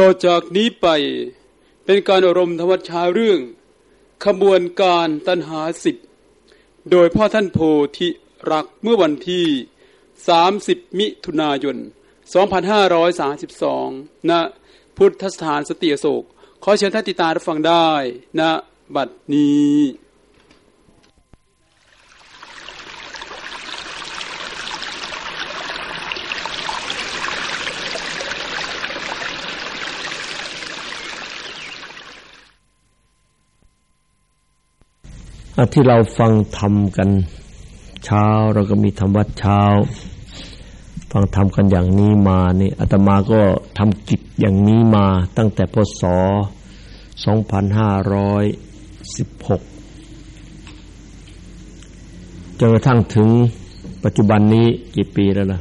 ต่อจากนี้ไปเป็นการอารมณ์ธรรมชาเรื่อง ขบวนการตันหาสิบโดยพ่อท่านโพธิรักเมื่อวันที่ 30 มิถุนายน 2532ณพุทธสถานสติอโศก ขอเชิญท่านติตารับฟังได้ณบัดนี้ ที่เราฟังทำกันเช้า เราก็มีธรรมวัดเช้า ฟังทำกันอย่างนี้มานี่อาตมาก็ทำกิจอย่างนี้มาตั้งแต่พศ 2516 จนกระทั่งถึงปัจจุบันนี้กี่ปีแล้วล่ะ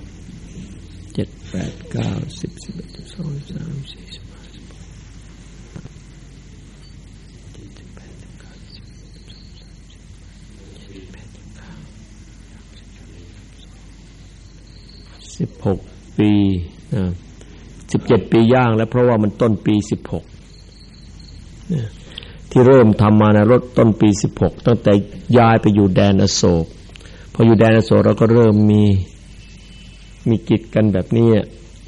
เจ็ดแปดเก้าสิบสิบเอ็ดสิบสองสาม สิบหกปีสิบเจ็ดปีย่างแล้วเพราะว่ามันต้นปีสิบหกที่เริ่มทำมานะรถต้นปีสิบหกตั้งแต่ย้ายไปอยู่แดนอโศกพออยู่แดนอโศกเราก็เริ่มมีมีกิจกันแบบนี้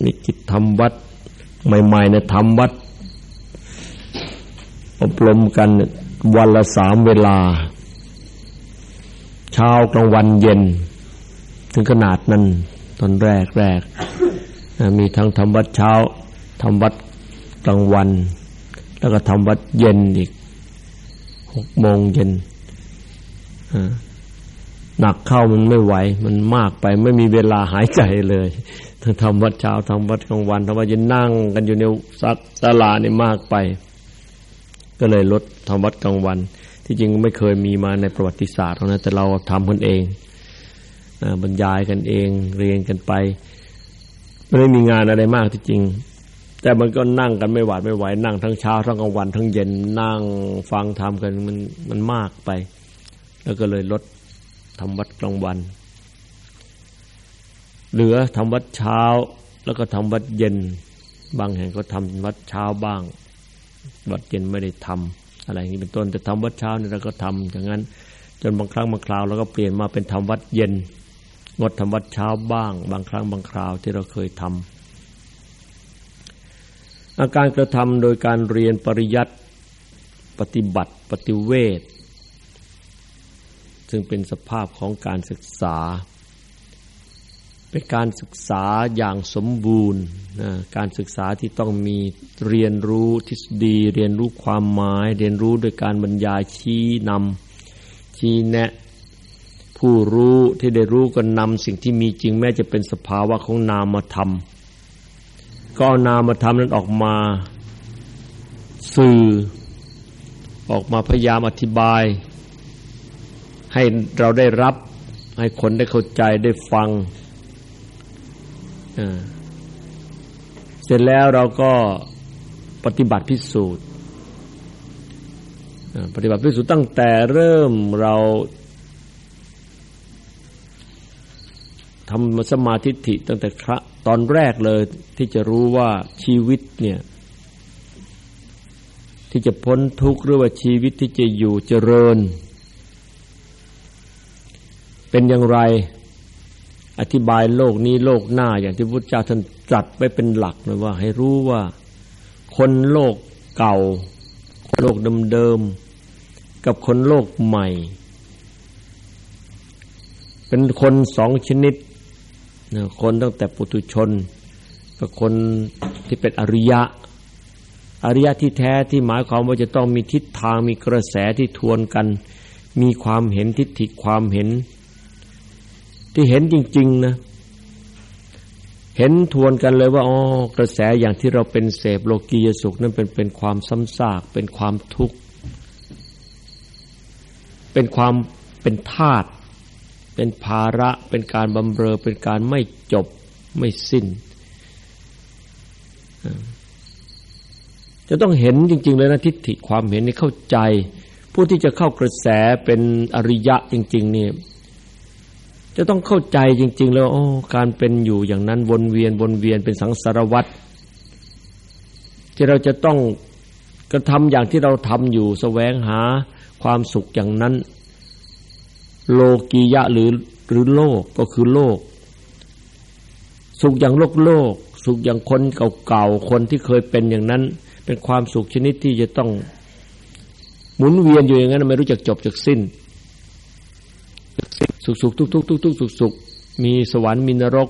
มีกิจทำวัด ใหม่ๆนะทำวัด อบรมกันวันละสามเวลา เช้ากลางวันเย็น ถึงขนาดนั้น ตอนแรกแรกมีทั้งทำวัดเช้าทำวัดกลางวัน แล้วก็ทำวัดเย็นอีกหกโมงเย็นหนักเข้ามันไม่ไหว มันมากไปไม่มีเวลาหายใจเลยทั้งทำวัดเช้าทำวัดกลางวันทำวัดเย็นนั่งกันอยู่ในศาลานี่มากไป ก็เลยลดทำวัดกลางวัน ที่จริงไม่เคยมีมาในประวัติศาสตร์นะแต่เราทำคนเอง บรรยายกันเอง เรียนกันไปไม่ได้มีงานอะไรมากที่จริง แต่มันก็นั่งกันไม่หวาดไม่ไหวนั่งทั้งเช้าทั้งกลางวันทั้งเย็นนั่งฟังทำกันมันมันมากไป แล้วก็เลยลดทำวัดกลางวัน เหลือทำวัดเช้า แล้วก็ทำวัดเย็น บางแห่งก็ทำวัดเช้าบ้าง วัดเย็นไม่ได้ทำอะไรอย่างนี้เป็นต้นแต่ทำวัดเช้าเนี่ยเราก็ทำอย่างนั้นจนบางครั้งบางคราวเราก็เปลี่ยนมาเป็นทำวัดเย็น งดทำวัดเช้าบ้าง บางครั้งบางคราวที่เราเคยทำอาการกระทำโดยการเรียนปริยัติปฏิบัติปฏิเวทซึ่งเป็นสภาพของการศึกษา เป็นการศึกษาอย่างสมบูรณ์นะการศึกษาที่ต้องมีเรียนรู้ทฤษฎี เรียนรู้ความหมาย เรียนรู้โดยการบรรยายชี้นำชี้แนะ ผู้รู้ที่ได้รู้ก็นำสิ่งที่มีจริงแม้จะเป็นสภาวะของนามธรรม ก็เอานามธรรมนั้นออกมา สื่อ ออกมาพยายามอธิบาย ให้เราได้รับให้คนได้เข้าใจได้ฟัง เสร็จแล้วเราก็ปฏิบัติพิสูจน์ปฏิบัติพิสูจน์ตั้งแต่เริ่มเรา ทำสมาธิฐิตั้งแต่คระตอนแรกเลยที่จะรู้ว่าชีวิตเนี่ย ที่จะพ้นทุกข์หรือว่าชีวิตที่จะอยู่เจริญ เป็นอย่างไร อธิบายโลกนี้โลกหน้าอย่างที่พุทธเจ้าท่านตรัสไว้เป็นหลักนะว่า ให้รู้ว่า คนโลกเก่าโลกเดิมๆกับคนโลกใหม่ เป็นคนสองชนิด คนตั้งแต่ปุถุชนกับคนที่เป็นอริยะ อริยะที่แท้ที่หมายความว่าจะต้องมีทิศทางมีกระแสที่ทวนกัน มีความเห็นทิฏฐิความเห็น ที่เห็นจริง ๆ นะ เห็นทวนกันเลยว่าอ๋อกระแสอย่างที่เราเป็นเสพโลกียสุขนั้นเป็นเป็นความซ้ำซากเป็นความทุกข์ เป็นความเป็นธาตุ เป็นภาระเป็นการบำเรอเป็นการไม่จบไม่สิ้น จะต้องเห็นจริง ๆ เลยนะทิฏฐิความเห็นนี่เข้าใจ ผู้ที่จะเข้ากระแสเป็นอริยะจริงๆนี่จะต้องเข้าใจจริง ๆ แล้วโอ้การเป็นอยู่อย่างนั้นวนเวียนวนเวียนเป็นสังสารวัตรที่เราจะต้องกระทำอย่างที่เราทำอยู่แสวงหาความสุขอย่างนั้น โลกียะหรือหรือโลกก็คือโลก สุขอย่างโลกโลก สุขอย่างคนเก่าๆคนที่เคยเป็นอย่างนั้น เป็นความสุขชนิดที่จะต้อง หมุนเวียนอยู่อย่างนั้น ไม่รู้จักจบจากสิ้น สุขสุขทุกทุกทุกทุกสุขสุขมีสวรรค์มีนรก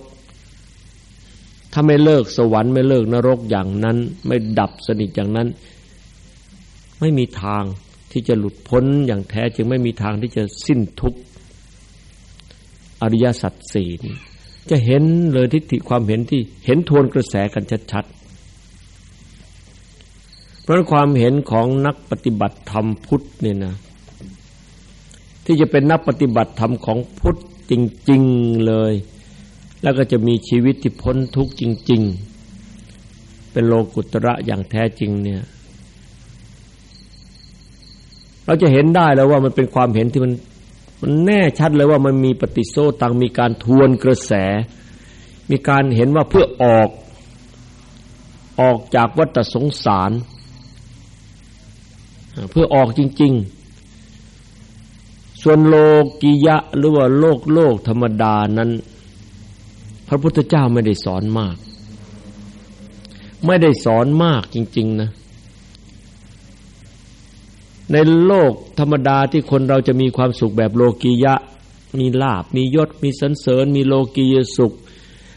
ถ้าไม่เลิกสวรรค์ไม่เลิกนรกอย่างนั้น ไม่ดับสนิทอย่างนั้น ไม่มีทาง ที่จะหลุดพ้นอย่างแท้จึงไม่มีทางที่จะสิ้นทุกข์อริยสัจสี่จะเห็นเลยทิฏฐิความเห็นที่เห็นทวนกระแสกันชัดๆเพราะความเห็นของนักปฏิบัติธรรมพุทธเนี่ยนะ ที่จะเป็นนักปฏิบัติธรรมของพุทธจริง ๆเลย แล้วก็จะมีชีวิตที่พ้นทุกข์จริง ๆ เป็นโลกุตระอย่างแท้จริงเนี่ย เราจะเห็นได้แล้วว่ามันเป็นความเห็นที่มันมันแน่ชัดเลยว่ามันมีปฏิโซตังมีการทวนกระแส มีการเห็นว่าเพื่อออกออกจากวัฏสงสาร เพื่อออกจริง ๆ ส่วนโลกิยะหรือว่าโลกโลกธรรมดานั้น พระพุทธเจ้าไม่ได้สอนมาก ไม่ได้สอนมากจริง ๆ นะ ในโลกธรรมดาที่คนเราจะมีความสุขแบบโลกียะ มีลาบมียศ มีสันเสริญ มีโลกียสุข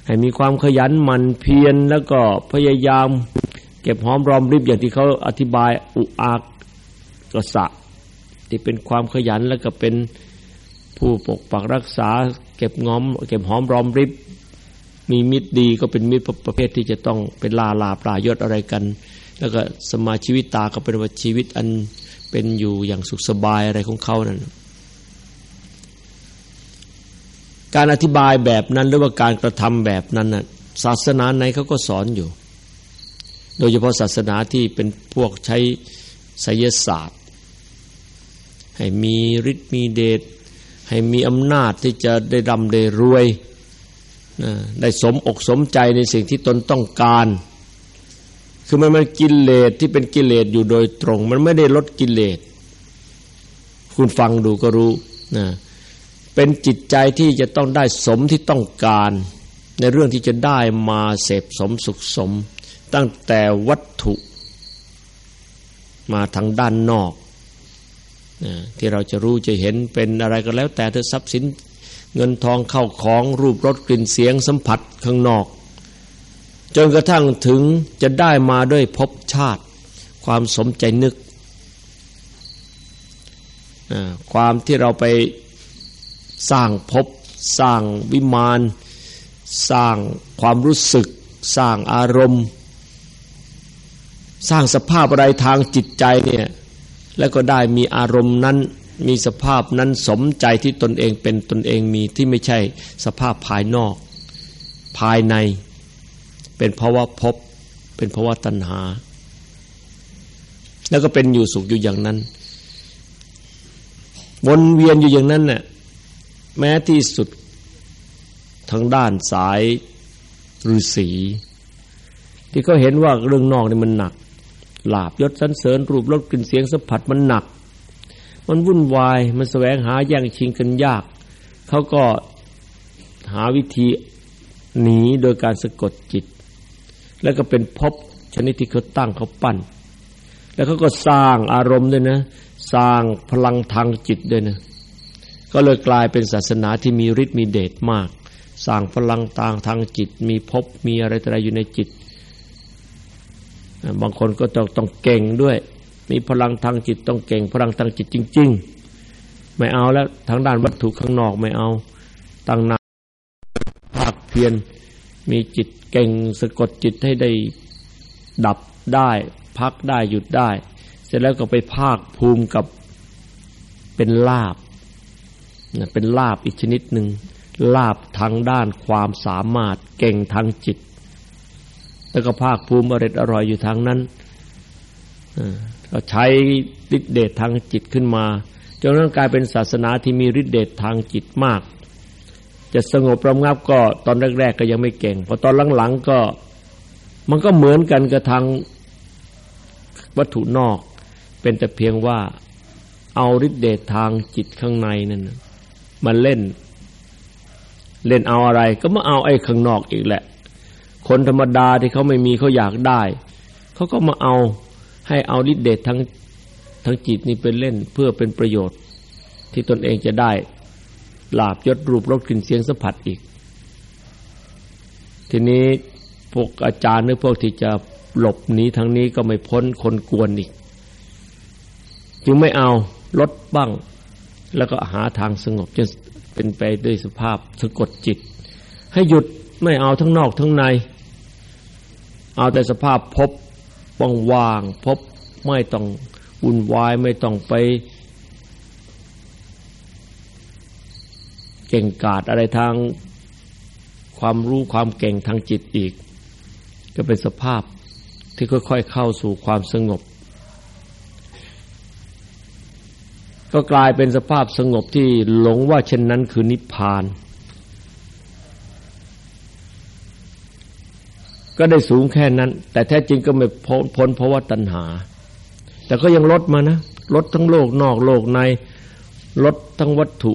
ให้มีความขยันหมั่นเพียรแล้วก็พยายาม เก็บหอมรอมริบอย่างที่เขาอธิบายอุอากกษะที่เป็นความขยันแล้วก็เป็นผู้ปกปักรักษา เก็บงอม เก็บหอมรอมริบ มีมิตรดีก็เป็นมิตรประเภทที่จะต้องเป็นลาลาปลายศอะไรกัน แล้วก็สมาชีวิตตาก็เป็นว่าชีวิตอัน เป็นอยู่อย่างสุขสบายอะไรของเขานั่นการอธิบายแบบนั้นหรือว่าการกระทำแบบนั้นน่ะศาสนาไหนเขาก็สอนอยู่ โดยเฉพาะศาสนาที่เป็นพวกใช้ไสยศาสตร์ ให้มีฤทธิ์มีเดชให้มีอำนาจที่จะได้ร่ำได้รวยนะได้สมอกสมใจในสิ่งที่ตนต้องการ คือมันมันกิเลสที่เป็นกิเลสอยู่โดยตรง มันไม่ได้ลดกิเลส คุณฟังดูก็รู้นะเป็นจิตใจที่จะต้องได้สมที่ต้องการ ในเรื่องที่จะได้มาเสพสมสุขสม ตั้งแต่วัตถุ มาทางด้านนอกที่เราจะรู้จะเห็นเป็นอะไรก็แล้ว แต่เธอทรัพย์สินเงินทองเข้าของรูปรสกลิ่นเสียงสัมผัสข้างนอก จนกระทั่งถึงจะได้มาด้วยภพชาติ ความสมใจนึก ความที่เราไปสร้างภพสร้างวิมาน สร้างความรู้สึก สร้างอารมณ์ สร้างสภาพอะไรทางจิตใจเนี่ยแล้วก็ได้มีอารมณ์นั้นมีสภาพนั้นสมใจที่ตนเองเป็นตนเองมีที่ไม่ใช่สภาพภายนอก ภายใน เป็นภาวะพบ เป็นภาวะตัณหา แล้วก็เป็นอยู่สุขอยู่อย่างนั้นวนเวียนอยู่อย่างนั้นเน่ยแม้ที่สุดทางด้านสายฤาษีที่เขาเห็นว่าเรื่องนอกนี่มันหนักลาบยศสันเสริญรูปรสกลิ่นเสียงสัมผัสมันหนัก มันวุ่นวาย มันแสวงหาแย่งชิงกันยาก เขาก็หาวิธีหนีโดยการสะกดจิต แล้วก็เป็นพบชนิดที่เขาตั้งเขาปั้น แล้วเขาก็สร้างอารมณ์ด้วยนะ สร้างพลังทางจิตด้วยนะ ก็เลยกลายเป็นศาสนาที่มีฤทธิ์มีเดชมาก สร้างพลังต่างทางจิต มีพบมีอะไรอะไรอยู่ในจิต บางคนก็ต้องต้องเก่งด้วย มีพลังทางจิตต้องเก่ง พลังทางจิตจริง ๆ ไม่เอาแล้วทางด้านวัตถุข้างนอกไม่เอาตั้งนาภาคเพียรมีจิต เก่งสะกดจิตให้ได้ดับได้ พักได้หยุดได้ เสร็จแล้วก็ไปภาคภูมิกับเป็นลาบเป็นลาบอีกชนิดหนึ่งลาบทางด้านความสามารถเก่งทางจิต แล้วก็ภาคภูมิอริดอร่อยอยู่ทางนั้นก็ใช้ฤทธิเดชทางจิตขึ้นมาจนนั้นกลายเป็นศาสนาที่มีฤทธิเดชทางจิตมาก จะสงบระงับก็ตอนแรกๆก็ยังไม่เก่งพอตอนหลังๆก็มันก็เหมือนกันกับทางวัตถุนอก เป็นแต่เพียงว่าเอาฤทธิเดชทางจิตข้างในนั่นมันเล่น เล่นเอาอะไร ก็มาเอาไอ้ข้างนอกอีกแหละ คนธรรมดาที่เขาไม่มีเขาอยากได้ เขาก็มาเอาให้เอาฤทธิเดชทั้งทั้งจิตนี่เป็นเล่นเพื่อเป็นประโยชน์ที่ตนเองจะได้ ลาบยศรูปรสกลิ่นเสียงสัมผัสอีก ทีนี้พวกอาจารย์หรือพวกที่จะหลบหนีทางนี้ก็ไม่พ้นคนกวนอีก จึงไม่เอาลดบ้าง แล้วก็หาทางสงบจนเป็นไปด้วยสภาพสะกดจิต ให้หยุดไม่เอาทั้งนอกทั้งใน เอาแต่สภาพพบว่างๆพบไม่ต้องวุ่นวายไม่ต้องไป เก่งกาจอะไรทางความรู้ความเก่งทางจิตอีก ก็เป็นสภาพที่ค่อยๆเข้าสู่ความสงบ ก็กลายเป็นสภาพสงบที่หลงว่าเช่นนั้นคือนิพพาน ก็ได้สูงแค่นั้น แต่แท้จริงก็ไม่พ้นเพราะว่าตัณหา แต่ก็ยังลดมานะลดทั้งโลกนอกโลกในลดทั้งวัตถุ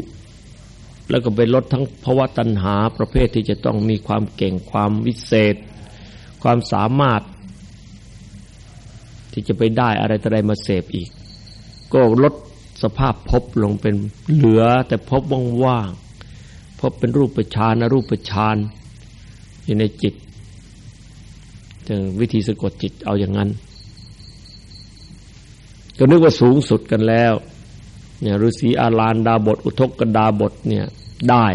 แล้วก็ไปลดทั้งภาวะตัณหาประเภทที่จะต้องมีความเก่งความวิเศษ ความสามารถ ที่จะไปได้อะไรต่ออะไรมาเสพอีก ก็ลดสภาพพบลงเป็นเหลือแต่พบว่างๆพบเป็นรูปฌานอรูปฌานอยู่ในจิตจึงวิธีสะกดจิตเอาอย่างนั้น ก็นึกว่าสูงสุดกันแล้ว เนี่ยฤาษีอาลานดาบท อุทกกดาบทเนี่ยได้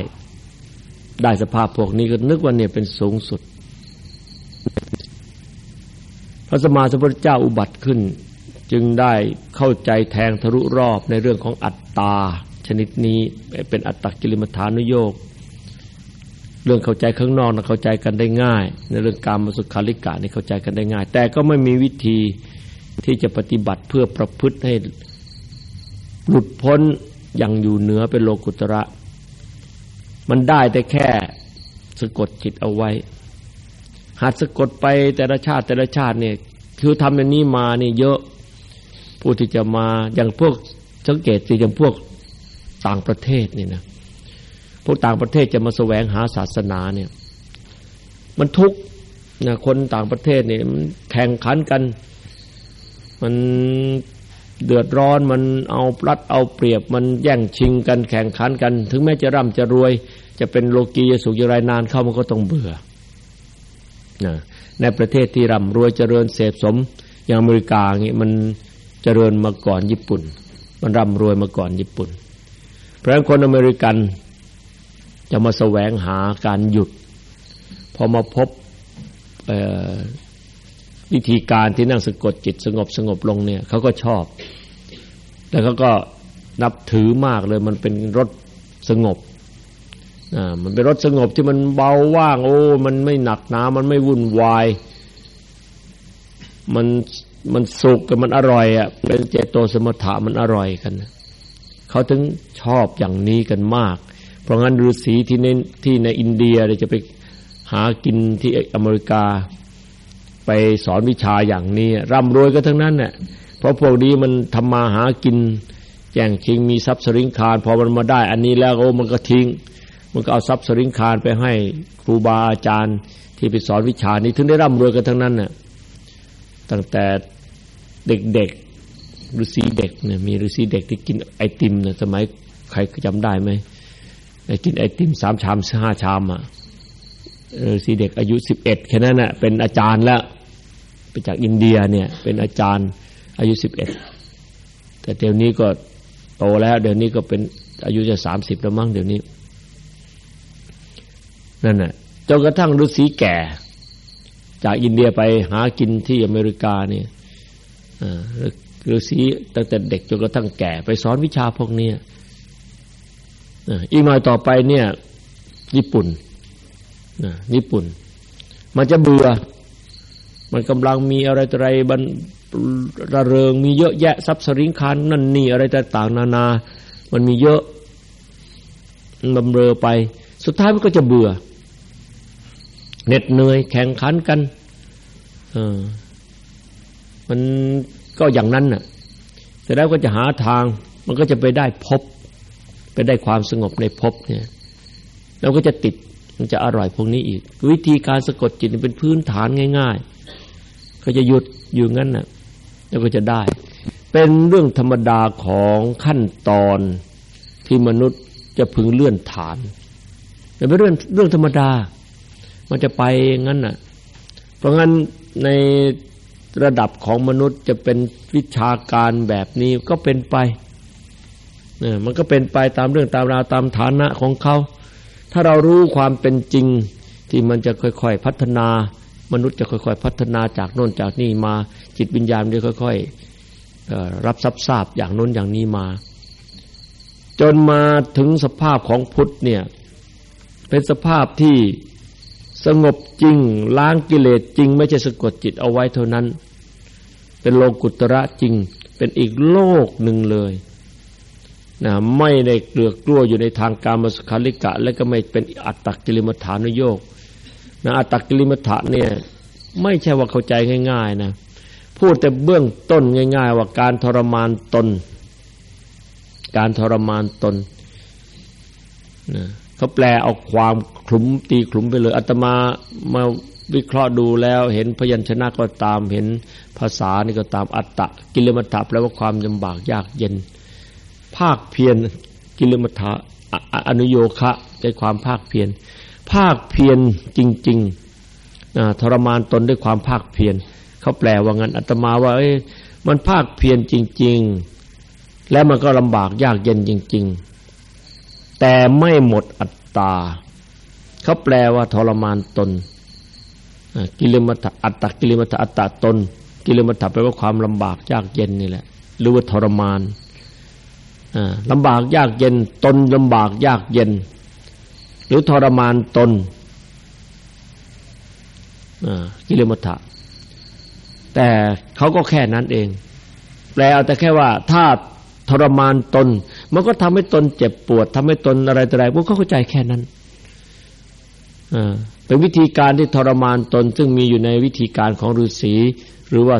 ได้สภาพพวกนี้ก็นึกว่าเนี่ยเป็นสูงสุด พระสมมาสัมพุทธเจ้าอุบัติขึ้น จึงได้เข้าใจแทงทะลุรอบในเรื่องของอัตตาชนิดนี้เป็นอัตตกิลมัฐานุโยกเรื่องเข้าใจข้างนอกนะเข้าใจกันได้ง่าย ในเรื่องการมสุขาริกะนี่เข้าใจกันได้ง่าย แต่ก็ไม่มีวิธีที่จะปฏิบัติเพื่อประพฤติให้ หลุดพ้นอย่างอยู่เหนือเป็นโลกุตระ มันได้แต่แค่สะกดจิตเอาไว้ หัดสะกดไปแต่ละชาติแต่ละชาติเนี่ยคือทำอย่างนี้มานี่เยอะผู้ที่จะมาอย่างพวกสังเกตสิอย่างพวกต่างประเทศนี่นะพวกต่างประเทศจะมาแสวงหาศาสนาเนี่ย มันทุกนะคนต่างประเทศเนี่ยมันแข่งขันกัน มัน เดือดร้อนมันเอาปลัดเอาเปรียบมันแย่งชิงกันแข่งขันกัน ถึงแม้จะร่ำจะรวย จะเป็นโลกียสุขอย่างไรนานเข้ามันก็ต้องเบื่อนะในประเทศที่ร่ำรวยเจริญเสพสมอย่างอเมริกาอย่างนี้มันเจริญมาก่อนญี่ปุ่น มันร่ำรวยมาก่อนญี่ปุ่น เพราะฉะนั้นคนอเมริกันจะมาแสวงหาการหยุด พอมาพบ วิธีการที่นั่งสะกดจิตสงบสงบลงเนี่ยเขาก็ชอบ แล้วเขาก็นับถือมากเลย มันเป็นรถสงบอ่ามันเป็นรถสงบที่มันเบาว่าง โอ้ มันไม่หนักหนามันไม่วุ่นวาย มันมันสุกกับมันอร่อยอะเป็นเจโตสมถะมันอร่อยกันเขาถึงชอบอย่างนี้กันมาก เพราะงั้นฤาษีที่ในที่ในอินเดียจะไปหากินที่อเมริกา ไปสอนวิชาอย่างนี้ร่ำรวยก็ทั้งนั้นเนี่ยเพราะพวกนี้มันทำมาหากินแย่งชิงมีทรัพย์สริงคารพอมันมาได้ อันนี้แล้วโอ้มันก็ทิ้ง มันก็เอาทรัพย์สริงคารไปให้ครูบาอาจารย์ ที่ไปสอนวิชานี้ถึงได้ร่ำรวยกันทั้งนั้นเนี่ยตั้งแต่เด็กๆฤาษีเด็กเนี่ยมีฤาษีเด็กที่กินไอติมเนี่ยสมัยใครจำได้ไหมไอกินไอติมสามชามห้าชามอะฤาษีเด็กอายุสิบเอ็ดแค่นั้นน่ะเป็นอาจารย์แล้ว ไปจากอินเดียเนี่ย เป็นอาจารย์อายุสิบเอ็ดแต่เดี๋ยวนี้ก็โตแล้ว เดี๋ยวนี้ก็เป็นอายุจะสามสิบแล้วมั้งเดี๋ยวนี้นั่นน่ะจนกระทั่งฤาษีแก่ จากอินเดียไปหากินที่อเมริกาเนี่ยฤาษีตั้งแต่เด็กจนกระทั่งแก่ไปสอนวิชาพวกนี้อีกหน่อยต่อไปเนี่ย ญี่ปุ่นญี่ปุ่น มันจะเบื่อ มันกำลังมีอะไรอะไรบันระเริงมีเยอะแยะทรัพย์สริงคารนั่นนี่อะไรต่างๆนานา มันมีเยอะบำเรอไป สุดท้ายมันก็จะเบื่อเหน็ดเหนื่อยแข่งขันกันเออมันก็อย่างนั้นน่ะเสร็จแล้วก็จะหาทาง มันก็จะไปได้พบ ไปได้ความสงบในพบเนี่ยแล้วก็จะติดมันจะอร่อยพวกนี้อีก วิธีการสะกดจิตเป็นพื้นฐานง่ายๆ ก็จะหยุดอยู่งั้นน่ะแล้วก็จะได้ เป็นเรื่องธรรมดาของขั้นตอนที่มนุษย์จะพึงเลื่อนฐานเป็นเรื่องเรื่องธรรมดา มันจะไปงั้นน่ะ เพราะงั้นในระดับของมนุษย์จะเป็นวิชาการแบบนี้ก็เป็นไปเนี่ยมันก็เป็นไปตามเรื่องตามราวตามฐานะของเขา ถ้าเรารู้ความเป็นจริงที่มันจะค่อย ๆ พัฒนา มนุษย์จะค่อยๆ พัฒนาจากโน่นจากนี่มาจิตวิญญาณจะค่อยๆรับทราบอย่างโน้นอย่างนี้มา จนมาถึงสภาพของพุทธเนี่ยเป็นสภาพที่สงบจริงล้างกิเลสจริง ไม่ใช่สะกดจิตเอาไว้เท่านั้น เป็นโลกุตระจริง เป็นอีกโลกหนึ่งเลยนะไม่ได้เกลือกกลัวอยู่ในทางการมสุขาลิกะ และก็ไม่เป็นอัตตกิลมัฐานุโยก นะอัตตกิลิมัฐาเนี่ย ไม่ใช่ว่าเข้าใจง่าย ๆ นะ พูดแต่เบื้องต้นง่าย ๆ ว่าการทรมานตน การทรมานตนนะเขาแปลเอาความคลุมตีคลุมไปเลยอาตมามาวิเคราะห์ดูแล้วเห็นพยัญชนะก็ตามเห็นภาษานี่ก็ตามอัตตะกิลมัฏฐะแปลว่าความลำบากยากเย็น ภาคเพียรกิลมัฏฐะอนุโยคะในความภาคเพียร ภาคเพียรจริงๆทรมานตนด้วยความภาคเพียรเขาแปลว่างั้นอาตมาว่าเอ้ยมันภาคเพียรจริง ๆ แล้วมันก็ลำบากยากเย็นจริง ๆ แต่ไม่หมดอัตตาเขาแปลว่าทรมานตนกิเลมัตอัตตกิเลมัตอัตตตน กิเลมัตแปลว่าความลำบากยากเย็นนี่แหละหรือว่าทรมานลำบากยากเย็น ตนลำบากยากเย็น หรือทรมานตนกิเลมัตแต่เขาก็แค่นั้นเอง แปลเอาแต่แค่ว่า ถ้าทรมานตน มันก็ทำให้ตนเจ็บปวดทำให้ตนอะไรต่ออะไรพวกเขาเข้าใจแค่นั้นเป็นวิธีการที่ทรมานตน ซึ่งมีอยู่ในวิธีการของฤาษีหรือว่า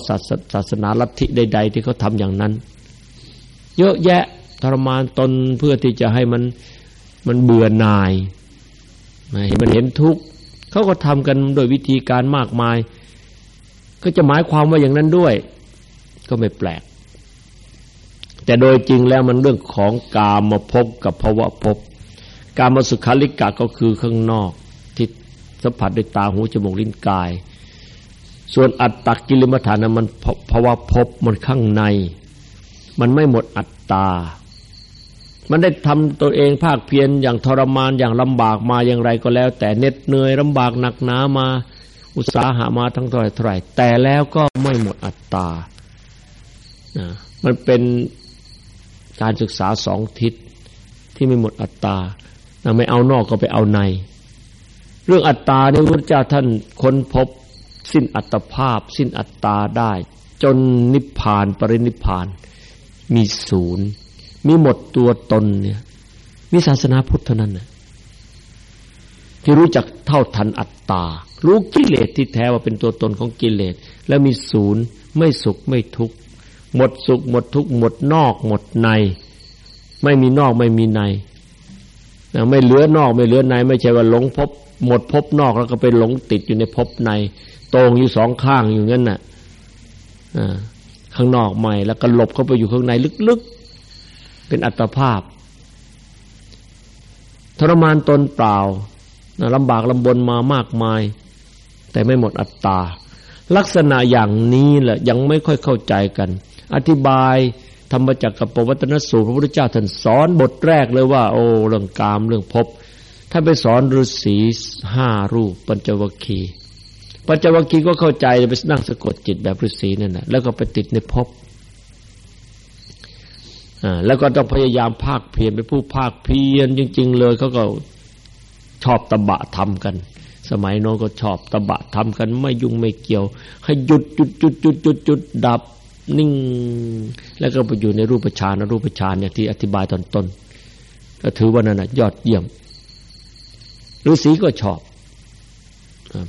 ศาสนาลัทธิใด ๆ ที่เขาทำอย่างนั้น เยอะแยะทรมานตนเพื่อที่จะให้มันมันเบื่อหน่าย ให้มันเห็นทุกข์เขาก็ทำกันโดยวิธีการมากมาย ก็จะหมายความว่าอย่างนั้นด้วย ก็ไม่แปลก แต่โดยจริงแล้วมันเรื่องของกามาพบกับภาวะพบกามสุขาริกะก็คือข้างนอก ที่สัมผัสด้วยตาหูจมูกลิ้นกาย ส่วนอัตตกิลมัฐานะมันภาวะพบมันข้างใน มันไม่หมดอัตตา มันได้ทำตัวเองภาคเพียรอย่างทรมานอย่างลำบากมาอย่างไรก็แล้ว แต่เหน็ดเหนื่อยลำบากหนักหนามา อุตสาหะมาทั้งเท่าไหร่แต่แล้วก็ไม่หมดอัตตามันเป็นการศึกษาสองทิศที่ไม่หมดอัตตาไม่เอานอกก็ไปเอาใน เรื่องอัตตาเนี่ยพระเจ้าท่านค้นพบสิ้นอัตภาพ สิ้นอัตตาได้ จนนิพพานปรินิพพานมีศูนย์ มีหมดตัวตนเนี่ยมีศาสนาพุทธเท่านั้นนะที่รู้จักเท่าทันอัตตา รู้กิเลสที่แท้ว่าเป็นตัวตนของกิเลส แล้วมีศูนย์ไม่สุขไม่ทุกข์หมดสุขหมดทุกข์หมดนอกหมดใน ไม่มีนอกไม่มีใน ไม่เหลือนอกไม่เหลือใน ไม่ใช่ว่าหลงพบ หมดพบนอกแล้วก็ไปหลงติดอยู่ในพบในตรงอยู่สองข้างอยู่งั้นน่ะข้างนอกใหม่แล้วก็หลบเข้าไปอยู่ข้างในลึกๆ เป็นอัตภาพ ทรมานตนเปล่าลำบากลำบนมามากมาย แต่ไม่หมดอัตตา ลักษณะอย่างนี้แหละยังไม่ค่อยเข้าใจกัน อธิบายธรรมจักรกับปวัตนสูตรพระพุทธเจ้าท่านสอนบทแรกเลยว่า โอ้เรื่องกามเรื่องภพท่านไปสอนฤาษีห้ารูปปัญจวัคคีย์ปัญจวัคคีย์ก็เข้าใจไปนั่งสะกดจิตแบบฤาษีนั่นแหละแล้วก็ไปติดในภพ แล้วก็ต้องพยายามภาคเพียรไปผู้ภาคเพียรจริง ๆ เลยเขาก็ชอบตบะทำกัน สมัยโน้นก็ชอบตบะทำกัน ไม่ยุ่งไม่เกี่ยว ให้หยุดหยุดหยุดหยุดหยุดหยุดดับนิ่ง แล้วก็ไปอยู่ในรูปฌานรูปฌานเนี่ยที่อธิบายตอนต้นก็ถือว่านั่นยอดเยี่ยมฤาษีก็ชอบ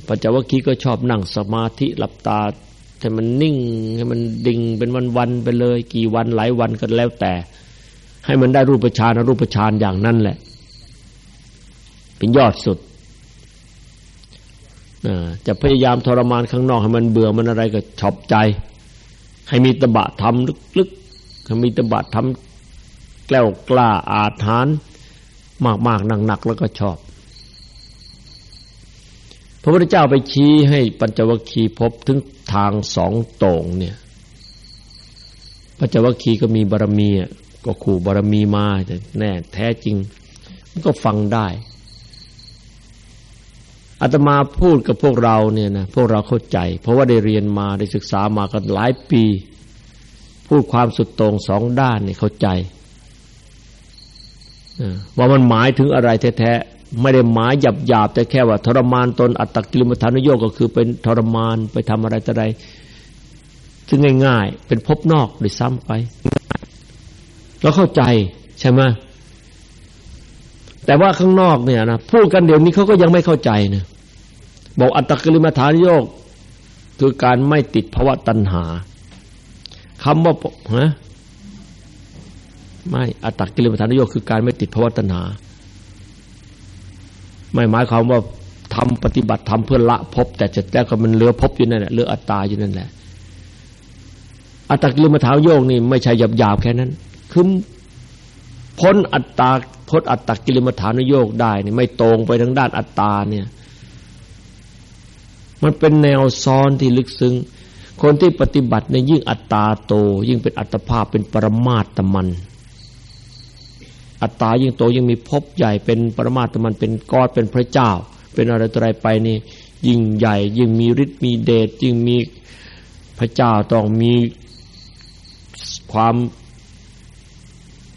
ปัญจวัคคีย์ก็ชอบนั่งสมาธิหลับตา ให้มันนิ่งให้มันดิ่งเป็นวันๆไปเลย กี่วันหลายวันก็แล้วแต่ ให้มันได้รูปฌานรูปฌานอย่างนั้นแหละ เป็นยอดสุดจะพยายามทรมานข้างนอกให้มันเบื่อมันอะไรก็ชอบใจ ให้มีตบะทำลึกๆให้มีตบะทำแกล้วกล้าอาถานมากๆหนักๆแล้วก็ชอบ พระพุทธเจ้าไปชี้ให้ปัญจวัคคีย์พบถึงทางสองตรงเนี่ยปัญจวัคคีย์ก็มีบารมีก็ขู่บารมีมาแต่แน่แท้จริง มันก็ฟังได้อาตมาพูดกับพวกเราเนี่ยนะพวกเราเข้าใจ เพราะว่าได้เรียนมาได้ศึกษามากันหลายปี พูดความสุดตรงสองด้านนี่เข้าใจว่ามันหมายถึงอะไรแท้ๆ ไม่ได้หมายหยาบๆแต่แค่ว่าทรมานตนอัตตกิลมัฐานโยกก็คือเป็นทรมานไปทำอะไรแต่ใดซึ่งง่าย ๆ เป็นพบนอกโดยซ้ำไปเราเข้าใจใช่ไหมแต่ว่าข้างนอกเนี่ยนะพูดกันเดี๋ยวนี้เขาก็ยังไม่เข้าใจนะบอกอัตตกิลมัฐานโยกคือการไม่ติดภาวะตัณหาคำว่าฮะไม่อัตตกิลมัฐานโยกคือการไม่ติดภาวะตัณหา ไม่หมายความว่าทำปฏิบัติทำเพื่อละภพแต่เสร็จแล้วก็มันเหลือภพอยู่นั่นแหละเหลืออัตตาอยู่นั่นแหละอัตตกิลมัฐานโยกนี่ไม่ใช่หยาบหยาบแค่นั้น คือพ้นอัตตาพ้นอัตตกิลมัฐานโยกได้นี่ไม่ตรงไปทางด้านอัตตาเนี่ย มันเป็นแนวซ้อนที่ลึกซึ้งคนที่ปฏิบัติในยิ่งอัตตาโต ยิ่งเป็นอัตภาพเป็นปรมาตมัน อัตตายิ่งโตยิ่งมีภพใหญ่เป็นปรมาตมันเป็นกอดเป็นพระเจ้า เป็นอะไรต่ออะไรไปนี่ยิ่งใหญ่ ยิ่งมีฤทธิ์มีเดชยิ่งมีพระเจ้าต้องมีความ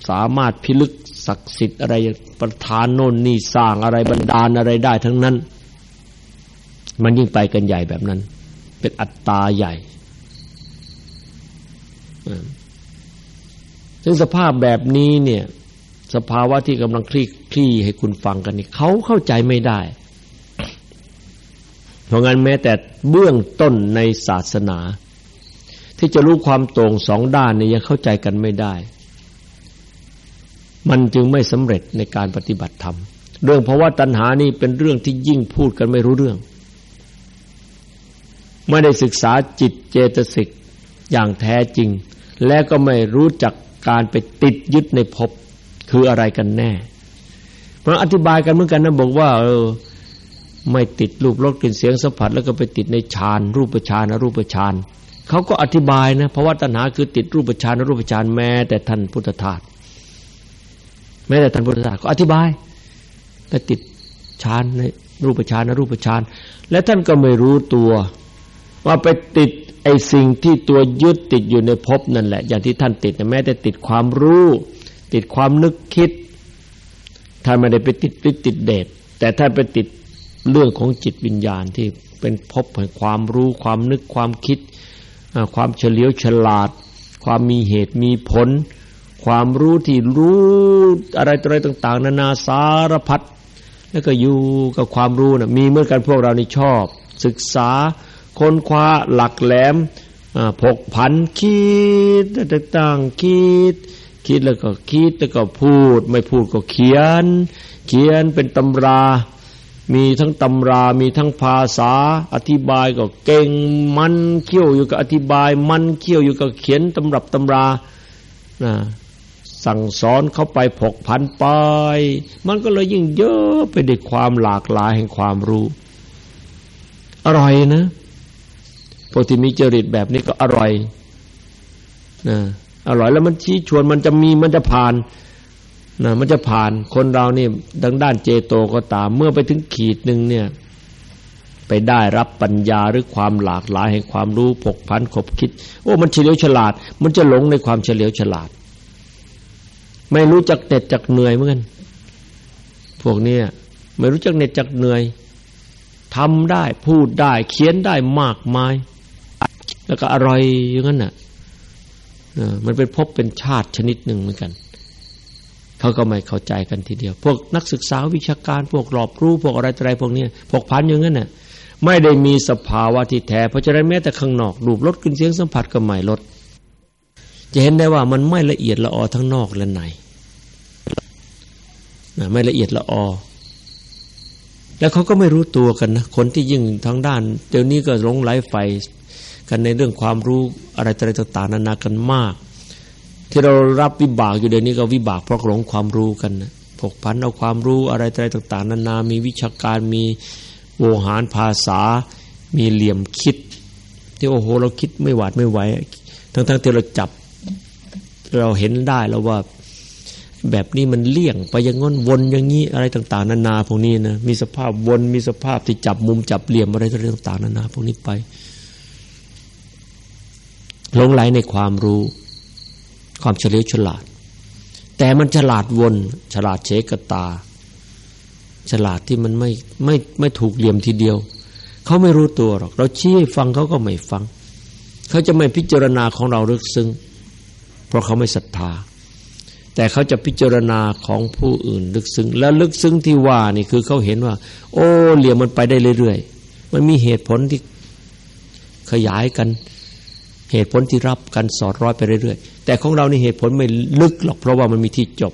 สามารถพิลึกศักดิ์สิทธิ์อะไรประทานโน่นนี่สร้างอะไรบันดาลอะไรได้ทั้งนั้น มันยิ่งไปกันใหญ่แบบนั้น เป็นอัตตาใหญ่ซึ่งสภาพแบบนี้เนี่ย สภาวะที่กำลังคลี่คลี่ให้คุณฟังกันนี่เขาเข้าใจไม่ได้ เพราะงั้นแม้แต่เบื้องต้นในศาสนา ที่จะรู้ความตรงสองด้านนี่ยังเข้าใจกันไม่ได้ มันจึงไม่สำเร็จในการปฏิบัติธรรม เรื่องเพราะว่าตัณหานี่เป็นเรื่องที่ยิ่งพูดกันไม่รู้เรื่อง ไม่ได้ศึกษาจิตเจตสิกอย่างแท้จริง และก็ไม่รู้จักการไปติดยึดในภพ คืออะไรกันแน่เพราะอธิบายกันเหมือนกันนะบอกว่า เออ ไม่ติดรูปรสกลิ่นเสียงสัมผัส แล้วก็ไปติดในฌานรูปฌานอรูปฌานเขาก็อธิบายนะเพราะว่าตัณหาคือติดรูปฌานอรูปฌานแม้แต่ท่านพุทธทาสแม้แต่ท่านพุทธทาสก็อธิบายไปติดฌานในรูปฌานอรูปฌานและท่านก็ไม่รู้ตัว ว่าไปติดไอ้สิ่งที่ตัวยึดติดอยู่ในภพนั่นแหละ อย่างที่ท่านติดแม้แต่ติดความรู้ ติดความนึกคิดท่านไม่ได้ไปติดฤทธิ์ติดเดชแต่ท่านไปติดเรื่องของจิตวิญญาณที่เป็นพบแห่งความรู้ความนึกความคิด ความเฉลียวฉลาด ความมีเหตุมีผล ความรู้ที่รู้อะไรอะไรต่าง ๆ นานาสารพัดแล้วก็อยู่กับความรู้นะมีเมื่อกันพวกเรานี่ชอบ ศึกษาค้นคว้าหลักแหลมผกผันคิดต่างๆคิด คิดแล้วก็คิดแล้วก็พูด ไม่พูดก็เขียน เขียนเป็นตำรา มีทั้งตำรา มีทั้งภาษา อธิบายก็เก่ง มันเขี้ยวอยู่กับอธิบาย มันเขี้ยวอยู่กับเขียนตำรับตำรานะสั่งสอนเข้าไปผกพันไป มันก็เลยยิ่งเยอะไปด้วยความหลากหลายแห่งความรู้ อร่อยนะพวกที่มีจริตแบบนี้ก็อร่อยนะ อร่อยแล้วมันชี้ชวนมันจะมีมันจะผ่านนะมันจะผ่านคนเรานี่ดังด้านเจโตก็ตาม เมื่อไปถึงขีดหนึ่งเนี่ย ไปได้รับปัญญาหรือความหลากหลายแห่งความรู้ผกพันขบคิด โอ้มันเฉลียวฉลาด มันจะหลงในความเฉลียวฉลาด ไม่รู้จักเน็ดจักเหนื่อยเหมือนกันพวกนี้ไม่รู้จักเน็ดจักเหนื่อยทำได้พูดได้ เขียนได้มากมาย แล้วก็อร่อยอย่างนั้นน่ะ มันเป็นพบเป็นชาติชนิดหนึ่งเหมือนกัน เขาก็ไม่เข้าใจกันทีเดียว พวกนักศึกษาวิชาการ พวกรอบรู้พวกอะไรอะไรพวกนี้พวกพันอย่างนั้นน่ะไม่ได้มีสภาวะที่แท้ เพราะฉะนั้นแม้แต่ข้างนอกรูปรสกลิ่นเสียงสัมผัสก็ไม่ลด จะเห็นได้ว่ามันไม่ละเอียดละออทั้งนอกและในนะไม่ละเอียดละออแล้วเขาก็ไม่รู้ตัวกันนะคนที่ยิ่งทางด้านเดี๋ยวนี้ก็หลงไหลไฟ กันในเรื่องความรู้อะไรต่างๆนานากันมาก ที่เรารับวิบากอยู่เดี๋ยวนี้ก็วิบากเพราะหลงความรู้กันนะผกพันเอาความรู้อะไรต่าง ๆ นานา มีวิชาการมีโวหารภาษา มีเหลี่ยมคิด ที่โอ้โห เราคิดไม่หวาดไม่ไหวทั้งๆที่เราจับ เราเห็นได้แล้วว่าแบบนี้มันเลี่ยงไปอย่างง้นวนอย่างนี้อะไรต่าง ๆ นานาพวกนี้นะมีสภาพวนมีสภาพที่จับมุมจับเหลี่ยมอะไรต่างๆนานาพวกนี้ไป หลงไหลในความรู้ ความเฉลียวฉลาด แต่มันฉลาดวน ฉลาดเฉกตา ฉลาดที่มันไม่ไม่ไม่ถูกเหลี่ยมทีเดียว เขาไม่รู้ตัวหรอก เราชี้ฟังเขาก็ไม่ฟัง เขาจะไม่พิจารณาของเราลึกซึ้งเพราะเขาไม่ศรัทธา แต่เขาจะพิจารณาของผู้อื่นลึกซึ้ง แล้วลึกซึ้งที่ว่านี่คือเขาเห็นว่า โอ้เหลี่ยมมันไปได้เรื่อยๆมันมีเหตุผลที่ขยายกัน เหตุผลที่รับกันสอดร้อยไปเรื่อยๆ แต่ของเรานี่เหตุผลไม่ลึกหรอกเพราะว่ามันมีที่จบ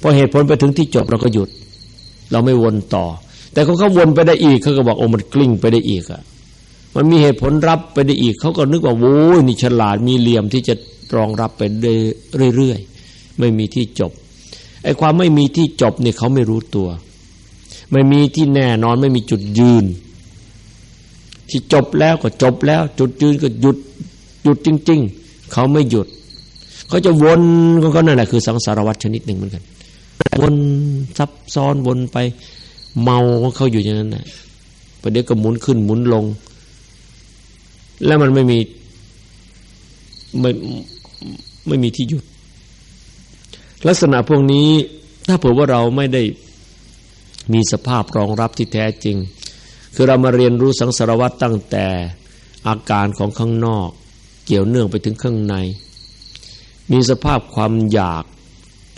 พอเหตุผลไปถึงที่จบเราก็หยุด เราไม่วนต่อ แต่เขาเขาวนไปได้อีกเขาก็บอกโอ้มันกลิ้งไปได้อีกอะมันมีเหตุผลรับไปได้อีกเขาก็นึกว่าโว้ยนี่ฉลาดมีเหลี่ยมที่จะรองรับไปเรื่อยๆไม่มีที่จบไอ้ความไม่มีที่จบเนี่ยเขาไม่รู้ตัว ไม่มีที่แน่นอนไม่มีจุดยืน ที่จบแล้วก็จบแล้ว จุดยืนก็หยุด หยุดจริง ๆ เขาไม่หยุด เขาจะวนของเขานั่นแหละคือสังสารวัฏชนิดหนึ่งเหมือนกัน วนซับซ้อนวนไป เมาของเขาอยู่อย่างนั้นแหละประเดี๋ยวก็หมุนขึ้นหมุนลง แล้วมันไม่มีไม่ไม่มีที่หยุด ลักษณะพวกนี้ถ้าเผื่อว่าเราไม่ได้มีสภาพรองรับที่แท้จริง คือเรามาเรียนรู้สังสารวัตตั้งแต่อาการของข้างนอก เกี่ยวเนื่องไปถึงข้างใน มีสภาพความอยาก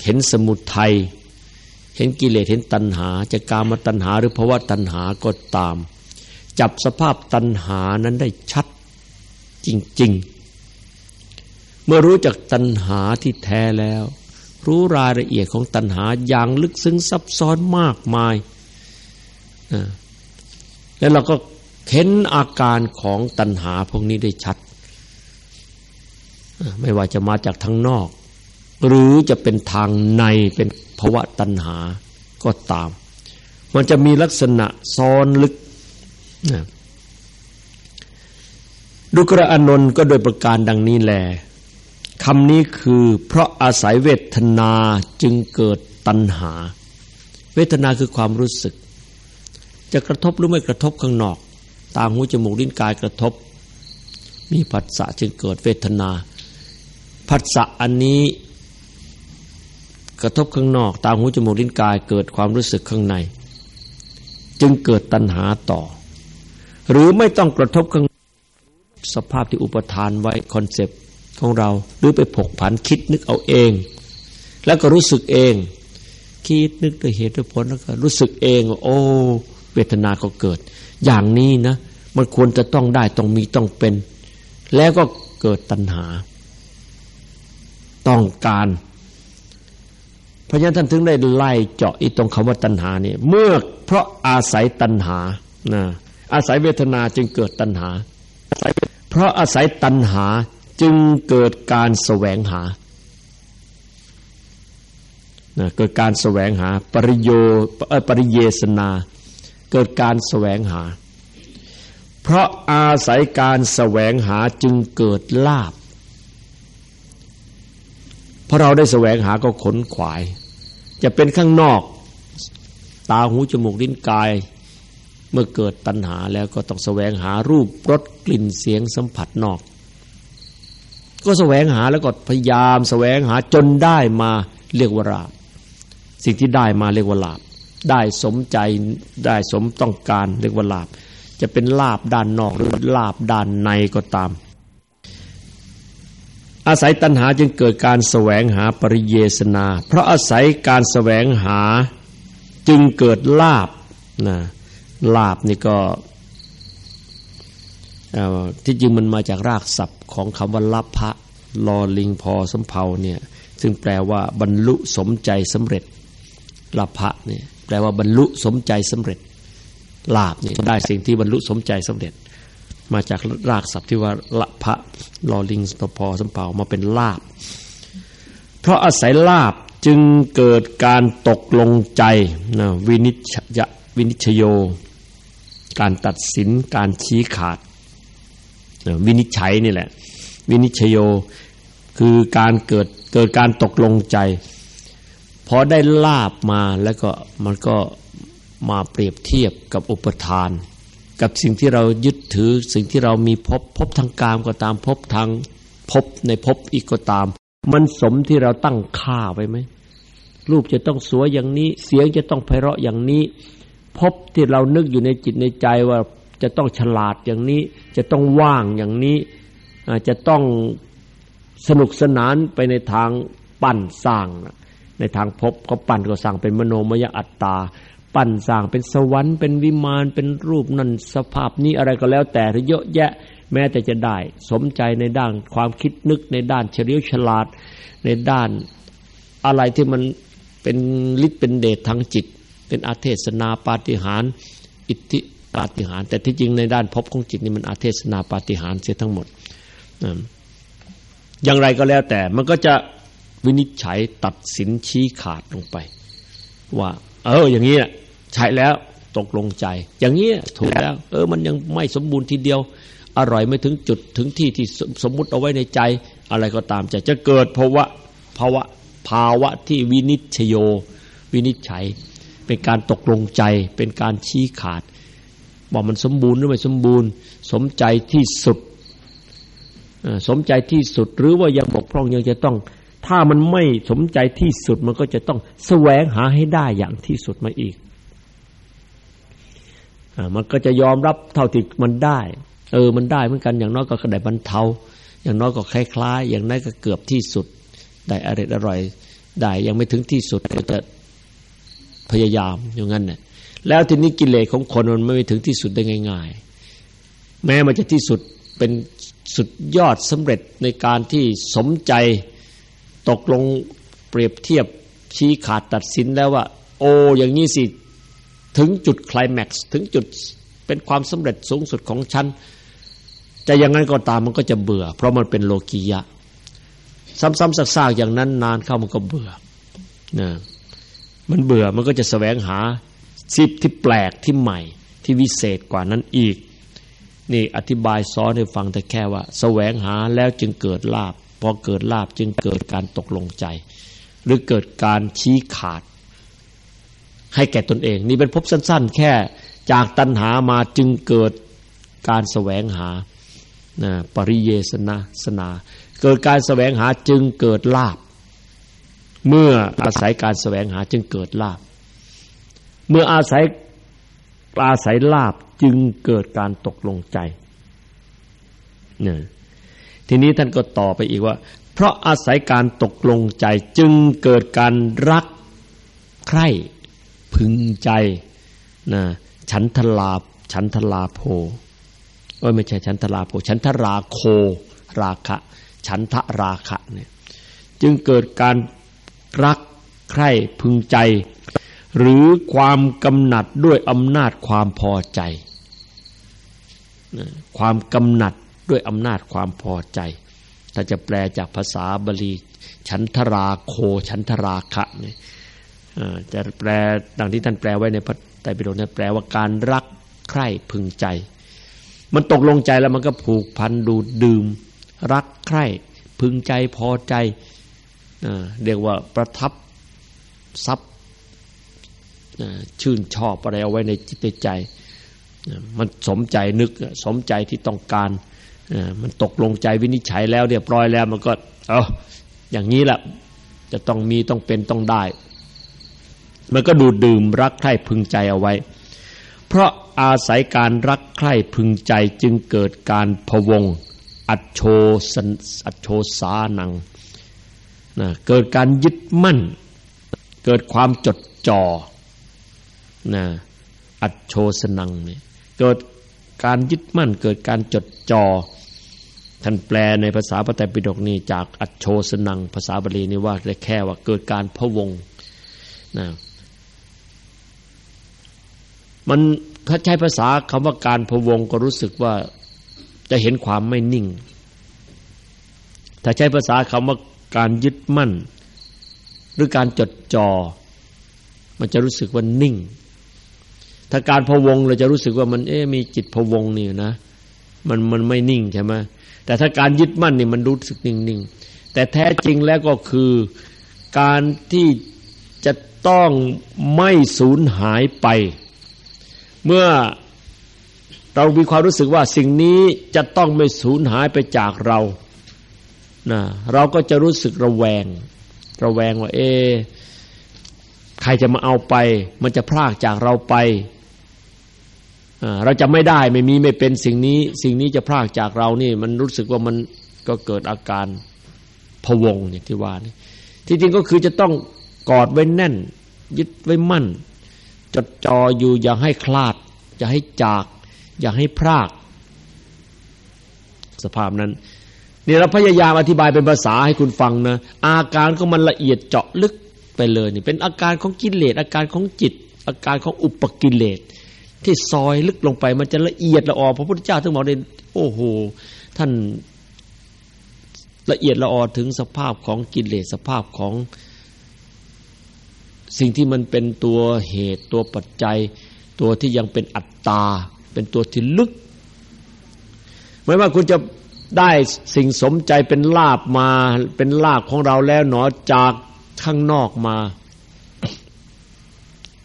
เห็นสมุทัยเห็นกิเลสเห็นตัณหา จะกามาตัณหาหรือภาวะตัณหาก็ตาม จับสภาพตัณหานั้นได้ชัดจริง ๆ เมื่อรู้จักตัณหาที่แท้แล้ว รู้รายละเอียดของตัณหาอย่างลึกซึ้งซับซ้อนมากมายแล้วเราก็เห็นอาการของตัณหาพวกนี้ได้ชัด ไม่ว่าจะมาจากทางนอก หรือจะเป็นทางในเป็นภาวะตัณหาก็ตาม มันจะมีลักษณะซ้อนลึกดุกระอนนท์ก็โดยประการดังนี้แลคำนี้คือเพราะอาศัยเวทนาจึงเกิดตัณหา เวทนาคือความรู้สึก จะกระทบหรือไม่กระทบข้างนอก ตาหูจมูกลิ้นกายกระทบ มีผัสสะจึงเกิดเวทนา ผัสสะอันนี้กระทบข้างนอกตาหูจมูกลิ้นกายเกิดความรู้สึกข้างใน จึงเกิดตัณหาต่อ หรือไม่ต้องกระทบข้างสภาพที่อุปทานไว้คอนเซปต์ของเรา หรือไปผกผันคิดนึกเอาเอง แล้วก็รู้สึกเอง คิดนึกด้วยเหตุด้วยผลแล้วก็รู้สึกเอง โอ้ เวทนาก็เกิด อย่างนี้นะ มันควรจะต้องได้ต้องมีต้องเป็น แล้วก็เกิดตัณหา ต้องการ เพราะฉะนั้นท่านถึงได้ไล่เจาะอีตรงคำว่าตัณหานี่เมื่อเพราะอาศัยตัณหานะอาศัยเวทนาจึงเกิดตัณหา เพราะอาศัยตัณหาจึงเกิดการแสวงหาเกิดการแสวงหาปริโยปริเยสนา เกิดการแสวงหา เพราะอาศัยการแสวงหาจึงเกิดลาบ พราะเราได้แสวงหาก็ขนขวาย จะเป็นข้างนอก ตาหูจมูกลิ้นกาย เมื่อเกิดตัณหาแล้วก็ต้องแสวงหารูปรสกลิ่นเสียงสัมผัสนอก ก็แสวงหาแล้วก็พยายามแสวงหาจนได้มาเรียกว่าลาบสิ่งที่ได้มาเรียกว่าลาบได้สมใจได้สมต้องการเรียกว่าลาบ จะเป็นลาบด้านนอกหรือลาบด้านในก็ตาม อาศัยตัณหาจึงเกิดการแสวงหาปริเยสนา เพราะอาศัยการแสวงหาจึงเกิดลาบนะลาบนี่ก็ที่จริงมันมาจากรากศัพท์ของคำว่าลัพะลอลิงพอสมเพาเนี่ยซึ่งแปลว่าบรรลุสมใจสำเร็จลัพพะเนี่ยแปลว่าบรรลุสมใจสำเร็จลาบเนี่ยได้สิ่งที่บรรลุสมใจสำเร็จ มาจากรากศัพท์ที่ว่าละพะลอลิงพอสัมเพามาเป็นลาบ เพราะอาศัยลาบจึงเกิดการตกลงใจนะวินิจยวินิชโย การตัดสินการชี้ขาดวินิจฉัยนี่แหละ วินิชโยคือการเกิดเกิดการตกลงใจพอได้ลาบมาแล้วก็มันก็มาเปรียบเทียบกับอุปทาน กับสิ่งที่เรายึดถือ สิ่งที่เรามีพบพบทางกามก็ตามพบทางพบในพบอีกก็ตาม มันสมที่เราตั้งค่าไว้ไหมรูปจะต้องสวยอย่างนี้ เสียงจะต้องไพเราะอย่างนี้ พบที่เรานึกอยู่ในจิตในใจว่าจะต้องฉลาดอย่างนี้ จะต้องว่างอย่างนี้จะต้องสนุกสนานไปในทางปั่นสร้าง ในทางพบเขาปั่นก็สร้างเป็นมโนมยอัตตา ปั่นสร้างเป็นสวรรค์เป็นวิมานเป็นรูปนั่นสภาพนี้อะไรก็แล้วแต่เยอะแยะแม้แต่จะได้ สมใจในด้านความคิดนึกในด้านเฉลียวฉลาดในด้านอะไรที่มันเป็นฤทธิ์เป็นเดชทางจิต เป็นอาเทศนาปาฏิหารอิทธิปาฏิหารแต่ที่จริงในด้านพบของจิตนี่มันอาเทศนาปาฏิหารเสียทั้งหมดอย่างไรก็แล้วแต่มันก็จะวินิจฉัยตัดสินชี้ขาดลงไป ว่า เออ อย่างนี้ใช่แล้วตกลงใจ อย่างนี้ถูกแล้ว เออ มันยังไม่สมบูรณ์ทีเดียว อร่อยไม่ถึงจุดถึงที่ที่สมมุติเอาไว้ในใจ อะไรก็ตามจะจะเกิดภาวะภาวะภาวะที่วินิจชโย วินิจฉัย เป็นการตกลงใจ เป็นการชี้ขาดบอกมันสมบูรณ์หรือไม่สมบูรณ์ สมใจที่สุดสมใจที่สุดหรือว่ายังบกพร่องยังจะต้อง ถ้ามันไม่สมใจที่สุดมันก็จะต้องแสวงหาให้ได้อย่างที่สุดมาอีกอมันก็จะยอมรับเท่าที่มันได้ เออ มันได้เหมือนกันอย่างน้อยก็กระได้บรรเทา อย่างน้อยก็คล้ายๆ อย่างน้อยก็เกือบที่สุด ได้อร่อยอร่อยได้ยังไม่ถึงที่สุดก็จะพยายามอย่างนั้นเนี่ยแล้วทีนี้กิเลสของคนมันไม่ถึงที่สุดได้ง่าย ๆ แม้มันจะที่สุดเป็นสุดยอดสำเร็จในการที่สมใจ ตกลงเปรียบเทียบชี้ขาดตัดสินแล้วว่า โอ้อย่างนี้สิ ถึงจุดคลแม็กซ์ถึงจุดเป็นความสำเร็จสูงสุดของฉันจะอย่างนั้นก็ตามมันก็จะเบื่อ เพราะมันเป็นโลกียะ ซ้ำๆซากๆอย่างนั้นนานเข้ามันก็เบื่อนะมันเบื่อมันก็จะแสวงหาสิบที่แปลกที่ใหม่ ที่วิเศษกว่านั้นอีก นี่อธิบายซ้อนให้ฟังแต่แค่ว่าแสวงหาแล้วจึงเกิดลาบ พอเกิดลาบจึงเกิดการตกลงใจ หรือเกิดการชี้ขาด ให้แก่ตนเอง นี่เป็นพบสั้น ๆ แค่จากตัณหามาจึงเกิดการแสวงหานะปริเยสนาสนา เกิดการแสวงหาจึงเกิดลาบ เมื่ออาศัยการแสวงหาจึงเกิดลาบ เมื่ออาศัยอาศัยลาบจึงเกิดการตกลงใจเนี่ย ทีนี้ท่านก็ต่อไปอีกว่า เพราะอาศัยการตกลงใจจึงเกิดการรักใคร่พึงใจนะฉันทลาฉันทลาโพโอ้ยไม่ใช่ฉันทลาโพฉันทราโคราคะ ฉันทะราคะเนี่ยจึงเกิดการรักใคร่พึงใจ หรือความกำหนัดด้วยอำนาจความพอใจ ความกำหนัด ด้วยอำนาจความพอใจ ถ้าจะแปลจากภาษาบาลีฉันทราโคฉันทราคะเนี่ยจะแปลดังที่ท่านแปลไว้ในพระไตรปิฎกเนี่ยแปลว่าการรักใคร่พึงใจ มันตกลงใจแล้วมันก็ผูกพันดูดดื่ม รักใคร่พึงใจพอใจเรียกว่าประทับซับชื่นชอบอะไรเอาไว้ในจิตใจ มันสมใจนึกสมใจที่ต้องการ มันตกลงใจวินิจฉัยแล้วเรียบร้อยแล้ว มันก็ เอออย่างนี้แหละจะต้องมีต้องเป็นต้องได้ มันก็ดูดดื่มรักใคร่พึงใจเอาไว้ เพราะอาศัยการรักใคร่พึงใจจึงเกิดการพวง อัจโชสัอัจโชสานังนะเกิดการยึดมั่น เกิดความจดจ่อนะอัจโชสนังเนี่ยเกิด การยึดมั่นเกิดการจดจอ่อท่านแปลในภาษาปฏิปิฎกนี้จากอัจโชสนังภาษาบาลีนี่ว่าได้แค่ว่าเกิดการพะวงนะมันถ้าใช้ภาษาคำว่าการพะวงก็รู้สึกว่าจะเห็นความไม่นิ่ง ถ้าใช้ภาษาคำว่าการยึดมั่น หรือการจดจอ่อมันจะรู้สึกว่านิ่ง ถ้าการพวงเราจะรู้สึกว่ามันเอ๊มีจิตพวงนี่นะมันมันไม่นิ่งใช่ไหมแต่ถ้าการยึดมั่นนี่มันรู้สึกนิ่งๆแต่แท้จริงแล้วก็คือการที่จะต้องไม่สูญหายไป เมื่อเรามีความรู้สึกว่าสิ่งนี้จะต้องไม่สูญหายไปจากเรานะเราก็จะรู้สึกระแวง ระแวงว่า เอ ใครจะมาเอาไป มันจะพลากจากเราไป เราจะไม่ได้ไม่มีไม่เป็นสิ่งนี้ สิ่งนี้จะพลากจากเรานี่ มันรู้สึกว่ามันก็เกิดอาการพวงอย่างที่ว่านี่ที่จริงก็คือจะต้องกอดไว้แน่น ยึดไว้มั่น จดจ่ออยู่อย่าให้คลาด อย่าให้จาก อย่าให้พลาก สภาพนั้นนี่เราพยายามอธิบายเป็นภาษาให้คุณฟังนะอาการของมันละเอียดเจาะลึกไปเลยนี่เป็นอาการของกิเลสอาการของจิต อาการของอุปกิเลส ที่ซอยลึกลงไป มันจะละเอียดละออพระพุทธเจ้าถึงบอกเลยโอ้โหท่านละเอียดละออถึงสภาพของกิเลสสภาพของสิ่งที่มันเป็นตัวเหตุตัวปัจจัย ตัวที่ยังเป็นอัตตา เป็นตัวที่ลึกไม่ว่าคุณจะได้สิ่งสมใจเป็นลาบมาเป็นลาบของเราแล้วหนอจากข้างนอกมา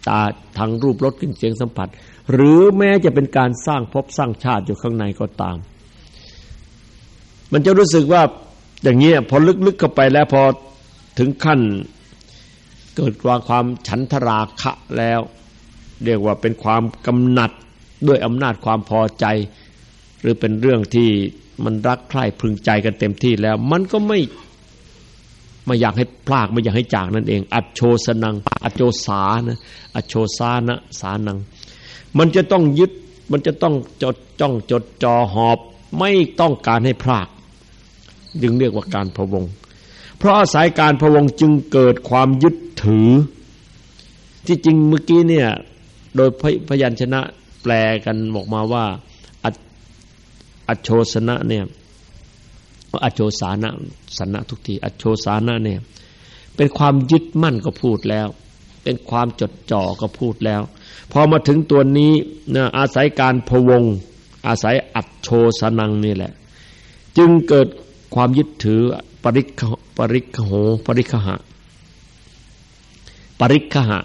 ตาทางรูปรสกลิ่นเสียงสัมผัส หรือแม้จะเป็นการสร้างภพสร้างชาติอยู่ข้างในก็ตาม มันจะรู้สึกว่าอย่างนี้พอลึกๆเข้าไปแล้วพอถึงขั้นเกิดความความฉันทราคะแล้ว เรียกว่าเป็นความกำหนัดด้วยอำนาจความพอใจ หรือเป็นเรื่องที่มันรักใคร่พึงใจกันเต็มที่แล้ว มันก็ไม่ไม่อยากให้พลากไม่อยากให้จากนั่นเอง อัจโชสนัง อัจโชสานะอัจโชสานะสานัง มันจะต้องยึด มันจะต้องจดจ้องจดจอหอบ ไม่ต้องการให้พลากจึงเรียกว่าการพะวง เพราะอาศัยการพะวงจึงเกิดความยึดถือ ที่จริงเมื่อกี้เนี่ย โดยพยัญชนะแปลกันบอกมาว่าอัจโชสนะเนี่ยอัจโชสานะสนะทุกทีอัจโชสานะเนี่ยเป็นความยึดมั่นก็พูดแล้ว เป็นความจดจ่อก็พูดแล้ว พอมาถึงตัวนี้นะอาศัยการพวง อาศัยอัดโชสนังนี่แหละ จึงเกิดความยึดถือปริคปริคโหปริคหะ ปริคหะ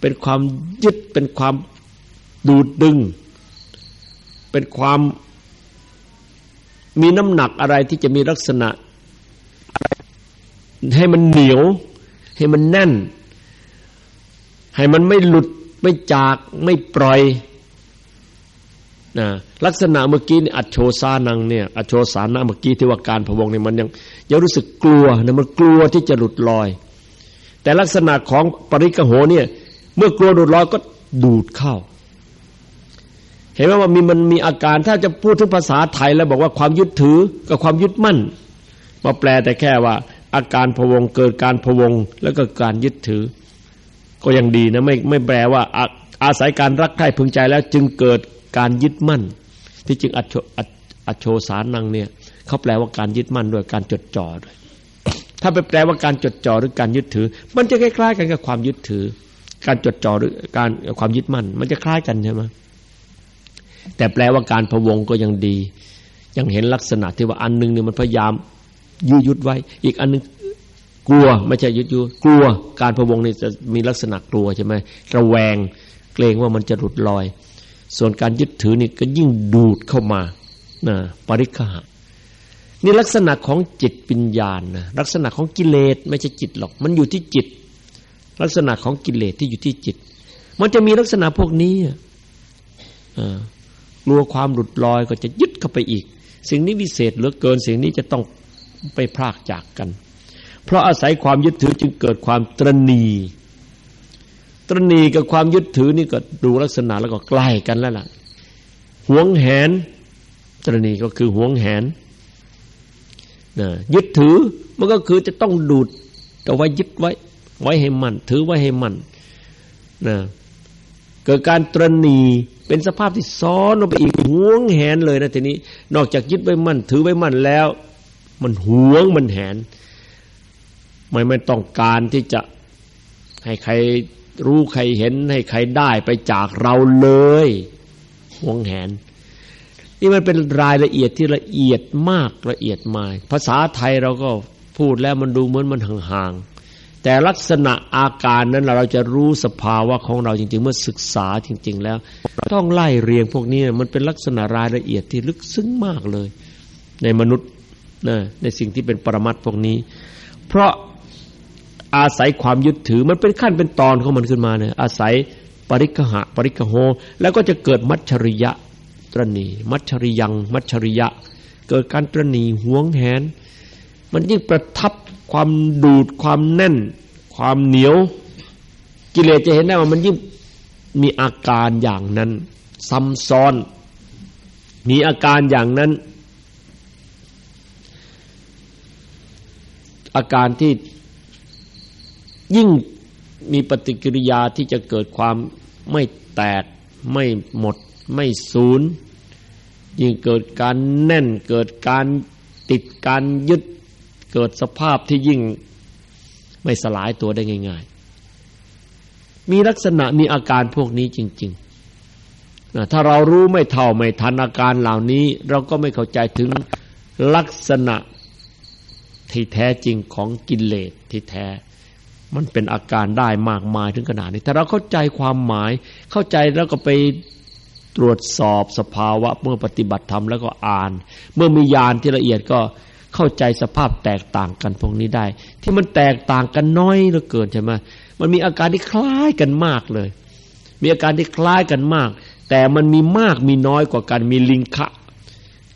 เป็นความยึดเป็นความดูดดึง เป็นความมีน้ำหนักอะไรที่จะมีลักษณะ ให้มันเหนียว ให้มันแน่น ให้มันไม่หลุด ไม่จากไม่ปล่อยนะลักษณะเมื่อกี้นี่อัจโชสานังเนี่ยอัจโชสานะเมื่อกี้ที่ว่าการพวงเนี่ยมันยังยังรู้สึกกลัวนะมันกลัวที่จะหลุดลอย แต่ลักษณะของปริกโหเนี่ยเมื่อกลัวหลุดลอยก็ดูดเข้า เห็นไหมว่ามีมันมีอาการถ้าจะพูดถึงภาษาไทยแล้วบอกว่าความยึดถือกับความยึดมั่น มาแปลแต่แค่ว่า อาการพวงเกิดการพวงแล้วก็การยึดถือ ก็ยังดีนะไม่ไม่แปลว่าอาศัยการรักใคร่พึงใจแล้วจึงเกิดการยึดมั่น ที่จึงอัจโชอัจโชสานังเนี่ยเขาแปลว่าการยึดมั่นด้วยการจดจ่อด้วยถ้าไปแปลว่าการจดจ่อหรือการยึดถือ มันจะคล้ายๆกันกับความยึดถือ การจดจ่อหรือการความยึดมั่น มันจะคล้ายกันใช่ไหมแต่แปลว่าการพวงก็ยังดี ยังเห็นลักษณะที่ว่าอันนึงเนี่ยมันพยายามยืดยุดไว้ อีกอันนึง กลัวไม่ใช่ยึดยู่กลัวการพะวงนี่จะมีลักษณะกลัวใช่ไหมระแวงเกรงว่ามันจะหลุดลอย ส่วนการยึดถือนี่ก็ยิ่งดูดเข้ามานะปริฆะนี่ลักษณะของจิตปัญญาณนะลักษณะของกิเลสไม่ใช่จิตหรอก มันอยู่ที่จิต ลักษณะของกิเลสที่อยู่ที่จิต มันจะมีลักษณะพวกนี้กลัวความหลุดลอยก็จะยึดเข้าไปอีก สิ่งนี้วิเศษเหลือเกินสิ่งนี้จะต้องไปพรากจากกัน เพราะอาศัยความยึดถือจึงเกิดความตรณีตรณีกับความยึดถือนี่ก็ดูลักษณะแล้วก็ใกล้กันแล้วล่ะหวงแหน ตรณีก็คือหวงแหนนะยึดถือมันก็คือจะต้องดูดเอาไว้ยึดไว้ ไว้ให้มันถือไว้ให้มันนะเกิดการตรณีเป็นสภาพที่ซ้อนลงไปอีกหวงแหนเลยนะทีนี้ นอกจากยึดไว้มั่น ถือไว้มั่นแล้ว มันหวงมันแหน ไม่ไม่ต้องการที่จะให้ใครรู้ใครเห็นให้ใครได้ไปจากเราเลยหวงแหน นี่มันเป็นรายละเอียดที่ละเอียดมากละเอียดมากภาษาไทยเราก็พูดแล้วมันดูเหมือนมันห่างๆแต่ลักษณะอาการนั้นเราจะรู้สภาวะของเราจริง ๆ เมื่อศึกษาจริง ๆ แล้ว ต้องไล่เรียงพวกนี้มันเป็นลักษณะรายละเอียดที่ลึกซึ้งมากเลย ในมนุษย์นะในสิ่งที่เป็นปรมัตพวกนี้ เพราะ อาศัยความยึดถือมันเป็นขั้นเป็นตอนของมันขึ้นมาเนี่ยอาศัยปริกหะปริกโห แล้วก็จะเกิดมัชชริยะตรณีมัชชริยัง มัชชริยะ เกิดการตรณีหวงแหน มันยิ่งประทับความดูดความแน่น ความเหนียว กิเลสจะเห็นได้ว่ามันยิ่งมีอาการอย่างนั้น ซ้ำซ้อน มีอาการอย่างนั้น อาการที่ ยิ่งมีปฏิกิริยาที่จะเกิดความไม่แตก ไม่หมด ไม่ศูนย์ยิ่งเกิดการแน่นเกิดการติดการยึดเกิดสภาพที่ยิ่งไม่สลายตัวได้ง่าย ๆ มีลักษณะมีอาการพวกนี้จริง ๆ ถ้าเรารู้ไม่เท่าไม่ทันอาการเหล่านี้ เราก็ไม่เข้าใจถึงลักษณะที่แท้จริงของกิเลสที่แท้ มันเป็นอาการได้มากมายถึงขนาดนี้ แต่เราเข้าใจความหมาย เข้าใจแล้วก็ไปตรวจสอบสภาวะ เมื่อปฏิบัติธรรมแล้วก็อ่าน เมื่อมีญาณที่ละเอียดก็เข้าใจสภาพแตกต่างกันพวกนี้ได้ ที่มันแตกต่างกันน้อยเหลือเกินใช่ไหมมันมีอาการที่คล้ายกันมากเลย มีอาการที่คล้ายกันมาก แต่มันมีมากมีน้อยกว่ากัน มีลิงคะ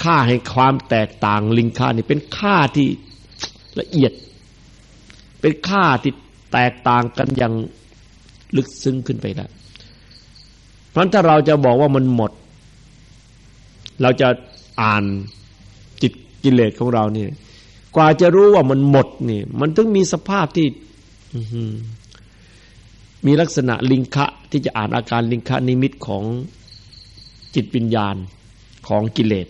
ค่าให้ความแตกต่างลิงค่านี่เป็นค่าที่ละเอียด เป็นค่าที่ แตกต่างกันอย่างลึกซึ้งขึ้นไปแล้วเพราะถ้าเราจะบอกว่ามันหมด เราจะอ่านจิตกิเลสของเราเนี่ย กว่าจะรู้ว่ามันหมดนี่ มันต้องมีสภาพที่มีลักษณะลิงคะที่จะอ่านอาการลิงคะนิมิตของจิตวิญญาณของกิเลส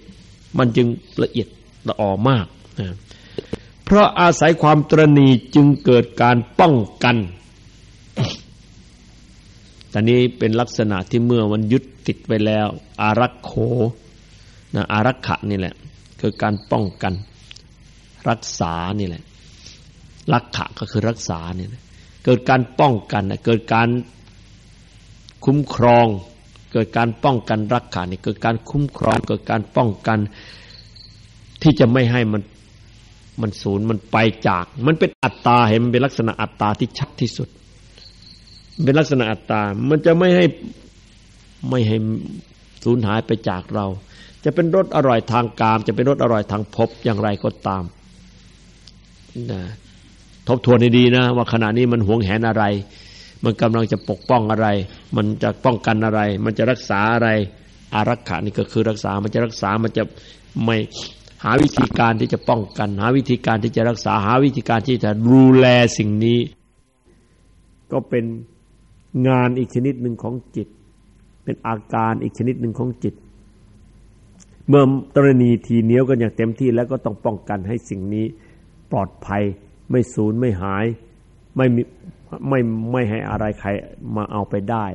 มันจึงละเอียดละออมากนะ เพราะอาศัยความตรณีจึงเกิดการป้องกันตอนนี้เป็นลักษณะที่เมื่อมันยึดติดไปแล้ว อารักโขนะอารักขะนี่แหละ คือการป้องกัน รักษานี่แหละ รักขะก็คือรักษาเนี่ยเกิดการป้องกันเกิดการคุ้มครอง เกิดการป้องกันรักขานี่เกิดการคุ้มครอง เกิดการป้องกัน ที่จะไม่ให้มัน มันศูนย์มันไปจาก มันเป็นอัตตาเห็นมันเป็นลักษณะอัตตาที่ชัดที่สุด เป็นลักษณะอัตตา มันจะไม่ให้ไม่ให้สูญหายไปจากเรา จะเป็นรสอร่อยทางกาม จะเป็นรสอร่อยทางภพอย่างไรก็ตามนะทบทวนดีๆนะ ว่าขณะนี้มันหวงแหนอะไร มันกำลังจะปกป้องอะไร มันจะป้องกันอะไร มันจะรักษาอะไร อารักขานี่ก็คือรักษา มันจะรักษา มันจะไม่ หาวิธีการที่จะป้องกัน หาวิธีการที่จะรักษาหาวิธีการที่จะดูแลสิ่งนี้ ก็เป็นงานอีกชนิดหนึ่งของจิต เป็นอาการอีกชนิดหนึ่งของจิต เมื่อกรณีทีเหนียวกันอย่างเต็มที่แล้วก็ต้องป้องกันให้สิ่งนี้ปลอดภัยไม่สูญไม่หาย ไม่มีไม่ไม่ให้อะไรใครมาเอาไปได้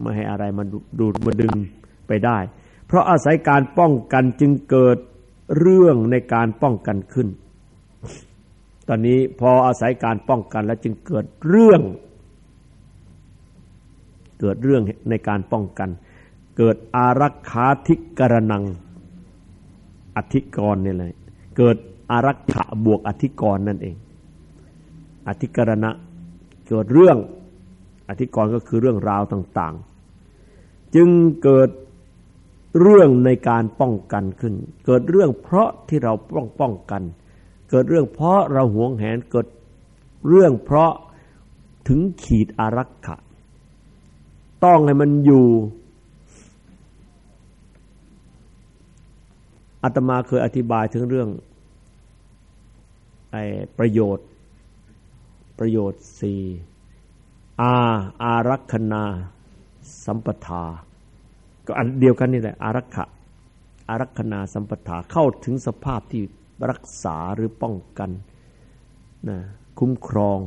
ไม่ให้อะไรมาดูดมาดึงไปได้ เพราะอาศัยการป้องกันจึงเกิด เรื่องในการป้องกันขึ้น ตอนนี้พออาศัยการป้องกันแล้วจึงเกิดเรื่อง เกิดเรื่องในการป้องกัน เกิดอารักขาธิกรนัง อธิกรนี่แหละเกิดอารักขะบวกอธิกรนั่นเอง อธิกรณะเกิดเรื่องอธิกรก็คือเรื่องราวต่าง ๆ จึงเกิด เรื่องในการป้องกันขึ้น เกิดเรื่องเพราะที่เราป้องป้องกัน เกิดเรื่องเพราะเราหวงแหนเกิดเรื่องเพราะถึงขีดอารักขะ ต้องให้มันอยู่อาตมาเคยอธิบายถึงเรื่องไอ้ประโยชน์ ประโยชน์สี่อาอารักษนาสัมปทา ก็อันเดียวกันนี่แหละอารักขะอารักษนาสัมปทาเข้าถึงสภาพที่รักษาหรือป้องกันนะคุ้มครอง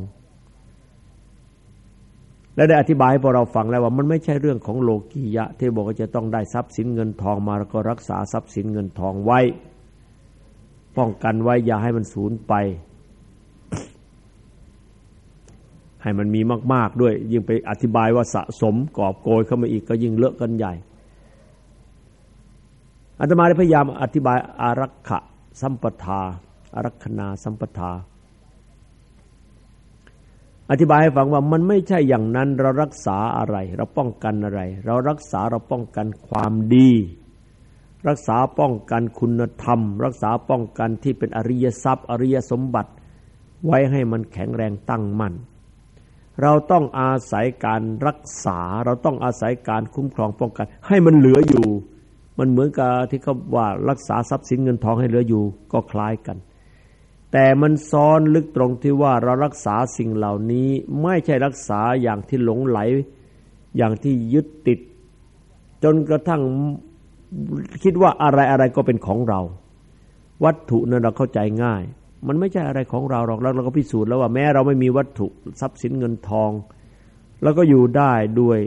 และได้อธิบายให้พวกเราฟังแล้วว่ามันไม่ใช่เรื่องของโลกียะ ที่บอกว่าจะต้องได้ทรัพย์สินเงินทองมาแล้วก็รักษาทรัพย์สินเงินทองไว้ ป้องกันไว้อย่าให้มันสูญไป ให้มันมีมาก ๆด้วย ยิ่งไปอธิบายว่าสะสมกอบโกยเข้ามาอีกก็ยิ่งเลอะกันใหญ่ อาตมาได้พยายามอธิบายอารักขะสัมปทาอารักขณาสัมปทา อธิบายให้ฟังว่ามันไม่ใช่อย่างนั้น เรารักษาอะไร เราป้องกันอะไร เรารักษาเราป้องกันความดี รักษาป้องกันคุณธรรม รักษาป้องกันที่เป็นอริยทรัพย์ อริยสมบัติ ไว้ให้มันแข็งแรงตั้งมั่นเราต้องอาศัยการรักษา เราต้องอาศัยการคุ้มครองป้องกัน ให้มันเหลืออยู่ มันเหมือนกับที่เขาว่ารักษาทรัพย์สินเงินทองให้เหลืออยู่ก็คล้ายกัน แต่มันซ้อนลึกตรงที่ว่าเรารักษาสิ่งเหล่านี้ไม่ใช่รักษาอย่างที่หลงไหล อย่างที่ยึดติด จนกระทั่งคิดว่าอะไรอะไรก็เป็นของเรา วัตถุนั้นเราเข้าใจง่าย มันไม่ใช่อะไรของเราหรอกแล้วเราก็พิสูจน์แล้วว่าแม้เราไม่มีวัตถุทรัพย์สินเงินทอง แล้วก็อยู่ได้ด้วย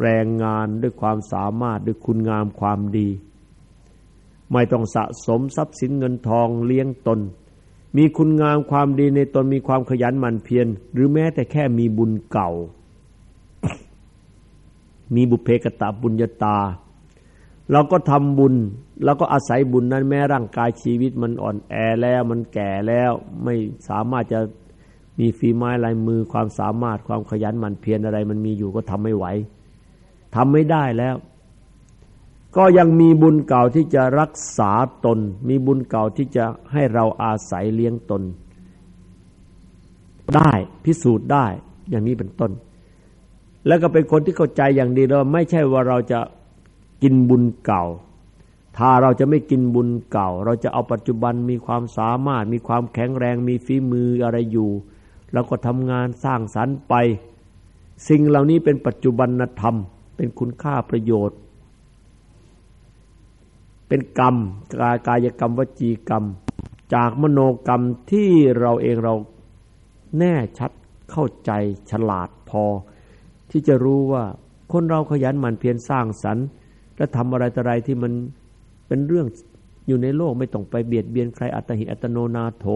แรงงานด้วยความสามารถด้วยคุณงามความดี ไม่ต้องสะสมทรัพย์สินเงินทองเลี้ยงตน มีคุณงามความดีในตนมีความขยันหมั่นเพียรหรือแม้แต่แค่มีบุญเก่า มีบุพเพกตาบุญญาตา เราก็ทำบุญแล้วก็อาศัยบุญนั้นแม้ร่างกายชีวิตมันอ่อนแอแล้วมันแก่แล้วไม่สามารถจะมีฝีไม้ลายมือความสามารถความขยันหมั่นเพียรอะไร มันมีอยู่ก็ทำไม่ไหว ทำไม่ได้แล้ว ก็ยังมีบุญเก่าที่จะรักษาตน มีบุญเก่าที่จะให้เราอาศัยเลี้ยงตน ได้พิสูจน์ได้อย่างนี้เป็นต้น แล้วก็เป็นคนที่เข้าใจอย่างดีแล้วไม่ใช่ว่าเราจะกินบุญเก่า ถ้าเราจะไม่กินบุญเก่า เราจะเอาปัจจุบันมีความสามารถ มีความแข็งแรงมีฝีมืออะไรอยู่แล้วก็ทำงานสร้างสรรค์ไป สิ่งเหล่านี้เป็นปัจจุบันธรรม เป็นคุณค่าประโยชน์ เป็นกรรมกายกายกรรมวจีกรรม จากมโนกรรมที่เราเองเราแน่ชัดเข้าใจฉลาดพอ ที่จะรู้ว่าคนเราขยันหมั่นเพียรสร้างสรรค์และทำอะไรต่ออะไรที่มันเป็นเรื่องอยู่ในโลกไม่ต้องไปเบียดเบียนใครอัตหิอัตโนนาโถ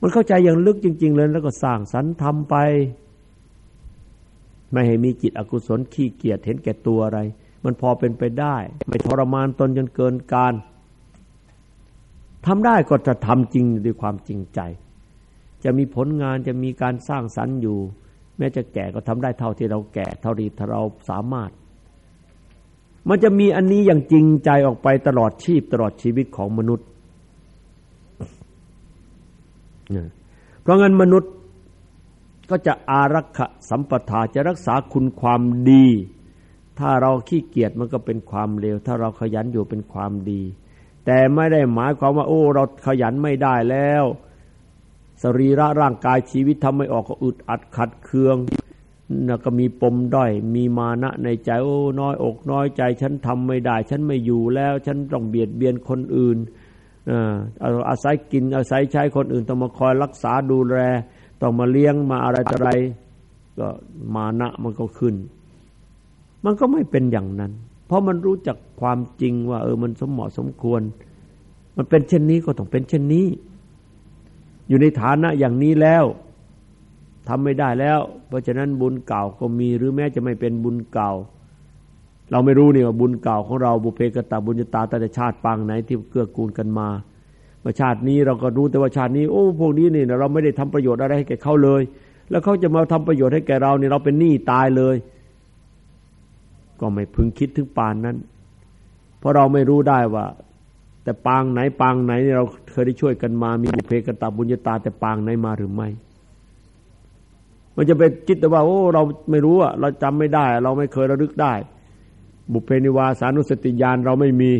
มันเข้าใจอย่างลึกจริง ๆ เลยแล้วก็สร้างสรรค์ทำไป ไม่ให้มีจิตอกุศลขี้เกียจเห็นแก่ตัวอะไร มันพอเป็นไปได้ ไม่ทรมานตนจนเกินการทำได้ก็จะทำจริงด้วยความจริงใจ จะมีผลงานจะมีการสร้างสรรค์อยู่ แม้จะแก่ก็ทำได้เท่าที่เราแก่ เท่าที่เราสามารถ มันจะมีอันนี้อย่างจริงใจออกไปตลอดชีพตลอดชีวิตของมนุษย์ เพราะงั้นมนุษย์ ก็จะอารักขะสัมปทาจะรักษาคุณความดี ถ้าเราขี้เกียจมันก็เป็นความเลว ถ้าเราขยันอยู่เป็นความดี แต่ไม่ได้หมายความว่า โอ้ เราขยันไม่ได้แล้ว สรีระร่างกายชีวิตทำไม่ออกก็อึดอัดขัดเคืองแล้วก็มีปมด้อย มีมานะในใจโอ้น้อยอกน้อยใจ ฉันทำไม่ได้ ฉันไม่อยู่แล้ว ฉันต้องเบียดเบียนคนอื่นอาศัยกินอาศัยใช้คนอื่นต้องมาคอยรักษาดูแล ต้องมาเลี้ยงมาอะไรต่ออะไร ก็มานะมันก็ขึ้น มันก็ไม่เป็นอย่างนั้น เพราะมันรู้จักความจริงว่า เออมันสมเหมาะสมควร มันเป็นเช่นนี้ก็ต้องเป็นเช่นนี้ อยู่ในฐานะอย่างนี้แล้วทำไม่ได้แล้ว เพราะฉะนั้นบุญเก่าก็มีหรือแม้จะไม่เป็นบุญเก่า เราไม่รู้นี่ว่าบุญเก่าของเราบุเพกตาบุญญาตาชาติปางไหนที่เกื้อกูลกันมา ว่าชาตินี้เราก็รู้แต่ว่าชาตินี้ โอ้พวกนี้นี่เราไม่ได้ทำประโยชน์อะไรให้แก่เขาเลย แล้วเขาจะมาทำประโยชน์ให้แก่เราเนี่ยเราเป็นหนี้ตายเลย ก็ไม่พึงคิดถึงปานนั้น เพราะเราไม่รู้ได้ว่า แต่ปางไหนปางไหนเราเคยได้ช่วยกันมามีบุเพกตาบุญญาตา แต่ปางไหนมาหรือไม่มันจะไปคิดแต่ว่าโอ้เราไม่รู้อะเราจำไม่ได้ เราไม่เคยระลึกได้ บุเพนิวาสานุสติญาณเราไม่มี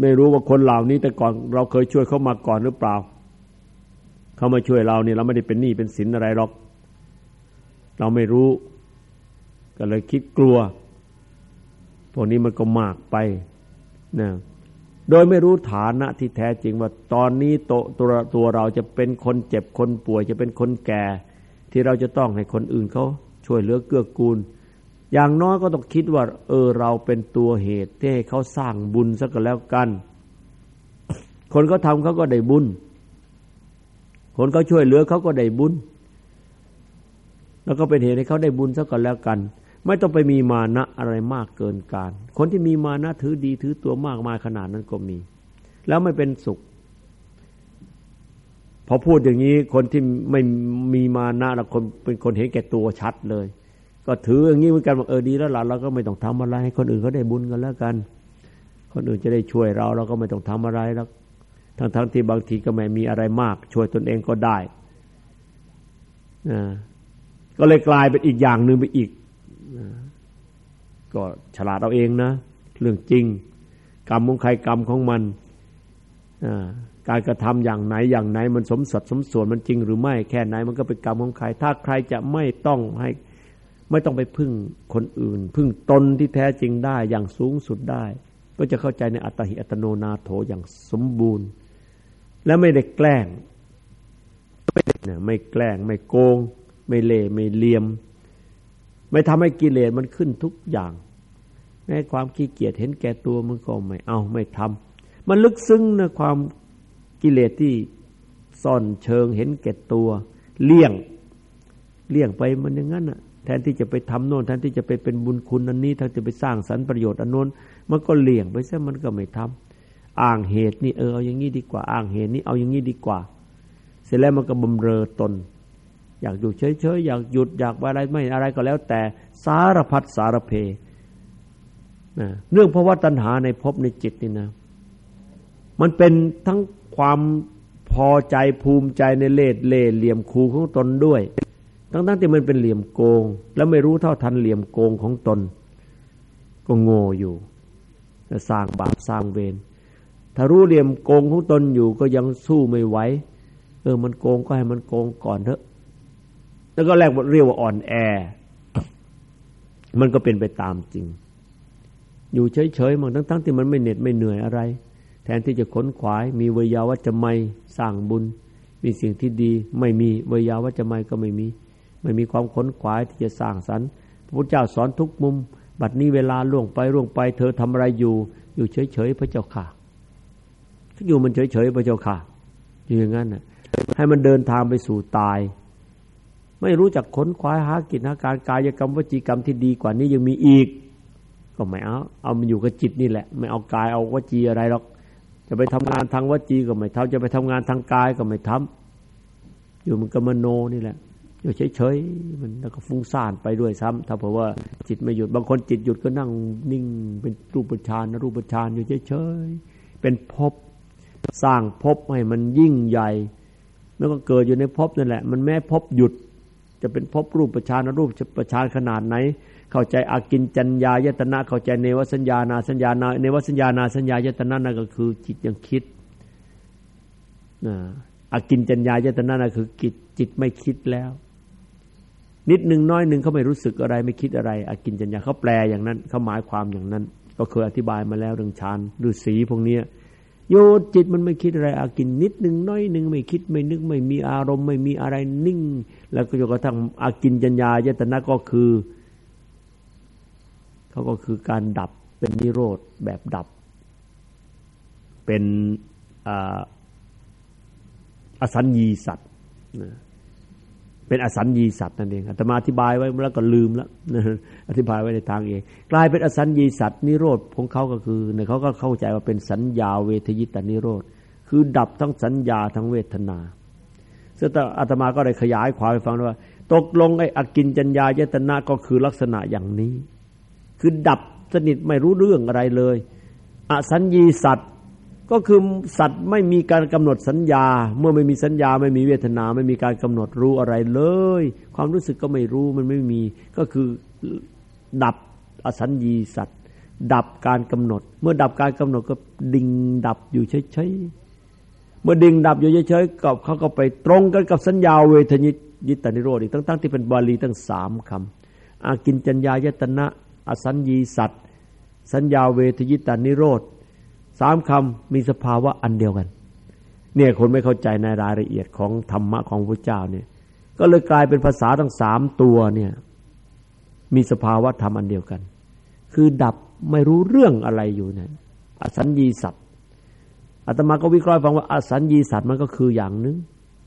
ไม่รู้ว่าคนเหล่านี้แต่ก่อนเราเคยช่วยเขามาก่อนหรือเปล่า เขามาช่วยเราเนี่ยเราไม่ได้เป็นหนี้เป็นสินอะไรหรอก เราไม่รู้ ก็เลยคิดกลัว พวกนี้มันก็มากไปนะโดยไม่รู้ฐานะที่แท้จริงว่าตอนนี้โตตัวตัวเราจะเป็นคนเจ็บคนป่วย จะเป็นคนแก่ ที่เราจะต้องให้คนอื่นเขาช่วยเหลือเกื้อกูล อย่างน้อยก็ต้องคิดว่า เออเราเป็นตัวเหตุที่ให้เขาสร้างบุญสักแล้วกัน คนเขาทำเขาก็ได้บุญ คนเขาช่วยเหลือเขาก็ได้บุญ แล้วก็เป็นเหตุให้เขาได้บุญสักแล้วกัน ไม่ต้องไปมีมานะอะไรมากเกินการ คนที่มีมานะถือดีถือตัวมากมายขนาดนั้นก็มี แล้วไม่เป็นสุขพอพูดอย่างนี้คนที่ไม่มีมานะแล้วคนเป็นคนเห็นแก่ตัวชัดเลย ก็ถืออย่างนี้เหมือนกันบอกเออดีแล้วล่ะเราก็ไม่ต้องทำอะไรให้คนอื่นเขาได้บุญกันแล้วกัน คนอื่นจะได้ช่วยเราเราก็ไม่ต้องทำอะไรแล้วทั้งๆทที่บางทีก็ไม่มีอะไรมาก ช่วยตนเองก็ได้นะก็เลยกลายเป็นอีกอย่างหนึ่งไปอีกก็ฉลาดเอาเองนะเรื่องจริง กรรมของใครกรรมของมันการกระทำอย่างไหนอย่างไหน มันสมสัดสมส่วนมันจริงหรือไม่แค่ไหน มันก็เป็นกรรมของใคร ถ้าใครจะไม่ต้องให้ ไม่ต้องไปพึ่งคนอื่น พึ่งตนที่แท้จริงได้อย่างสูงสุดได้ ก็จะเข้าใจในอัตหิอัตโนนาโถอย่างสมบูรณ์ และไม่ได้แกล้งไม่แกล้ง ไม่โกง ไม่เล่ไม่เลียม ไม่ทำให้กิเลสมันขึ้นทุกอย่าง แม้ความขี้เกียจเห็นแก่ตัวมันก็ไม่เอาไม่ทำมันลึกซึ้งนะความกิเลสที่ซ่อนเชิงเห็นแก่ตัว เลี่ยง เลี่ยงไปมันอย่างนั้นอะ แทนที่จะไปทำโน่นแทนที่จะไปเป็นบุญคุณอันนี้แทนจะไปสร้างสรรประโยชน์อันโน้นมันก็เลี่ยงไปซะมันก็ไม่ทำอ้างเหตุนี่เออเอาอย่างนี้ดีกว่า อ้างเหตุนี้เอาอย่างนี้ดีกว่า เสร็จแล้วมันก็บำเรอตน อยากอยู่เฉยๆอยากหยุดอยากอะไรไม่อะไรก็แล้วแต่สารพัดสารเพนะเรื่องเพราะว่าตัณหาในภพในจิตนี่นะ มันเป็นทั้งความพอใจภูมิใจในเลดเล่เหลี่ยมคูของตนด้วย ทั้งทั้งที่มันเป็นเหลี่ยมโกง แล้วไม่รู้เท่าทันเหลี่ยมโกงของตน ก็โง่อยู่สร้างบาปสร้างเวรถ้ารู้เหลี่ยมโกงของตนอยู่ก็ยังสู้ไม่ไหวเออมันโกงก็ให้มันโกงก่อนเถอะ แล้วก็แรกเรียกว่าอ่อนแอ มันก็เป็นไปตามจริง อยู่เฉยๆมันทั้งๆที่มันไม่เหน็ดไม่เหนื่อยอะไร แทนที่จะขนขวาย มีวิยาวัจจะไม่สร้างบุญ มีสิ่งที่ดี ไม่มีวิยาวัจจะไม่ก็ไม่มี ไม่มีความขนขวายที่จะสร้างสรรค์พระพุทธเจ้าสอนทุกมุม บัดนี้เวลาล่วงไปล่วงไป เธอทำอะไรอยู่ อยู่เฉยๆพระเจ้าค่ะอยู่มันเฉยๆพระเจ้าค่ะอยู่อย่างนั้นน่ะให้มันเดินทางไปสู่ตาย ไม่รู้จักขนขวายหากิจหาการกายกรรมวจีกรรมที่ดีกว่านี้ยังมีอีก ก็ไม่เอาเอามันอยู่กับจิตนี่แหละ ไม่เอากายเอาวจีอะไรหรอกจะไปทำงานทางวจีก็ไม่ทำจะไปทำงานทางกายก็ไม่ทำอยู่มันก็มโนนี่แหละ อยู่เฉยๆมันแล้วก็ฟุ้งซ่านไปด้วยซ้ำถ้าเพราะว่าจิตไม่หยุดบางคนจิตหยุดก็นั่งนิ่งเป็นรูปฌานนะรูปฌานอยู่เฉยๆเป็นภพสร้างภพให้มันยิ่งใหญ่ แล้วก็เกิดอยู่ในภพนั่นแหละ มันแม้ภพหยุด จะเป็นพบรูปประชานรูปประชานขนาดไหน เข้าใจอากินจัญญายตนะ เข้าใจเนวสัญญานาสัญญานาเนวสัญญานาสัญญายตนะนั่นก็คือจิตยังคิดนะอากินจัญญายตนะนั่นคือจิตจิตไม่คิดแล้ว นิดหนึ่งน้อยหนึ่งเขาไม่รู้สึกอะไรไม่คิดอะไรอากินจัญญาเขาแปลอย่างนั้นเขาหมายความอย่างนั้น ก็เคยอธิบายมาแล้วเรื่องฌานฤาษีพวกนี้โยจิตมันไม่คิดอะไรอากินนิดหนึ่งน้อยหนึ่งไม่คิดไม่นึกไม่มีอารมณ์ไม่มีอะไรนิ่ง แล้วก็จนกระทั่งอากินจัญญายตนะก็คือเขาก็คือการดับเป็นนิโรธแบบดับ เป็นอสัญญีสัตว์ เป็นอสัญญีสัตว์นั่นเองอาตมาอธิบายไว้แล้วก็ลืมแล้วอธิบายไว้ในทางเอง กลายเป็นอสัญญีสัตว์นิโรธของเขาก็คือเนี่ยเขาก็เข้าใจว่าเป็นสัญญาเวทยิตานิโรธ คือดับทั้งสัญญาทั้งเวทนาซึ่งอาตมาก็ได้ขยายความให้ฟังว่า ตกลงไอ้อกินจัญญายตนะก็คือลักษณะอย่างนี้ คือดับสนิทไม่รู้เรื่องอะไรเลย อสัญญีสัตว์ ก็คือสัตว์ไม่มีการกำหนดสัญญา เมื่อไม่มีสัญญาไม่มีเวทนา ไม่มีการกำหนดรู้อะไรเลย ความรู้สึกก็ไม่รู้มันไม่มีก็คือดับอสัญญีสัตว์ ดับการกำหนด เมื่อดับการกำหนดก็ดิ่งดับอยู่เฉยๆเมื่อดิ่งดับอยู่เฉยๆกับเขาก็ไปตรงกันกับสัญญาเวทยิตยิตานิโรธอีกทั้งๆที่เป็นบาลีตั้งสามคำอากินจัญญายตนะ อสัญญีสัตว์ สัญญาเวทยิตานิโรธ สามคำมีสภาวะอันเดียวกัน เนี่ยคนไม่เข้าใจในรายละเอียดของธรรมะของพระเจ้าเนี่ย ก็เลยกลายเป็นภาษาทั้งสามตัวเนี่ย มีสภาวะธรรมอันเดียวกัน คือดับไม่รู้เรื่องอะไรอยู่นั่นอสัญญีสัตว์อาตมาก็วิเคราะห์ฟังว่าอสัญญีสัตว์มันก็คืออย่างหนึ่ง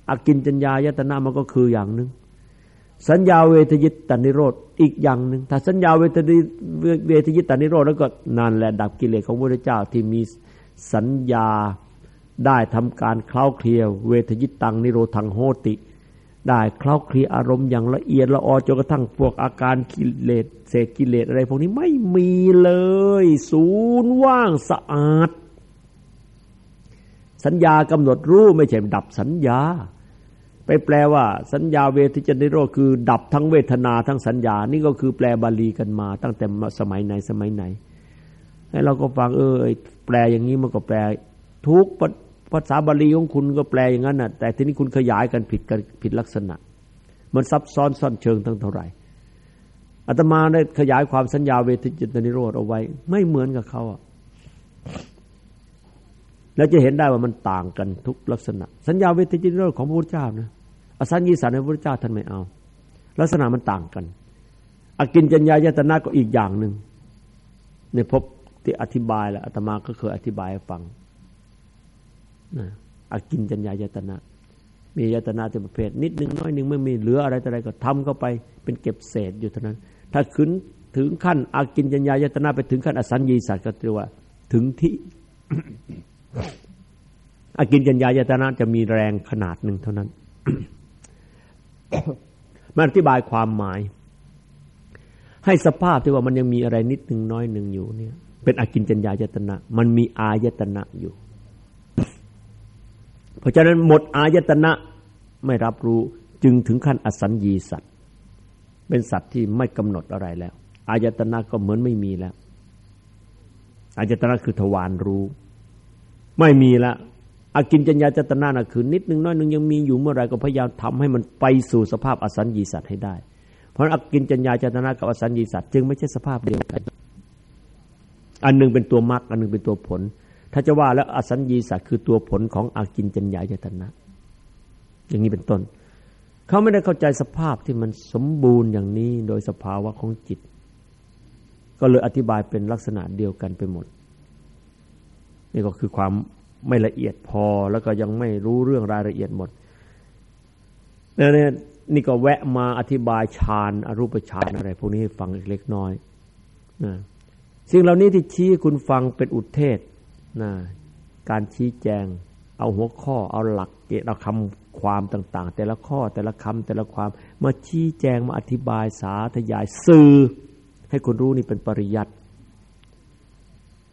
อกินจัญญายตนะมันก็คืออย่างหนึ่ง สัญญาเวทยิตตานิโรธอีกอย่างหนึ่งถ้าสัญญาเวทยิเวทยิตตานิโรธแล้วก็นั่นแหละดับกิเลสของพระเจ้าที่มีสัญญาได้ทำการเคล้าเคลียเวทยิตตังนิโรธังโหติ ได้เคล้าเคลียอารมณ์อย่างละเอียดละออจนกระทั่งพวกอาการกิเลสเศษกิเลสอะไรพวกนี้ไม่มีเลย ศูนย์ว่างสะอาด สัญญากำหนดรู้ไม่ใช่ดับสัญญา ไปแปลว่าสัญญาเวทิจนิโรคือ ดับทั้งเวทนาทั้งสัญญา นี่ก็คือแปลบาลีกันมา ตั้งแต่สมัยไหนสมัยไหนให้เราก็ฟังเออแปลอย่างนี้มันก็แปล ทุกภาษาบาลีของคุณก็แปลอย่างนั้นน่ะ แต่ทีนี้คุณขยายกันผิดกันผิดลักษณะ มันซับซ้อนซ่อนเชิงทั้งเท่าไหร่อาตมาได้ขยายความสัญญาเวทจิตนิโรธเอาไว้ ไม่เหมือนกับเขาอะแล้วจะเห็นได้ว่ามันต่างกันทุกลักษณะ สัญญาเวทจิตนิโรธของพระพุทธเจ้านะ อสัญญีสันในพระพุทธเจ้าท่านไม่เอา ลักษณะมันต่างกันอากินจัญญายตนะก็อีกอย่างหนึ่งในพบที่อธิบายแล้วอาตมาก็เคยอธิบายให้ฟังนะอากินจัญญายตนะ มียตนะที่ประเภท นิดหนึ่งน้อยหนึ่งไม่มีเหลืออะไรแต่อะไรก็ทำเข้าไป เป็นเก็บเศษอยู่เท่านั้น ถ้าขึ้นถึงขั้นอากินจัญญายตนะไปถึงขั้นอสัญญีสัตว์ก็เรียกว่า ถึงที่อากินจัญญายตนะจะมีแรงขนาดหนึ่งเท่านั้น มันอธิบายความหมาย ให้สภาพที่ว่ามันยังมีอะไรนิดหนึ่งน้อยหนึ่งอยู่เนี่ย เป็นอากินจัญญายตนะ มันมีอายตนะอยู่ เพราะฉะนั้นหมดอายตนะไม่รับรู้จึงถึงขั้นอสัญญีสัตว์ เป็นสัตว์ที่ไม่กำหนดอะไรแล้ว อายตนะก็เหมือนไม่มีแล้ว อายตนะคือทวารรู้ ไม่มีแล้ว อากินจัญญาจตนานะคือนิดนึงน้อยนึงยังมีอยู่เมื่อไรก็พยายามทำให้มันไปสู่สภาพอสัญญีสัตว์ให้ได้ เพราะอากินจัญญาจตนากับอสัญญีสัตว์จึงไม่ใช่สภาพเดียวกันอันนึงเป็นตัวมรรคอันนึงเป็นตัวผล ถ้าจะว่าแล้วอสัญญีสัตว์คือตัวผลของอากินจัญญายตนะ อย่างนี้เป็นต้น เขาไม่ได้เข้าใจสภาพที่มันสมบูรณ์อย่างนี้โดยสภาวะของจิต ก็เลยอธิบายเป็นลักษณะเดียวกันไปหมดนี่ก็คือความ ไม่ละเอียดพอแล้วก็ยังไม่รู้เรื่องรายละเอียดหมดนี่นี่ก็แวะมาอธิบายฌานอรูปฌานอะไรพวกนี้ให้ฟังเล็กน้อยนะสิ่งเหล่านี้ที่ชี้คุณฟังเป็นอุทเทศนะการชี้แจง เอาหัวข้อเอาหลักเกณฑ์เอาคำความต่าง ๆ แต่ละข้อแต่ละคำแต่ละความมาชี้แจงมาอธิบายสาธยายสื่อให้คนรู้นี่เป็นปริยัติ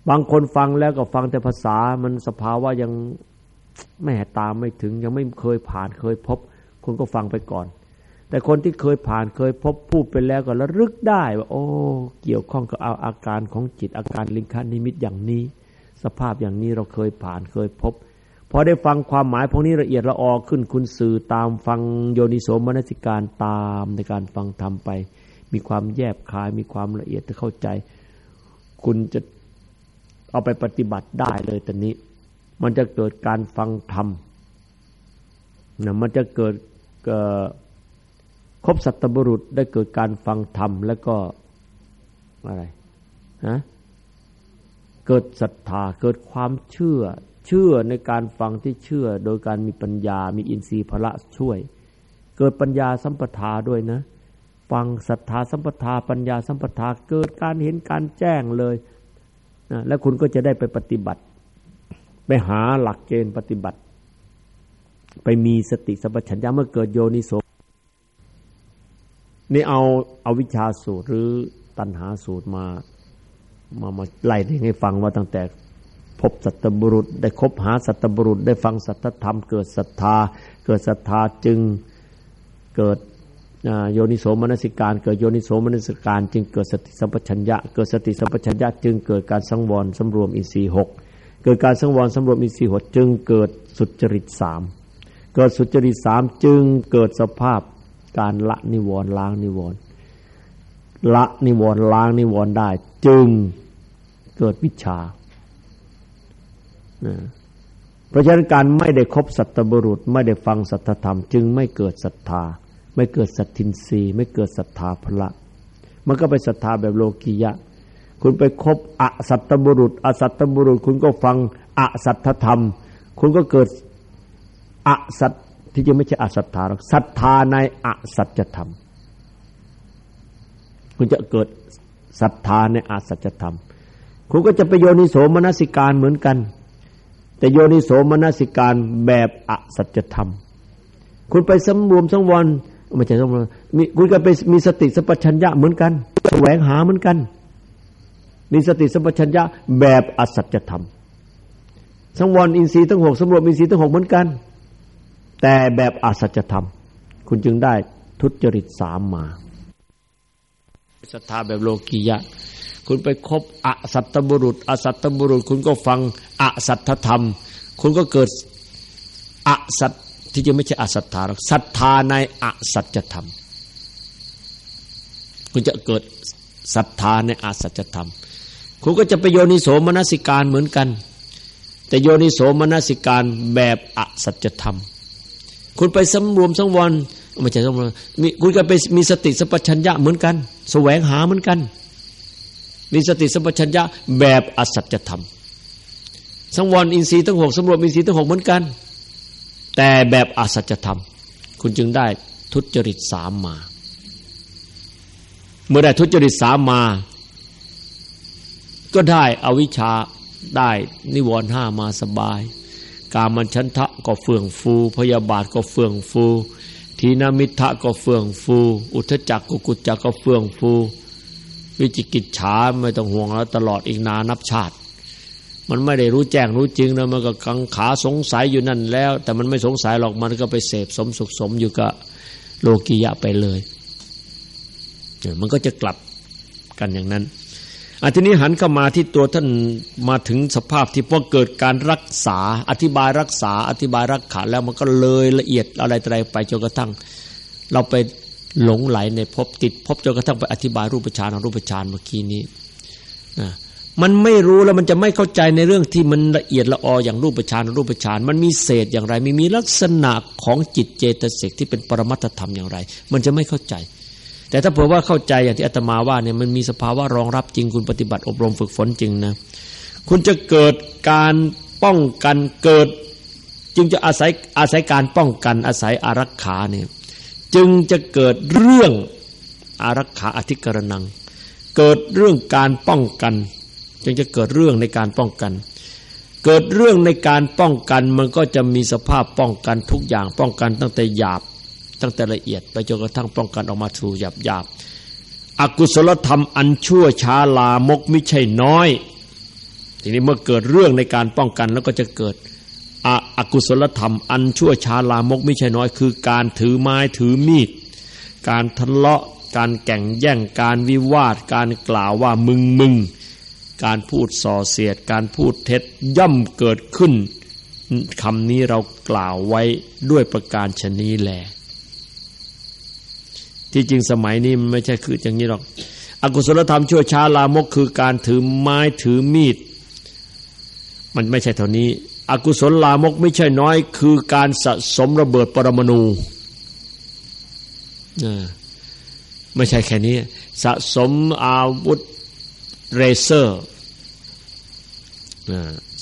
บางคนฟังแล้วก็ฟังแต่ภาษามันสภาวะยังไม่ตามไม่ถึง ยังไม่เคยผ่านเคยพบ คุณก็ฟังไปก่อน แต่คนที่เคยผ่านเคยพบพูดไปแล้วก็ระลึกได้ว่าโอ้ เกี่ยวข้องกับเอาอาการของจิตอาการลิงคานิมิตอย่างนี้ สภาพอย่างนี้เราเคยผ่านเคยพบพอได้ฟังความหมายพวกนี้ละเอียดละออขึ้นคุณสื่อตามฟังโยนิโสมนสิการตามในการฟังทำไป มีความแยบคายมีความละเอียดเข้าใจ คุณจะ เอาไปปฏิบัติได้เลยตอนนี้ มันจะเกิดการฟังธรรมนะมันจะเกิดครบสัตบุรุษได้เกิดการฟังธรรม แล้วก็อะไรฮะเกิดศรัทธาเกิดความเชื่อ เชื่อในการฟังที่เชื่อ โดยการมีปัญญา มีอินทรีย์พละช่วย เกิดปัญญาสัมปทาด้วยนะ ฟังศรัทธาสัมปทา ปัญญาสัมปทา เกิดการเห็นการแจ้งเลย นะแล้วคุณก็จะได้ไปปฏิบัติ ไปหาหลักเกณฑ์ปฏิบัติ ไปมีสติสัมปชัญญะเมื่อเกิดโยนิโสนี่เอาเอาวิชาสูตรหรือตัณหาสูตรมามามาไล่ให้ฟังว่าตั้งแต่พบสัตบุรุษ ได้คบหาสัตบุรุษ ได้ฟังสัตธรรม เกิดศรัทธา เกิดศรัทธาจึงเกิด โยนิโสมนสิการ เกิดโยนิโสมนสิการ จึงเกิดสติสัมปชัญญะ เกิดสติสัมปชัญญะจึงเกิดการสังวรสำรวมอินทรีย์หกเกิดการสังวรสำรวมอินทรีย์หกจึงเกิดสุจริตสามเกิดสุจริตสามจึงเกิดสภาพการละนิวรณ์ล้างนิวรณ์ละนิวรณ์ล้างนิวรณ์ได้ จึงเกิดวิชาเพราะฉะนั้นการไม่ได้คบสัตบุรุษ ไม่ได้ฟังสัทธธรรม จึงไม่เกิดศรัทธา ไม่เกิดสัตทินรีไม่เกิดศรัทธาพละ มันก็ไปศรัทธาแบบโลกียะ คุณไปคบอสัตตบุรุษ อสัตตบุรุษ คุณก็ฟังอสัทธรรม คุณก็เกิดอสัตที่จะไม่ใช่อสัทธาหรอกศรัทธาในอสัจธรรม คุณจะเกิดศรัทธาในอสัจธรรม คุณก็จะไปโยนิโสมนสิการเหมือนกัน แต่โยนิโสมนสิการแบบอสัจธรรม คุณไปสำรวมสังวร ไม่ใช่สำรวมมีคุณก็ไปมีสติสัพชัญญะเหมือนกันแสวงหาเหมือนกัน มีสติสัพชัญญะแบบอสัจธรรมสังวรอินทรีย์ทั้งหกสำรวมอินทรีย์ทั้งหกเหมือนกัน แต่แบบอสัจธรรม คุณจึงได้ทุจริตสามมาศรัทธาแบบโลกียะ คุณไปคบอสัตตบุรุษ อสัตตบุรุษ คุณก็ฟังอสัตธรรม คุณก็เกิดอสัต ที่จะไม่ใช่อสัตถาหรอกศรัทธาในอสัจธรรม คุณจะเกิดศรัทธาในอสัจธรรม คุณก็จะไปโยนิโสมนสิการเหมือนกัน แต่โยนิโสมนสิการแบบอสัจธรรม คุณไปสำรวมสังวรไม่ใช่สำรวมคุณก็ไปมีสติสัพชัญญะเหมือนกัน แสวงหาเหมือนกัน มีสติสัมปชัญญะแบบอสัจธรรมสังวรอินทรีย์ทั้งหกสำรวมอินทรีย์ทั้งหกเหมือนกัน แต่แบบอสัจธรรม คุณจึงได้ทุจริตสามมา เมื่อได้ทุจริตสามมา ก็ได้อวิชชาได้นิวรณ์ห้ามาสบาย กามันชันทะก็เฟื่องฟู พยาบาทก็เฟื่องฟู ทีนามิทะก็เฟื่องฟู อุทจักกุกุจักก็เฟื่องฟู วิจิกิจฉาไม่ต้องห่วงแล้วตลอดอีกนานับชาติ มันไม่ได้รู้แจ้งรู้จริงนะมันก็กังขาสงสัยอยู่นั่นแล้ว แต่มันไม่สงสัยหรอกมันก็ไปเสพสมสุขสมอยู่กับโลกียะไปเลยมันก็จะกลับกันอย่างนั้นอันทีนี้หันเข้ามาที่ตัวท่านมาถึงสภาพที่พอเกิดการรักษา อธิบายรักษา อธิบายรักขาแล้วมันก็เลยละเอียดอะไรอะไรไปจนกระทั่ง เราไปหลงไหลในภพติดภพจนกระทั่งไปอธิบายรูปฌานของรูปฌานเมื่อกี้นี้นะ มันไม่รู้แล้วมันจะไม่เข้าใจในเรื่องที่มันละเอียดละอออย่างรูปฌานรูปฌานมันมีเศษอย่างไรมีมีลักษณะของจิตเจตสิกที่เป็นปรมัตธรรมอย่างไร มันจะไม่เข้าใจ แต่ถ้าเผื่อว่าเข้าใจอย่างที่อาตมาว่าเนี่ยมันมีสภาวะรองรับจริงคุณปฏิบัติอบรมฝึกฝนจริงนะคุณจะเกิดการป้องกันเกิด จึงจะอาศัยอาศัยการป้องกันอาศัยอารักขาเนี่ยจึงจะเกิดเรื่องอารักขาอธิกรณัง เกิดเรื่องการป้องกัน จึงจะเกิดเรื่องในการป้องกัน เกิดเรื่องในการป้องกันมันก็จะมีสภาพป้องกันทุกอย่างป้องกันตั้งแต่หยาบตั้งแต่ละเอียดไปจนกระทั่งป้องกันออกมาสู่หยาบหยาบอกุศลธรรมอันชั่วช้าลามกไม่ใช่น้อย ทีนี้เมื่อเกิดเรื่องในการป้องกันแล้วก็จะเกิดอกุศลธรรม อันชั่วช้าลามกไม่ใช่น้อย คือการถือไม้ถือมีด การทะเลาะ การแก่งแย่งการวิวาท การกล่าวว่ามึงมึง การพูดส่อเสียด การพูดเท็จย่อมเกิดขึ้นคำนี้เรากล่าวไว้ด้วยประการชนีแหลที่จริงสมัยนี้มันไม่ใช่คืออย่างนี้หรอก อกุศลธรรมชั่วช้าลามกคือการถือไม้ถือมีด มันไม่ใช่เท่านี้ อกุศลลามกไม่ใช่น้อย คือการสะสมระเบิดปรมาณูไม่ใช่แค่นี้ สะสมอาวุธ เรเซอร์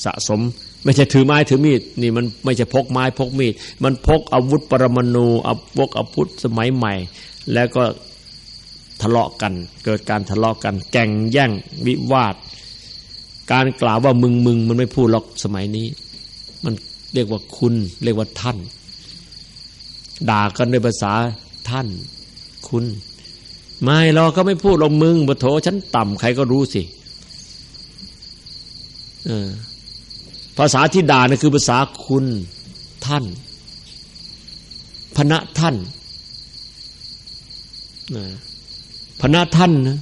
สะสมไม่ใช่ถือไม้ถือมีดนี่มันไม่ใช่พกไม้พกมีด มันพกอาวุธปรมาณูอาวุธอาวุธสมัยใหม่ แล้วก็ทะเลาะกัน เกิดการทะเลาะกัน แก่งแย่งวิวาท การกล่าวว่ามึงมึงมันไม่พูดหรอกสมัยนี้ มันเรียกว่าคุณ เรียกว่าท่าน ด่ากันในภาษาท่าน คุณ ไม่เราก็ไม่พูดลงมึงบโถฉันต่ำใครก็รู้สิภาษาที่ด่านะคือภาษาคุณท่านพระท่านพระนาท่านนะ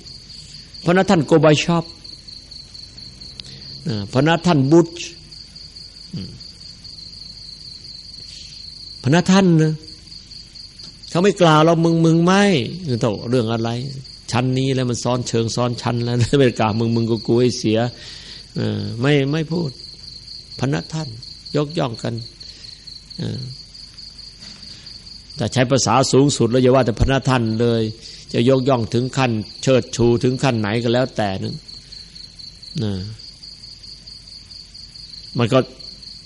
พระนาท่านโกบายชอบพระนาท่านบุตรพระนาท่านนะ เขาไม่กล่าวเรามึงมึงไม่เรื่องอะไร ชั้นนี้แล้วมันซ้อนเชิงซ้อนชั้นแล้วไม่กล่าวมึงมึงกูกูให้เสียไม่ไม่พูดพระนาท่าน ยกย่องกันแต่ใช้ภาษาสูงสุดแล้วอย่าว่าแต่พระท่านเลย จะยกย่องถึงขั้น เชิดชูถึงขั้นไหนก็แล้วแต่นึงมันก็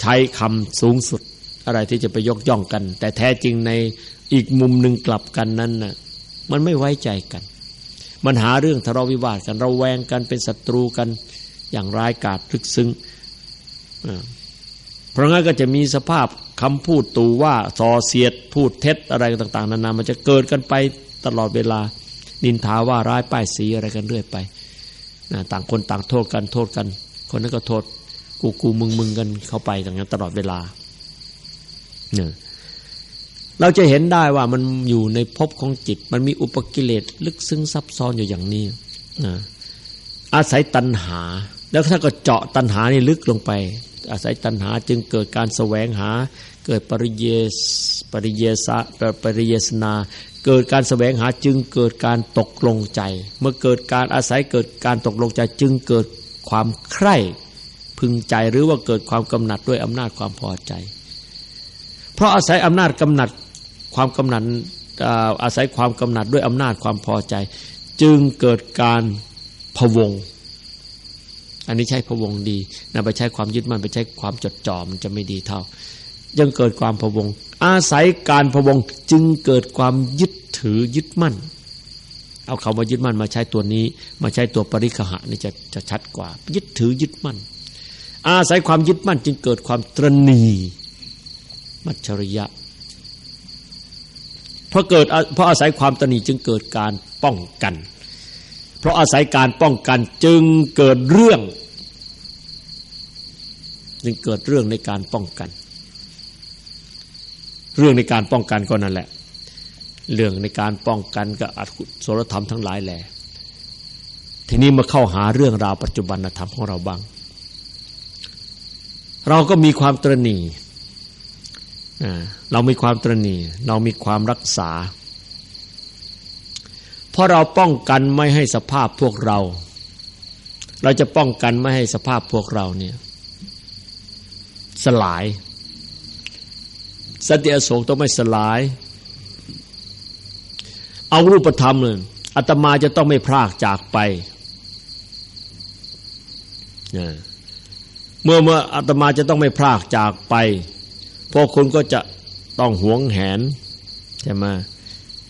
ใช้คำสูงสุดอะไรที่จะไปยกย่องกัน แต่แท้จริงใน อีกมุมหนึ่งกลับกันนั้นน่ะมันไม่ไว้ใจกัน มันหาเรื่องทะเลาะวิวาทกันเราแวงกันเป็นศัตรูกันอย่างร้ายกาจลึกซึ้งเพราะงั้นก็จะมีสภาพคำพูดตูว่าส่อเสียดพูดเท็จอะไรต่าง ๆ นานา มันจะเกิดกันไปตลอดเวลา นินทาว่าร้ายป้ายสีอะไรกันเรื่อยไปนะต่างคนต่างโทษกันโทษกัน คนนั้นก็โทษกูกูมึงมึงกันเข้าไปอย่างนั้นตลอดเวลาเนี่ย เราจะเห็นได้ว่ามันอยู่ในภพของจิต มันมีอุปกิเลสลึกซึ้งซับซ้อนอยู่อย่างนี้นะอาศัยตัณหา แล้วถ้าก็เจาะตัณหานี่ลึกลงไป อาศัยตัณหาจึงเกิดการแสวงหา เกิดปริเยสปริเยสะปริเยสนา เกิดการแสวงหาจึงเกิดการตกลงใจ เมื่อเกิดการอาศัยเกิดการตกลงใจ จึงเกิดความใคร่พึงใจหรือว่าเกิดความกำหนัดด้วยอำนาจความพอใจ เพราะอาศัยอำนาจกำหนัด ความกำหนัดอาศัยความกำหนัดด้วยอำนาจความพอใจ จึงเกิดการพวง อันนี้ใช้พวงดีนำไปใช้ความยึดมั่นไปใช้ความจดจ่อมันจะไม่ดีเท่ายังเกิดความพวง อาศัยการพวงจึงเกิดความยึดถือยึดมั่น เอาเขามายึดมั่นมาใช้ตัวนี้ มาใช้ตัวปริคหะนี่จะจะชัดกว่า ยึดถือยึดมั่น อาศัยความยึดมั่น จึงเกิดความตรณี มัจฉริยะ ราะเกิดเพราะอาศัยความตรณีจึงเกิดการป้องกัน เพราะอาศัยการป้องกันจึงเกิดเรื่อง จึงเกิดเรื่องในการป้องกัน เรื่องในการป้องกันก็นั่นแหละ เรื่องในการป้องกันกับอัตโสรธรรมทั้งหลายแหละทีนี้มาเข้าหาเรื่องราวปัจจุบันธรรมของเราบ้าง เราก็มีความตรณี เรามีความตรณีเรามีความรักษา เพราะเราป้องกันไม่ให้สภาพพวกเรา เราจะป้องกันไม่ให้สภาพพวกเราเนี่ย สลาย สติอโศกต้องไม่สลาย เอารูปธรรมเลยอาตมาจะต้องไม่พรากจากไปเมื่อเมื่ออาตมาจะต้องไม่พรากจากไป พวกคุณก็จะต้องหวงแหนใช่ไหม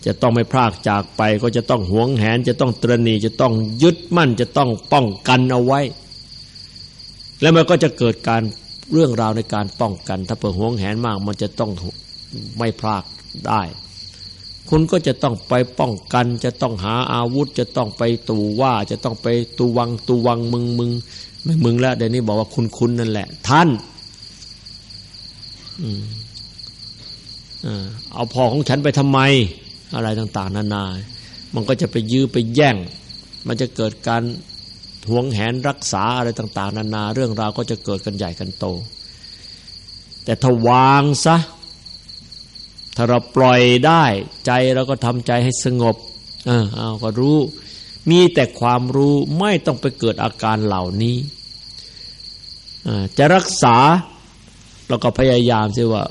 จะต้องไม่พลากจากไป ก็จะต้องหวงแหน จะต้องตรณีจะต้องยึดมั่น จะต้องป้องกันเอาไว้ แล้วมันก็จะเกิดการเรื่องราวในการป้องกัน ถ้าเปิดหวงแหนมาก มันจะต้องไม่พลากได้ คุณก็จะต้องไปป้องกัน จะต้องหาอาวุธ จะต้องไปตูว่า จะต้องไปตูวังตูวังมึงมึงไม่มึงแล้วเดี๋ยวนี้บอกว่าคุณคุณนั่นแหละ ท่าน เอาพอของฉันไปทำไม อะไรต่าง ๆ นานา มันก็จะไปยื้อไปแย่ง มันจะเกิดการหวงแหนรักษาอะไรต่าง ๆ นานา เรื่องราวก็จะเกิดกันใหญ่กันโต แต่ถ้าวางซะ ถ้าเราปล่อยได้ใจเราก็ทำใจให้สงบเออเอาก็รู้ มีแต่ความรู้ไม่ต้องไปเกิดอาการเหล่านี้จะรักษา เราก็พยายามสิว่า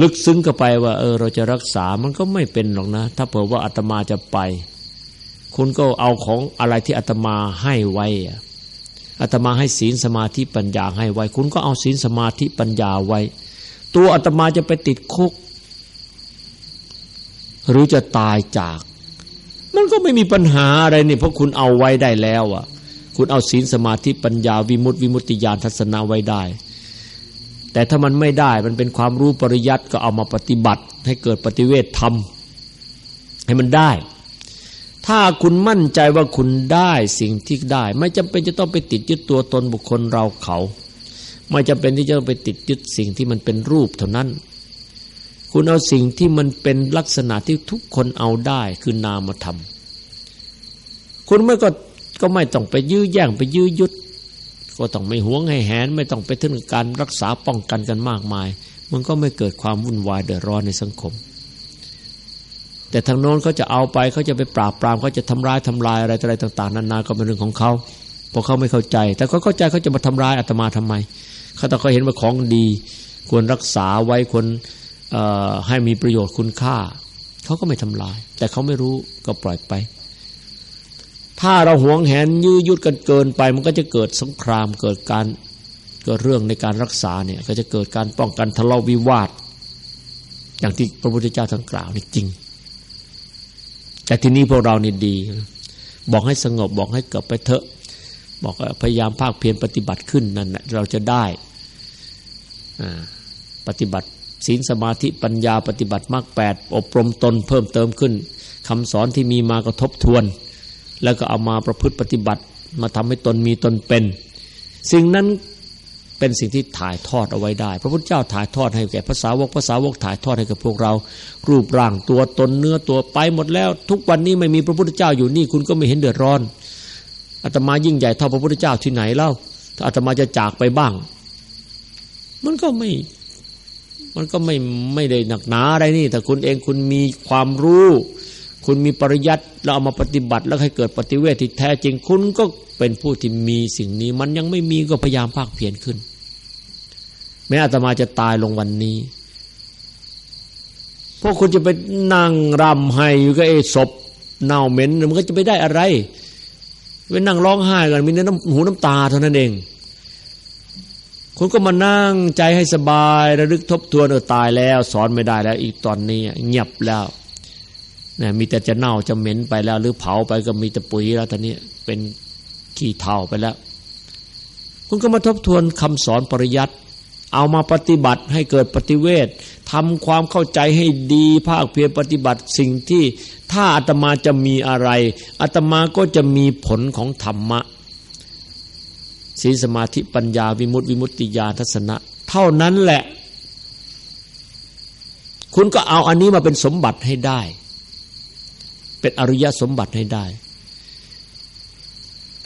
ลึกซึ้งเข้าไปว่า เออ เราจะรักษามันก็ไม่เป็นหรอกนะ ถ้าเผื่อว่าอาตมาจะไป คุณก็เอาของอะไรที่อาตมาให้ไว้อาตมาให้ศีลสมาธิปัญญาให้ไว้ คุณก็เอาศีลสมาธิปัญญาไว้ ตัวอาตมาจะไปติดคุก หรือจะตายจาก มันก็ไม่มีปัญหาอะไรนี่ เพราะคุณเอาไว้ได้แล้วอะ คุณเอาศีลสมาธิปัญญาวิมุตติวิมุตติญาณทัศนาไว้ได้ แต่ถ้ามันไม่ได้มันเป็นความรู้ปริยัติก็เอามาปฏิบัติ ให้เกิดปฏิเวทธรรม ให้มันได้ ถ้าคุณมั่นใจว่าคุณได้สิ่งที่ได้ ไม่จำเป็นจะต้องไปติดยึดตัวตนบุคคลเราเขา ไม่จำเป็นที่จะต้องไปติดยึดสิ่งที่มันเป็นรูปเท่านั้น คุณเอาสิ่งที่มันเป็นลักษณะที่ทุกคนเอาได้คือนามธรรม คุณไม่ก็ก็ไม่ต้องไปยื้อแย่งไปยื้อยุด ก็ต้องไม่หวงให้แหน ไม่ต้องไปถึงการรักษาป้องกันกันมากมาย มันก็ไม่เกิดความวุ่นวายเดือดร้อนในสังคม แต่ทางโน้นเขาจะเอาไปเขาจะไปปราบปรามเขาจะทำร้ายทำลายอะไรอะไรต่าง ๆ นานาก็เป็นเรื่องของเขาเพราะเขาไม่เข้าใจ แต่เขาเข้าใจเขาจะมาทำร้ายอาตมาทำไมเขาต้องเขาเห็นว่าของดี ควรรักษาไว้ควรให้มีประโยชน์คุณค่า เขาก็ไม่ทำลาย แต่เขาไม่รู้ก็ปล่อยไป ถ้าเราหวงแหนยื้อยุดกันเกินไป มันก็จะเกิดสงครามเกิดการเกิดเรื่องในการรักษาเนี่ย ก็จะเกิดการป้องกันทะเลาะวิวาท อย่างที่พระพุทธเจ้าทั้งกล่าวนี่จริง แต่ทีนี้พวกเรานี่ดี บอกให้สงบบอกให้เกิดไปเถอะ บอกพยายามภาคเพียรปฏิบัติขึ้นนั่นแหละเราจะได้ปฏิบัติศีลสมาธิปัญญาปฏิบัติมรรคแปดอบรมตนเพิ่มเติมขึ้นคำสอนที่มีมากระทบทวน แล้วก็เอามาประพฤติปฏิบัติ มาทำให้ตนมีตนเป็น สิ่งนั้นเป็นสิ่งที่ถ่ายทอดเอาไว้ได้ พระพุทธเจ้าถ่ายทอดให้แก่ภาษาวกภาษาวกถ่ายทอดให้กับพวกเรา รูปร่างตัวตนเนื้อตัวไปหมดแล้ว ทุกวันนี้ไม่มีพระพุทธเจ้าอยู่นี่คุณก็ไม่เห็นเดือดร้อนอาตมายิ่งใหญ่เท่าพระพุทธเจ้าที่ไหนเล่าถ้าอาตมาจะจากไปบ้าง มันก็ไม่มันก็ไม่ไม่ได้หนักหนาอะไรนี่ แต่คุณเองคุณมีความรู้ คุณมีปริยัติแล้วเอามาปฏิบัติแล้วให้เกิดปฏิเวทที่แท้จริงคุณก็เป็นผู้ที่มีสิ่งนี้ มันยังไม่มีก็พยายามภาคเพียรขึ้น แม้อาตมาจะตายลงวันนี้พวกคุณจะไปนั่งรำให้อยู่ก็เอศพเน่าเหม็นมันก็จะไปได้อะไรไปนั่งร้องไห้กันมีน้ำหูน้ำตาเท่านั้นเองคุณก็มานั่งใจให้สบายระลึกทบทวนเออตายแล้ว สอนไม่ได้แล้ว อีกตอนนี้เงียบแล้ว นะมีแต่จะเน่าจะเหม็นไปแล้ว หรือเผาไปก็มีแต่ปุ๋ยแล้วตอนนี้เป็นขี้เถ้าไปแล้ว คุณก็มาทบทวนคำสอนปริยัติเอามาปฏิบัติให้เกิดปฏิเวททำความเข้าใจให้ดีภาคเพียรปฏิบัติสิ่งที่ถ้าอาตมาจะมีอะไรอาตมาก็จะมีผลของธรรมะศีลสมาธิปัญญาวิมุตติวิมุตติญาทัศนะ เท่านั้นแหละ คุณก็เอาอันนี้มาเป็นสมบัติให้ได้ เป็นอริยสมบัติให้ได้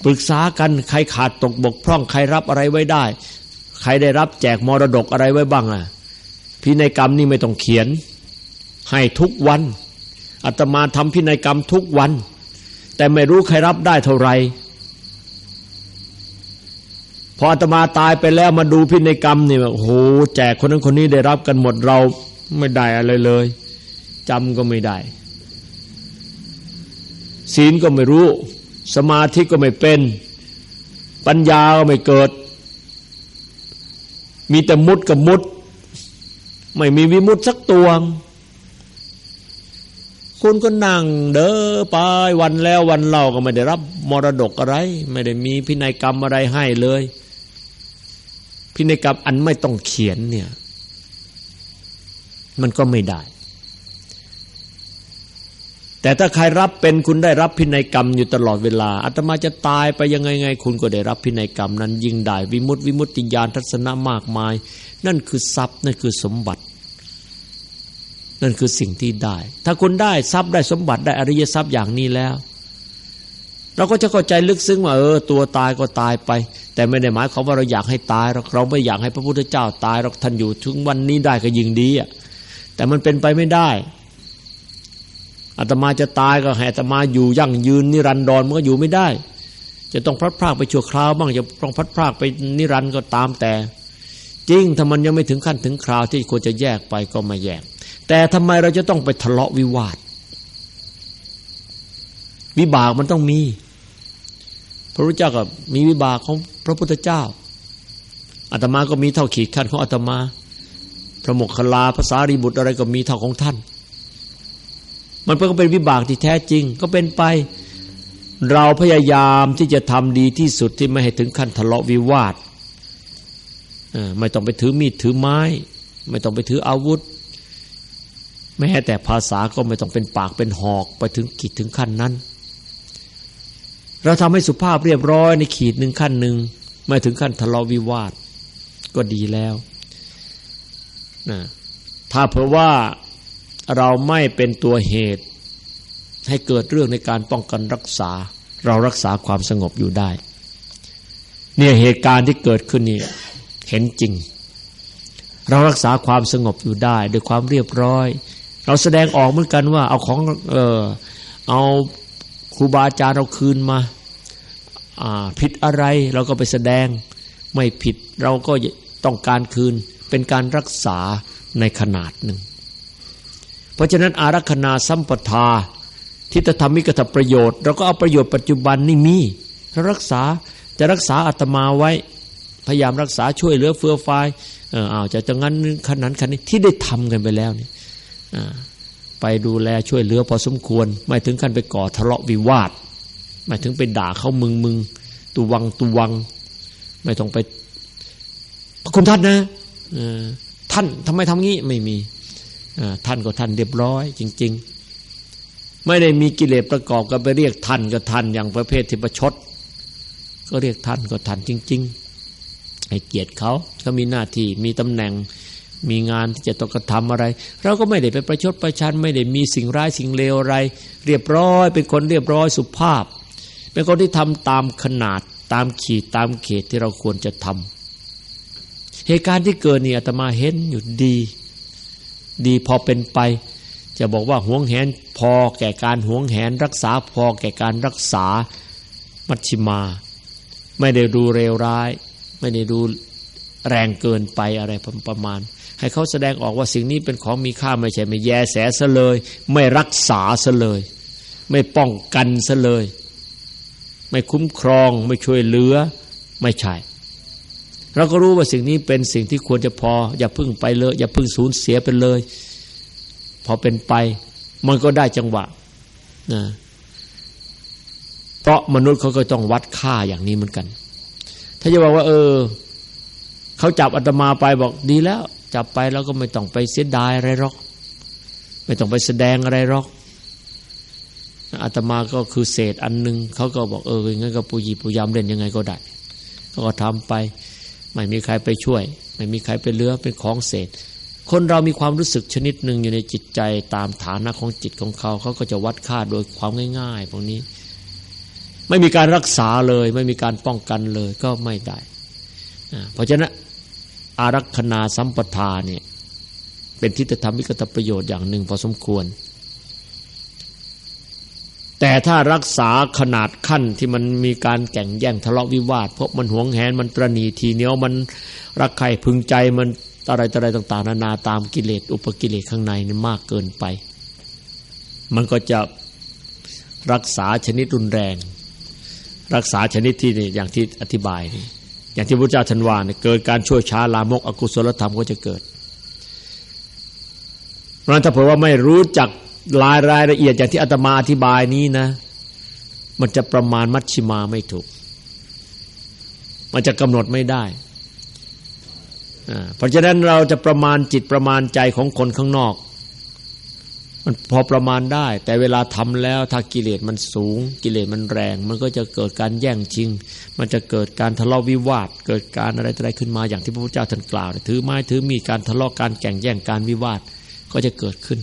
ปรึกษากันใครขาดตกบกพร่อง ใครรับอะไรไว้ได้ ใครได้รับแจกมรดกอะไรไว้บ้างอะพินัยกรรมนี่ไม่ต้องเขียน ให้ทุกวันอาตมาทำพินัยกรรมทุกวัน แต่ไม่รู้ใครรับได้เท่าไหร่พออาตมาตายไปแล้วมาดูพินัยกรรมนี่โอ้โหแจกคนนั้นคนนี้ได้รับกันหมดเราไม่ได้อะไรเลยจำก็ไม่ได้ ศีลก็ไม่รู้ สมาธิก็ไม่เป็น ปัญญาก็ไม่เกิด มีแต่มุดกับมุด ไม่มีวิมุตสักตัวคุณก็นั่งเด้อไปวันแล้ววันเล่าก็ไม่ได้รับมรดกอะไร ไม่ได้มีพินัยกรรมอะไรให้เลย พินัยกรรมอันไม่ต้องเขียนเนี่ย มันก็ไม่ได้ แต่ถ้าใครรับเป็นคุณได้รับพินัยกรรมอยู่ตลอดเวลาอาตมาจะตายไปยังไงไงคุณก็ได้รับพินัยกรรม นั้นยิ่งได้วิมุตติวิมุตติญาณทัศนะมากมาย นั่นคือทรัพย์นั่นคือสมบัติ นั่นคือสิ่งที่ได้ ถ้าคุณได้ทรัพย์ได้สมบัติได้อริยทรัพย์อย่างนี้แล้ว เราก็จะเข้าใจลึกซึ้งว่าเออตัวตายก็ตายไป แต่ไม่ได้หมายความว่าเราอยากให้ตายเราเราไม่อยากให้พระพุทธเจ้าตายเราท่านอยู่ถึงวันนี้ได้ก็ยิ่งดีอะแต่มันเป็นไปไม่ได้ อาตมาจะตายก็ให้อาตมาอยู่ยั่งยืนนิรันดรมันก็อยู่ไม่ได้ จะต้องพลัดพรากไปชั่วคราวบ้างจะต้องพลัดพรากไปนิรันดร์ก็ตามแต่ จริงถ้ามันยังไม่ถึงขั้นถึงคราวที่ควรจะแยกไปก็ไม่แยก แต่ทำไมเราจะต้องไปทะเลาะวิวาท วิบากมันต้องมี พระพุทธเจ้าก็มีวิบากของพระพุทธเจ้าอาตมาก็มีเท่าขีดขั้นของอาตมา พระโมคคัลลาภาษารีบุตรอะไรก็มีเท่าของท่าน มันก็เป็นวิบากที่แท้จริง ก็เป็นไป เราพยายามที่จะทำดีที่สุดที่ไม่ให้ถึงขั้นทะเลาะวิวาทไม่ต้องไปถือมีดถือไม้ ไม่ต้องไปถืออาวุธแม้แต่ภาษาก็ไม่ต้องเป็นปากเป็นหอกไปถึงกิจถึงขั้นนั้น เราทำให้สุภาพเรียบร้อยในขีดหนึ่งขั้นหนึ่งไม่ถึงขั้นทะเลาะวิวาทก็ดีแล้วนะถ้าเผื่อว่า เราไม่เป็นตัวเหตุ ให้เกิดเรื่องในการป้องกันรักษา เรารักษาความสงบอยู่ได้ เนี่ยเหตุการณ์ที่เกิดขึ้นนี่เห็นจริง เรารักษาความสงบอยู่ได้ด้วยความเรียบร้อย เราแสดงออกเหมือนกันว่า เอาของเออเอาครูบาอาจารย์เราคืนมาผิดอะไรเราก็ไปแสดงไม่ผิดเราก็ต้องการคืนเป็นการรักษาในขนาดหนึ่ง เพราะฉะนั้นอารักนาสัมปทาทิฏฐธรรมิกถประโยชน์เราก็เอาประโยชน์ปัจจุบันนี่มีรักษาจะรักษาอาตมาไว้ พยายามรักษาช่วยเหลือเฟื่อฟายเออเอาจะจะงั้นขนาดขนาดนี้ที่ได้ทำกันไปแล้วนี่ไปดูแลช่วยเหลือพอสมควร ไม่ถึงขั้นไปก่อทะเลาะวิวาท ไม่ถึงไปด่าเขามึงมึงตูวังตูวัง ไม่ต้องไปคุณท่านนะท่านทำไมทำงี้ไม่มี ท่านก็ท่านเรียบร้อย จริง ๆ ไม่ได้มีกิเลสประกอบกันไปเรียกท่านก็ท่านอย่างประเภทที่ประชด ก็เรียกท่านก็ท่านจริง ๆ ให้เกียรติเขาเขามีหน้าที่มีตำแหน่งมีงานที่จะต้องกระทำอะไร เราก็ไม่ได้ไปประชดประชัน ไม่ได้มีสิ่งร้ายสิ่งเลวอะไร เรียบร้อย เป็นคนเรียบร้อยสุภาพ เป็นคนที่ทำตามขนาดตามขีดตามเขตที่เราควรจะทำเหตุการณ์ที่เกิดนี่อาตมาเห็นอยู่ดี ดีพอเป็นไป จะบอกว่าห่วงแหนพอแก่การห่วงแหนรักษาพอแก่การรักษามัชชิมา ไม่ได้ดูเร็วร้าย ไม่ได้ดูแรงเกินไปอะไรประมาณ ให้เขาแสดงออกว่าสิ่งนี้เป็นของมีค่าไม่ใช่ไม่แยแสซะเลย ไม่รักษาซะเลย ไม่ป้องกันซะเลย ไม่คุ้มครอง ไม่ช่วยเหลือ ไม่ใช่ เราก็รู้ว่าสิ่งนี้เป็นสิ่งที่ควรจะพอ อย่าพึ่งไปเลย อย่าพึ่งสูญเสียไปเลย พอเป็นไป มันก็ได้จังหวะนะเพราะมนุษย์เขาก็ต้องวัดค่าอย่างนี้เหมือนกัน ถ้าจะบอกว่า เออเขาจับอาตมาไปบอกดีแล้ว จับไปแล้วก็ไม่ต้องไปเสียดายอะไรหรอก ไม่ต้องไปแสดงอะไรหรอกอาตมาก็คือเศษอันหนึ่งเขาก็บอกเอองั้นก็ปุยีปุยามเล่นยังไงก็ได้เขาก็ทำไป ไม่มีใครไปช่วย ไม่มีใครไปเลือเป็นของเศษ คนเรามีความรู้สึกชนิดหนึ่งอยู่ในจิตใจตามฐานะของจิตของเขาเขาก็จะวัดค่าโดยความง่ายๆพวกนี้ ไม่มีการรักษาเลย ไม่มีการป้องกันเลยก็ไม่ได้เพราะฉะนั้นอารักษนาสัมปทาเนี่ยเป็นทิฏฐธรรมิกตประโยชน์อย่างหนึ่งพอสมควร แต่ถ้ารักษาขนาดขั้นที่มันมีการแข่งแย่งทะเลาะวิวาท เพราะมันหวงแหนมันตรณีทีเหนียวมันรักใครพึงใจมันอะไรอะไรต่าง ๆ นานาตามกิเลสอุปกิเลสข้างในนี่มากเกินไป มันก็จะรักษาชนิดรุนแรง รักษาชนิดที่นี่อย่างที่อธิบายนี่อย่างที่พระเจ้าทันวาเนี่ยเกิดการช่วยช้าลามกอกุศลธรรมก็จะเกิดเพราะนั้นถ้าเผื่อว่าไม่รู้จัก รายรายละเอียดอย่างที่อาตมาอธิบายนี้นะ มันจะประมาณมัชชิมาไม่ถูก มันจะกำหนดไม่ได้เพราะฉะนั้นเราจะประมาณจิตประมาณใจของคนข้างนอก มันพอประมาณได้ แต่เวลาทำแล้วถ้ากิเลสมันสูง กิเลสมันแรง มันก็จะเกิดการแย่งชิง มันจะเกิดการทะเลาะวิวาท เกิดการอะไรอะไรขึ้นมาอย่างที่พระพุทธเจ้าท่านกล่าว ถือไม้ถือมีการทะเลาะการแข่งแย่งการวิวาทก็จะเกิดขึ้น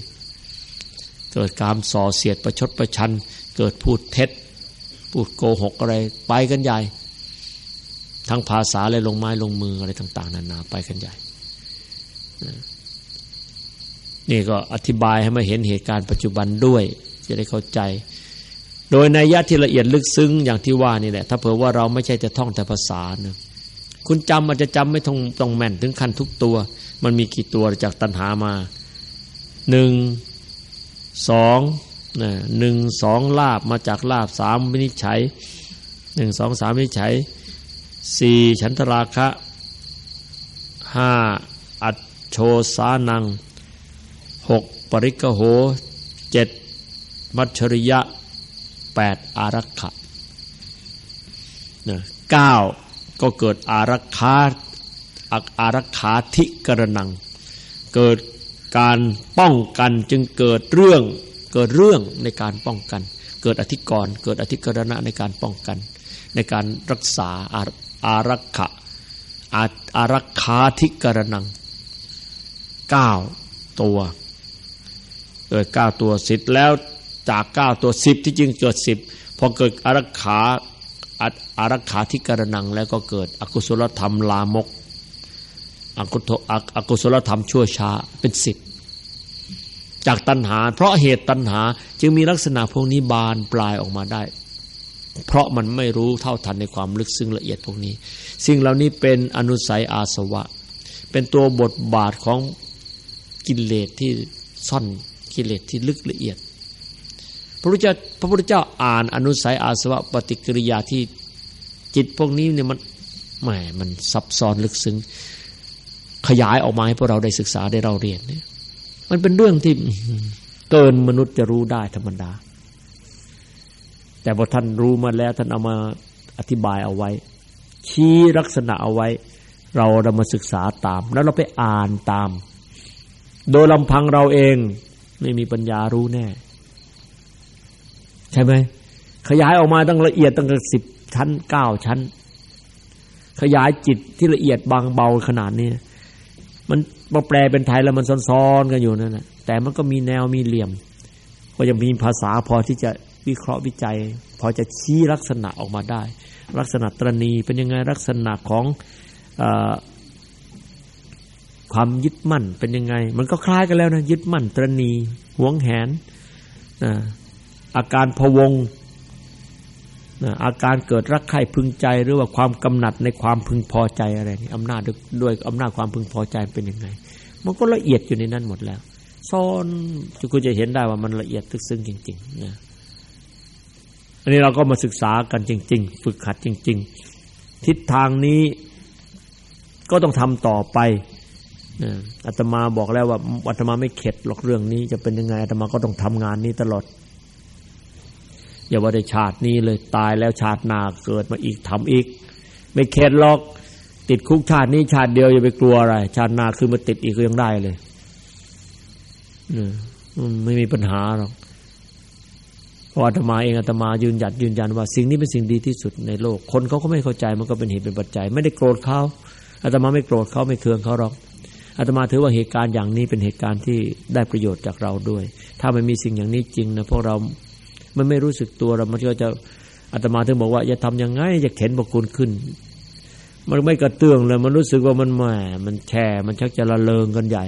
เกิดการส่อเสียดประชดประชัน เกิดพูดเท็จ พูดโกหกอะไรไปกันใหญ่ ทั้งภาษาอะไรลงไม้ลงมืออะไรต่าง ๆ นานาไปกันใหญ่นี่ก็อธิบายให้มาเห็นเหตุการณ์ปัจจุบันด้วย จะได้เข้าใจ โดยในยะที่ละเอียดลึกซึ้งอย่างที่ว่านี่แหละ ถ้าเผื่อว่าเราไม่ใช่จะท่องแต่ภาษานะคุณจำอาจจะจำไม่ต้องต้องแม่นถึงขั้นทุกตัว มันมีกี่ตัวจากตัณหามาหนึ่ง สองนะหนึ่งสองลาบมาจากลาบสามวินิจฉัยหนึ่งสองสามวินิจฉัยสี่ฉันทราคะห้าอัจโชสานังหกปริกโหเจ็ดมัชริยะแปดอารักขะเก้าก็เกิดอารักขาอารักขาธิกรนัง เกิด การป้องกันจึงเกิดเรื่องเกิดเรื่องในการป้องกัน เกิดอธิกรณ์เกิดอธิกรณะในการป้องกัน ในการรักษาอารักขะอารักขาธิกรนังเก้าตัวเกิดเก้าตัวสิบแล้วจากเก้าตัวสิบที่จริงเกิดสิบพอเกิดอารักขาอารักขาที่กระนังแล้วก็เกิดอกุศลธรรมลามก อกุศอกุศลธรรมชั่วช้าเป็นสิบจากตัณหา เพราะเหตุตัณหาจึงมีลักษณะพวกนี้บานปลายออกมาได้ เพราะมันไม่รู้เท่าทันในความลึกซึ้งละเอียดพวกนี้ สิ่งเหล่านี้เป็นอนุสัยอาสวะ เป็นตัวบทบาทของกิเลสที่ซ่อนกิเลสที่ลึกละเอียด พระพุทธเจ้าพระพุทธเจ้าอ่านอนุสัยอาสวะปฏิกิริยาที่จิตพวกนี้เนี่ยมันแหมมันซับซ้อนลึกซึ้ง ขยายออกมาให้พวกเราได้ศึกษาได้เราเรียนเนี่ย มันเป็นเรื่องที่เกินมนุษย์จะรู้ได้ธรรมดา แต่พอท่านรู้มาแล้ว ท่านเอามาอธิบายเอาไว้ ชี้ลักษณะเอาไว้ เราเรามาศึกษาตาม แล้วเราไปอ่านตาม โดยลำพังเราเองไม่มีปัญญารู้แน่ ใช่ไหมขยายออกมาตั้งละเอียดตั้งสิบชั้นเก้าชั้น ขยายจิตที่ละเอียดบางเบาขนาดนี้ มันมาแปลเป็นไทยแล้วมันซ้อนๆกันอยู่นั่นแหละแต่มันก็มีแนวมีเหลี่ยม ก็ยังมีภาษาพอที่จะวิเคราะห์วิจัย พอจะชี้ลักษณะออกมาได้ ลักษณะตรณีเป็นยังไงลักษณะของอความยึดมั่นเป็นยังไง มันก็คล้ายกันแล้วนะยึดมั่นตรณีหวงแหนอาการพวง อาการเกิดรักใคร่พึงใจหรือว่าความกำหนัดในความพึงพอใจอะไรนี่อำนาจด้วยอำนาจความพึงพอใจเป็นยังไง มันก็ละเอียดอยู่ในนั้นหมดแล้วซ่อนคุณจะเห็นได้ว่ามันละเอียดทึกซึ้งจริงๆนะอันนี้เราก็มาศึกษากันจริง ๆ ฝึกขัดจริง ๆ ทิศทางนี้ก็ต้องทำต่อไปอาตมาบอกแล้วว่าอาตมาไม่เข็ดหรอกเรื่องนี้จะเป็นยังไงอาตมาก็ต้องทำงานนี้ตลอด อย่าว่าได้ชาตินี้เลยตายแล้วชาติหน้าเกิดมาอีกทำอีก ไม่เข็ดหรอก ติดคุกชาตินี้ชาติเดียวอย่าไปกลัวอะไร ชาติหน้าคือมาติดอีกก็ยังได้เลยไม่มีปัญหาหรอกเพราะอาตมาเองอาตมายืนหยัดยืนยันว่าสิ่งนี้เป็นสิ่งดีที่สุดในโลก คนเขาก็ไม่เข้าใจมันก็เป็นเหตุเป็นปัจจัย ไม่ได้โกรธเขาอาตมาไม่โกรธเขาไม่เคืองเขาหรอกอาตมาถือว่าเหตุการณ์อย่างนี้เป็นเหตุการณ์ที่ได้ประโยชน์จากเราด้วย ถ้าไม่มีสิ่งอย่างนี้จริงนะพวกเรา มันไม่รู้สึกตัวเรามันก็จะอาตมาถึงบอกว่าจะทำยังไงจะเข็นบกุลขึ้น มันไม่กระเตื้องเลย มันรู้สึกว่ามันแหมมันแช่มันชักจะละเลงกันใหญ่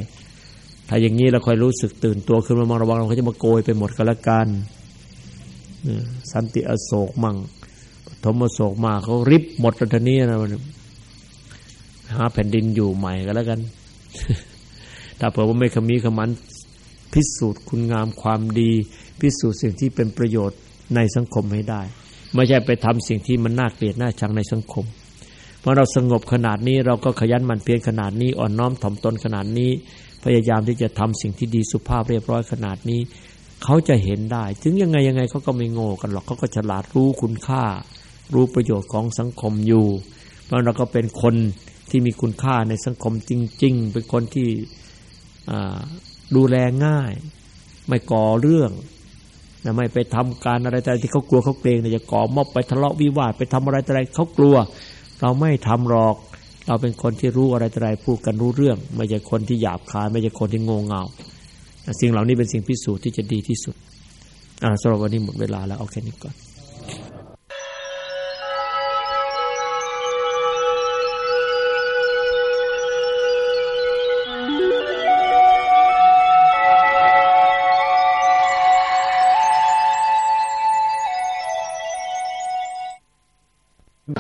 ถ้าอย่างนี้เราคอยรู้สึกตื่นตัวขึ้นมามองระวังเราก็จะมาโกยไปหมดกันละกันสันติอโศกมั่งธมอโศกมาเขาริบหมดทันนี้นะมันหาแผ่นดินอยู่ใหม่ก็แล้วกัน ถ้าเผื่อว่าไม่ขมีขมันพิสูจน์คุณงามความดี พิสูจน์สิ่งที่เป็นประโยชน์ในสังคมให้ได้ ไม่ใช่ไปทำสิ่งที่มันน่าเกลียดน่าชังในสังคมเมื่อเราสงบขนาดนี้เราก็ขยันหมั่นเพียรขนาดนี้อ่อนน้อมถ่อมตนขนาดนี้ พยายามที่จะทำสิ่งที่ดีสุภาพเรียบร้อยขนาดนี้ เขาจะเห็นได้ ถึงยังไงยังไงเขาก็ไม่โง่กันหรอกเขาก็ฉลาดรู้คุณค่า รู้ประโยชน์ของสังคมอยู่ เพราะเราก็เป็นคนที่มีคุณค่าในสังคมจริง ๆ เป็นคนที่ดูแลง่าย ไม่ก่อเรื่อง นะไม่ไปทำการอะไรแต่ที่เขากลัวเขาเกรงจะก่อมอบไปทะเลาะวิวาทไปทำอะไรอะไรเขากลัว เราไม่ทำหรอก เราเป็นคนที่รู้อะไรอะไรพูดกันรู้เรื่อง ไม่ใช่คนที่หยาบคาย ไม่ใช่คนที่งงเงาสิ่งเหล่านี้เป็นสิ่งพิสูจน์ที่จะดีที่สุดอ่าสำหรับวันนี้หมดเวลาแล้วเอาแค่นี้ก่อน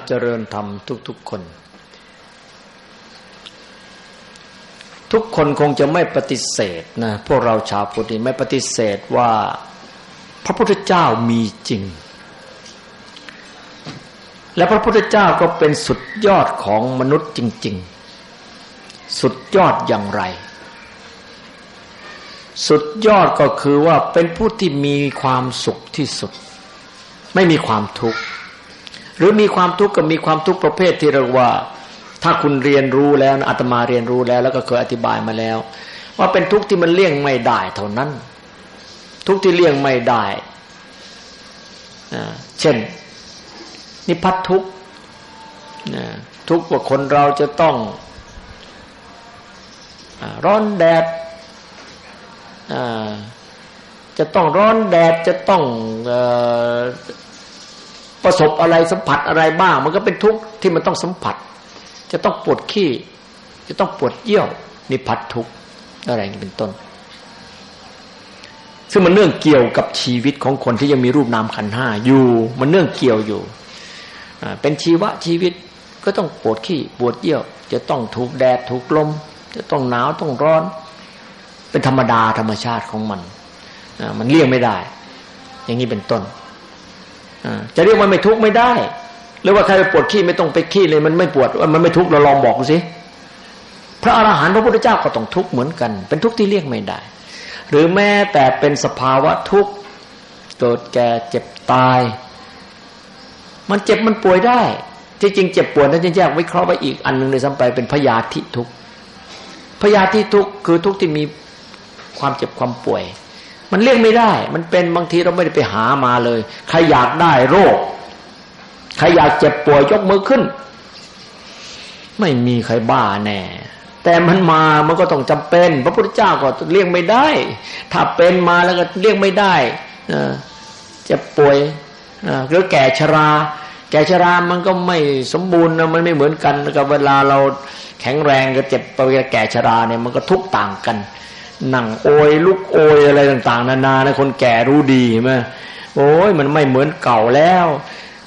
เจริญธรรมทุก ๆ คน ทุกคนคงจะไม่ปฏิเสธนะพวกเราชาวพุทธไม่ปฏิเสธว่าพระพุทธเจ้ามีจริง และพระพุทธเจ้าก็เป็นสุดยอดของมนุษย์จริง ๆ สุดยอดอย่างไร สุดยอดก็คือว่าเป็นผู้ที่มีความสุขที่สุด ไม่มีความทุกข์ หรือมีความทุกข์ก็มีความทุกข์ประเภทที่เรียกว่า ถ้าคุณเรียนรู้แล้วอาตมาเรียนรู้แล้ว แล้วก็เคยอธิบายมาแล้ว ว่าเป็นทุกข์ที่มันเลี่ยงไม่ได้เท่านั้น ทุกข์ที่เลี่ยงไม่ได้เช่น นิพพัททุกข์ทุกข์ว่าคนเราจะต้องร้อนแดดจะต้องร้อนแดดจะต้อง ประสบอะไรสัมผัสอะไรบ้าง มันก็เป็นทุกข์ที่มันต้องสัมผัส จะต้องปวดขี้ จะต้องปวดเยี่ยวนี่พัดทุกข์อะไรอย่างนี้เป็นต้น ซึ่งมันเนื่องเกี่ยวกับชีวิตของคนที่ยังมีรูปนามขันห้าอยู่ มันเนื่องเกี่ยวอยู่เป็นชีวะชีวิตก็ต้องปวดขี้ปวดเยี่ยว จะต้องถูกแดดถูกลม จะต้องหนาวต้องร้อน เป็นธรรมดาธรรมชาติของมันมันเลี่ยงไม่ได้ อย่างนี้เป็นต้น จะเรียกว่าไม่ทุกข์ไม่ได้หรือว่าใครไปปวดขี้ไม่ต้องไปขี้เลย มันไม่ปวดมันไม่ทุกข์เราลองบอกสิพระอรหันต์พระพุทธเจ้าก็ต้องทุกข์เหมือนกัน เป็นทุกข์ที่เลี่ยงไม่ได้ หรือแม้แต่เป็นสภาวะทุกข์เกิดแก่เจ็บตาย มันเจ็บมันป่วยได้ ที่จริงเจ็บปวดนั้นจะแยกวิเคราะห์ไปอีกอันหนึ่งเลยซ้ำไปเป็นพยาธิทุกข์พยาธิทุกข์คือทุกข์ที่มีความเจ็บความป่วย มันเลี่ยงไม่ได้ มันเป็นบางทีเราไม่ได้ไปหามาเลย ใครอยากได้โรค ใครอยากเจ็บป่วยยกมือขึ้น ไม่มีใครบ้าแน่ แต่มันมา มันก็ต้องจำเป็น พระพุทธเจ้าก็เลี่ยงไม่ได้ ถ้าเป็นมาแล้วก็เลี่ยงไม่ได้เจ็บป่วยหรือแก่ชรา แก่ชรา มันก็ไม่สมบูรณ์นะ มันไม่เหมือนกันกับเวลาเราแข็งแรงกับเจ็บไปแก่ชราเนี่ย มันก็ทุกต่างกัน นั่งโอยลุกโอยอะไรต่าง ๆ นานานะคนแก่รู้ดีไหมโอ้ยมันไม่เหมือนเก่าแล้ว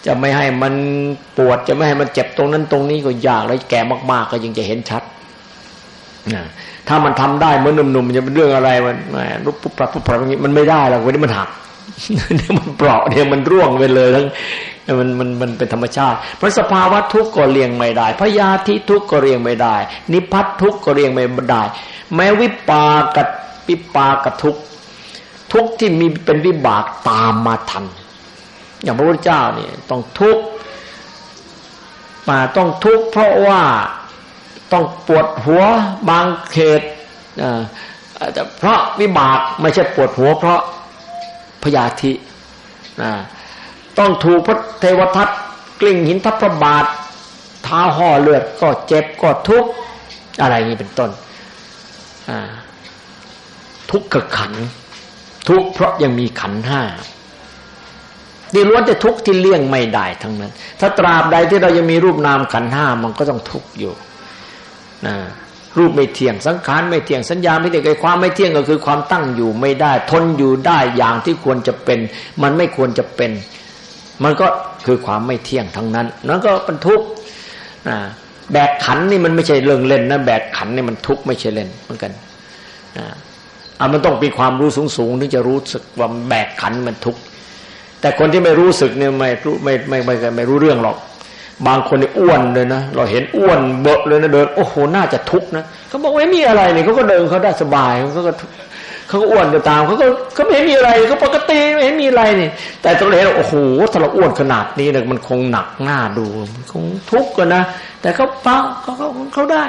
จะไม่ให้มันปวดจะไม่ให้มันเจ็บตรงนั้นตรงนี้ก็ยากแล้วแก่มาก ๆ ก็ยังจะเห็นชัดนะถ้ามันทำได้เหมือนหนุ่มๆจะเป็นเรื่องอะไรมันลุบปุ๊บปับปุ๊บปับอย่างนี้มันไม่ได้หรอกวันนี้มันหัก เดี๋ยวมันเปราะเดี๋ยวมันร่วงไปเลยทั้งมันมันมันเป็นธรรมชาติ เพราะสภาวะทุกข์ก็เรียงไม่ได้พยาธิทุกข์ก็เรียงไม่ได้ นิพัททุกข์ก็เรียงไม่ได้ แม้วิปากัปิปากทุกข์ทุกข์ที่มีเป็นวิบากตามมาทัน อย่างพระพุทธเจ้าเนี่ยต้องทุกข์มาต้องทุกข์เพราะว่าต้องปวดหัวบางเขตเพราะวิบากไม่ใช่ปวดหัว เพราะ พยาธิต้องถูกพระเทวทัตกลิ้งหินทัพพระบาทท้าห่อเลือดก็เจ็บก็ทุกข์อะไรนี้เป็นต้นทุกข์กับขัน ทุกข์เพราะยังมีขันห้านี่ล้วนแต่ทุกข์ที่เลี่ยงไม่ได้ทั้งนั้น ถ้าตราบใดที่เรายังมีรูปนามขันห้ามันก็ต้องทุกข์อยู่นะ รูปไม่เที่ยงสังขารไม่เที่ยงสัญญาไม่เที่ยงไอ้ความไม่เที่ยงก็คือความตั้งอยู่ไม่ได้ ทนอยู่ได้อย่างที่ควรจะเป็น มันไม่ควรจะเป็น มันก็คือความไม่เที่ยงทั้งนั้นนั่นก็เป็นทุกข์แบกขันนี่มันไม่ใช่เรื่องเล่นนะแบกขันนี่มันทุกข์ไม่ใช่เล่นเหมือนกันอ่ามันต้องมีความรู้สูงสูงถึงจะรู้สึกว่าแบกขันมันทุกข์แต่คนที่ไม่รู้สึกเนี่ยไม่รู้ไม่ไม่ไม่ไม่รู้เรื่องหรอก บางคนนี่อ้วนเลยนะเราเห็นอ้วนเบอะเลยนะเดิน โอ้โหน่าจะทุกข์นะเขาบอกไม่มีอะไรเนี่ยเขาก็เดินเขาได้สบายเขาก็เขาก็อ้วนก็ตามเขาก็เขาไม่เห็นมีอะไรเขาปกติไม่เห็นมีอะไรนี่แต่ตอนเห็นโอ้โหถ้าเราอ้วนขนาดนี้เนี่ยมันคงหนักหน้าดูมันคงทุกข์กันนะแต่เขาฟังเขาเขาเขาได้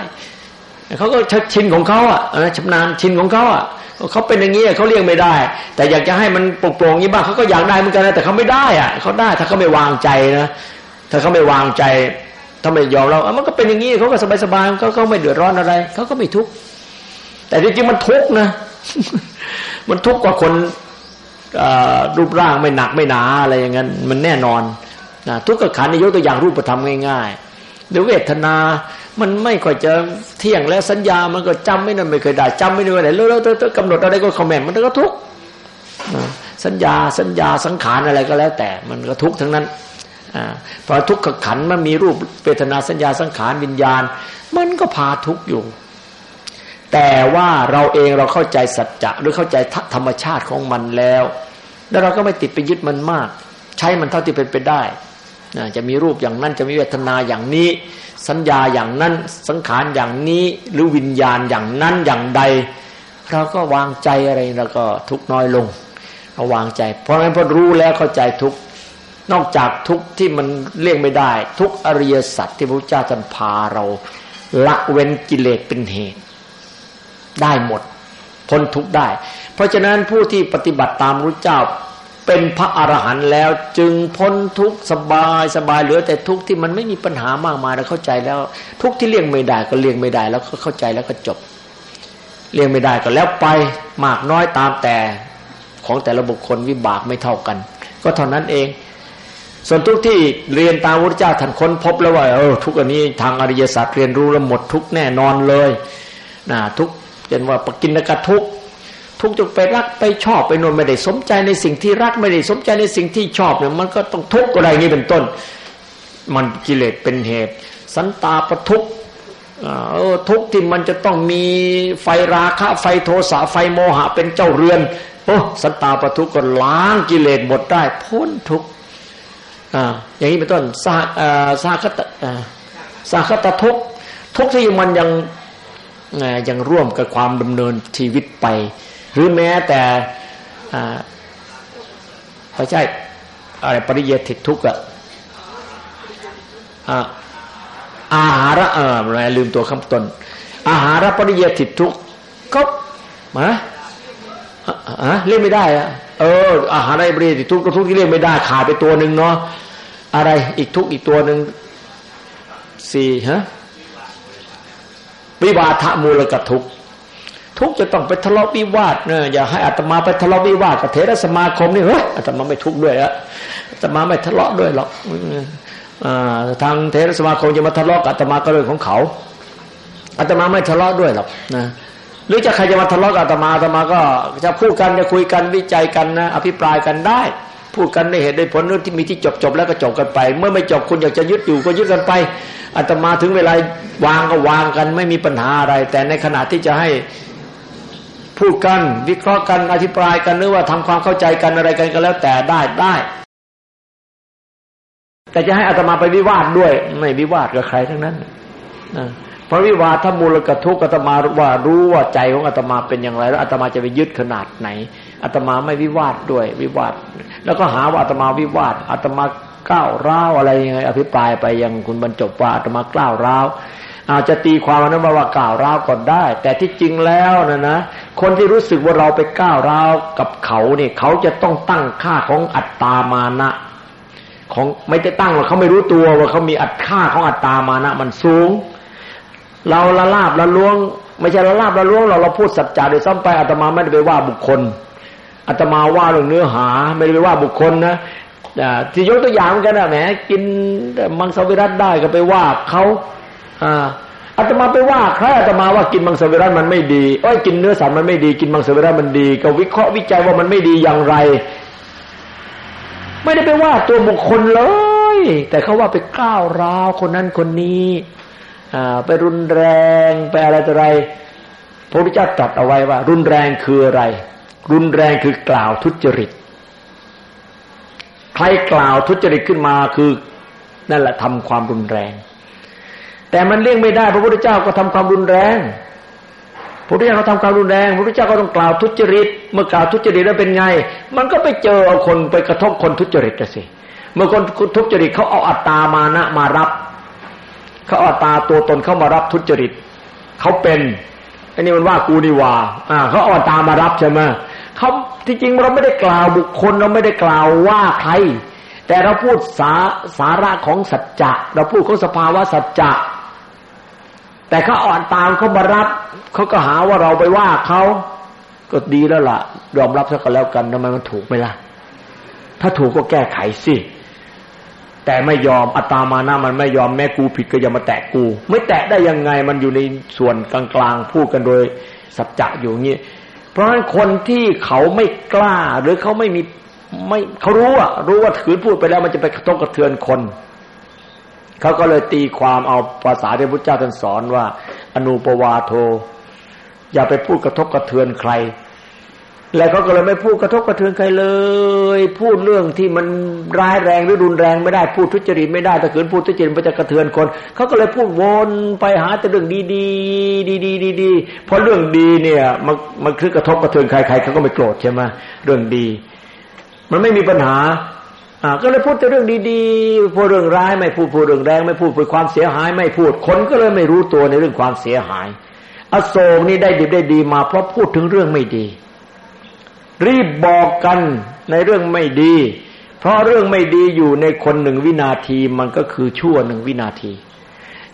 เขาก็ชินของเขาอะชำนาญชินของเขาอะเขาเป็นอย่างนี้เขาเลี้ยงไม่ได้ แต่อยากจะให้มันโปร่งๆนี้บ้างเขาก็อยากได้เหมือนกันนะแต่เขาไม่ได้อะเขาได้ถ้าเขาไม่วางใจนะ ถ้าเขาไม่วางใจถ้าไม่ยอมเรามันก็เป็นอย่างนี้เขาก็สบายๆเขาเขาไม่เดือดร้อนอะไรเขาก็ไม่ทุกข์แต่จริงๆมันทุกข์นะ มันทุกข์กว่าคนรูปร่างไม่หนักไม่หนาอะไรอย่างนั้นมันแน่นอนนะทุกข์กับขันยกตัวอย่างรูปธรรมง่ายๆหรือเวทนา มันไม่ค่อยจะเที่ยงแล้วสัญญามันก็จำไม่นั่นไม่เคยได้จำไม่ได้อะไรแล้วแล้วกำหนดอะไรก็คอมเมนต์มันก็ทุกข์สัญญาสัญญาสังขารอะไรก็แล้ว แต่มันก็ทุกข์ทั้งนั้น เพราะทุกข์กับขันมันมีรูปเวทนาสัญญาสังขารวิญญาณ มันก็พาทุกอยู่ แต่ว่าเราเองเราเข้าใจสัจจะหรือเข้าใจธรรมชาติของมันแล้ว แล้วเราก็ไม่ติดไปยึดมันมาก ใช้มันเท่าที่เป็นไปได้จะมีรูปอย่างนั้นจะมีเวทนาอย่างนี้ สัญญาอย่างนั้นสังขารอย่างนี้หรือวิญญาณอย่างนั้นอย่างใด เราก็วางใจอะไรเราก็ทุกน้อยลงเราวางใจ เพราะฉะนั้นพอรู้แล้วเข้าใจทุก นอกจากทุกที่มันเลี่ยงไม่ได้ ทุกอริยสัจที่พระเจ้าท่านพาเรา ละเว้นกิเลสเป็นเหตุ ได้หมดพ้นทุกได้ เพราะฉะนั้นผู้ที่ปฏิบัติตามรู้เจ้า เป็นพระอรหันต์แล้วจึงพ้นทุกสบายสบายเหลือแต่ทุกที่มันไม่มีปัญหามากมายเราเข้าใจแล้ว ทุกที่เลี่ยงไม่ได้ก็เลี่ยงไม่ได้ แล้วก็เข้าใจแล้วก็จบ เลี่ยงไม่ได้ก็แล้วไปมากน้อยตามแต่ของแต่ละบุคคลวิบากไม่เท่ากัน ก็เท่านั้นเอง ส่วนทุกที่เรียนตามพระเจ้าท่านค้นพบแล้วว่าเออทุกอันนี้ทางอริยสัจเรียนรู้แล้วหมดทุกแน่นอนเลยนะทุกเช่นว่าปกินกะทุกทุกจงไปรักไปชอบไปนนไม่ได้สมใจในสิ่งที่รักไม่ได้สมใจในสิ่งที่ชอบเนี่ยมันก็ต้องทุกข์อะไรนี้เป็นต้น มันกิเลสเป็นเหตุ สันตาปทุกเออทุกที่มันจะต้องมีไฟราคะไฟโทสะไฟโมหะเป็นเจ้าเรือนโอ้สันตาปทุกก็ล้างกิเลสหมดได้พ้นทุก อ่าอย่างนี้เป็นต้นสาสาคตสาคตทุกทุกที่มันยังยังร่วมกับความดำเนินชีวิตไป หรือแม้แต่ไม่ใช่อะไรปริเยติทุกอะอาหาระเออลืมตัวคำต้นอาหารปริเยติทุกก็มา อะเรียกไม่ได้อะเออ อาหารปริเยติทุกก็ทุกที่เรียกไม่ได้ขาดไปตัวหนึ่งเนาะอะไรอีกทุกอีกตัวหนึ่งสี่ฮะวิวาทะมูลกับทุกทุกจะต้องไปทะเลาะวิวาทเนี่ยอย่าให้อัตมาไปทะเลาะวิวาทกับเทรสมาคมนี่เฮ้ยอัตมาไม่ทุกข์ด้วยอะอัตมาไม่ทะเลาะด้วยหรอกทางเทรสมาคมจะมาทะเลาะกับอัตมาก็เรื่องของเขาอัตมาไม่ทะเลาะด้วยหรอกนะ หรือจะใครจะมาทะเลาะกับอาตมาอาตมาก็จะพูดกันจะคุยกันวิจัยกันนะอภิปรายกันได้ พูดกันในเหตุในผลเรื่องที่มีที่จบจบแล้วก็จบกันไป เมื่อไม่จบคุณอยากจะยึดอยู่ก็ยึดกันไปอาตมาถึงเวลาวางก็วางกันไม่มีปัญหาอะไร แต่ในขณะที่จะให้พูดกันวิเคราะห์กันอธิปรายกันหรือว่าทำความเข้าใจกันอะไรกันก็แล้วแต่ได้ได้ แต่จะให้อัตมาไปวิวาทด้วย ไม่วิวาทกับใครทั้งนั้นเพระวิวาทมูลกระทุกอัตมาว่ารู้ว่าใจของอัตมาเป็นอย่างไร แล้วอัตมาจะไปยึดขนาดไหนอัตมาไม่วิวาทด้วยวิวาท แล้วก็หาว่าอัตมาวิวาทอัตมาก้าวร้าวอะไรยังไง อภิปรายไปยังคุณบรรจบว่าอัตมาก้าวร้าวอาจจะตีความนั้นว่ากล่าวร้าวก่อนได้ แต่ที่จริงแล้วนะนะคนที่รู้สึกว่าเราไปก้าวร้าวกับเขาเนี่ยเขาจะต้องตั้งค่าของอัตตามานะของไม่ได้ตั้งว่าเขาไม่รู้ตัวว่าเขามีอัตค่าของอัตตามานะมันสูง เราละลาบละล้วง ไม่ใช่ละลาบละล้วงเราเราพูดสัจจะโดยซ้ำไปอาตมาไม่ได้ไปว่าบุคคลอาตมาว่าเรื่องเนื้อหา ไม่ได้ไปว่าบุคคลนะที่ยกตัวอย่างกันนะแหมกินมังสวิรัตได้ก็ไปว่าเขาอาตมาไปว่าใครอาตมาว่ากินมังสวิรัตมันไม่ดีโอ้ยกินเนื้อสัตว์มันไม่ดีกินมังสวิรัตมันดี ก็วิเคราะห์วิจัยว่ามันไม่ดีอย่างไร ไม่ได้ไปว่าตัวบุคคลเลย แต่เขาว่าไปก้าวร้าวคนนั้นคนนี้ ไปรุนแรงไปอะไรต่ออะไรพระพุทธเจ้าตรัสเอาไว้ว่า รุนแรงคืออะไร รุนแรงคือกล่าวทุจริต ใครกล่าวทุจริตขึ้นมาคือนั่นแหละทำความรุนแรง แต่มันเลี่ยงไม่ได้ พระพุทธเจ้าก็ทำความรุนแรงพระพุทธเจ้าเขาทำความรุนแรงพระพุทธเจ้าก็ต้องกล่าวทุจริต เมื่อกล่าวทุจริตแล้วเป็นไง มันก็ไปเจอเอาคนไปกระทบคนทุจริตสิ เมื่อคนทุจริตเขาเอาอัตตามานะมารับ เขาเอาตาตัวตนเข้ามารับทุจริตเขาเป็นอันนี้มันว่ากูนี่ว่าอ่าเขาเอาตามารับใช่ไหมเขาที่จริงเราไม่ได้กล่าวบุคคลเราไม่ได้กล่าวว่าใคร แต่เราพูดสาสาระของสัจจะเราพูดของสภาวะสัจจะแต่เขาอ่อนตามเขามารับเขาก็หาว่าเราไปว่าเขาก็ดีแล้วล่ะยอมรับซะก็แล้วกันทำไมมันถูกไหมล่ะ ถ้าถูกก็แก้ไขสิ แต่ไม่ยอมอัตามานะมันไม่ยอมแม่กูผิดก็อย่ามาแตะกู ไม่แตะได้ยังไงมันอยู่ในส่วนกลางๆพูดกันโดยสัจจะอยู่อย่างนี้เพราะฉะนั้นคนที่เขาไม่กล้าหรือเขาไม่มีไม่เขารู้อะรู้ว่าถือพูดไปแล้วมันจะไปกระทบกระเทือนคนเขาก็เลยตีความเอาภาษาที่พระเจ้าท่านสอนว่า อนุปวาโท อย่าไปพูดกระทบกระเทือนใคร แล้วเขาก็เลยไม่พูดกระทบกระเทือนใครเลย พูดเรื่องที่มันร้ายแรงหรือรุนแรงไม่ได้พูดทุจริตไม่ได้ถ้าเกิดพูดทุจริตมันจะกระเทือนคนเขาก็เลยพูดวนไปหาแต่เรื่องดีดีดีดีดีดีเพราะเรื่องดีเนี่ยมันมันคือกระทบกระเทือนใครใครเขาก็ไม่โกรธใช่ไหมเรื่องดี มันไม่มีปัญหาอ่าก็เลยพูดแต่เรื่องดีๆพูดเรื่องร้ายไม่พูดพูดเรื่องแรงไม่พูดพูดความเสียหายไม่พูดคนก็เลยไม่รู้ตัวในเรื่องความเสียหาย อโศกนี่ได้ดีได้ดีมาเพราะพูดถึงเรื่องไม่ดี รีบบอกกันในเรื่องไม่ดี เพราะเรื่องไม่ดีอยู่ในคนหนึ่งวินาทีมันก็คือชั่วหนึ่งวินาที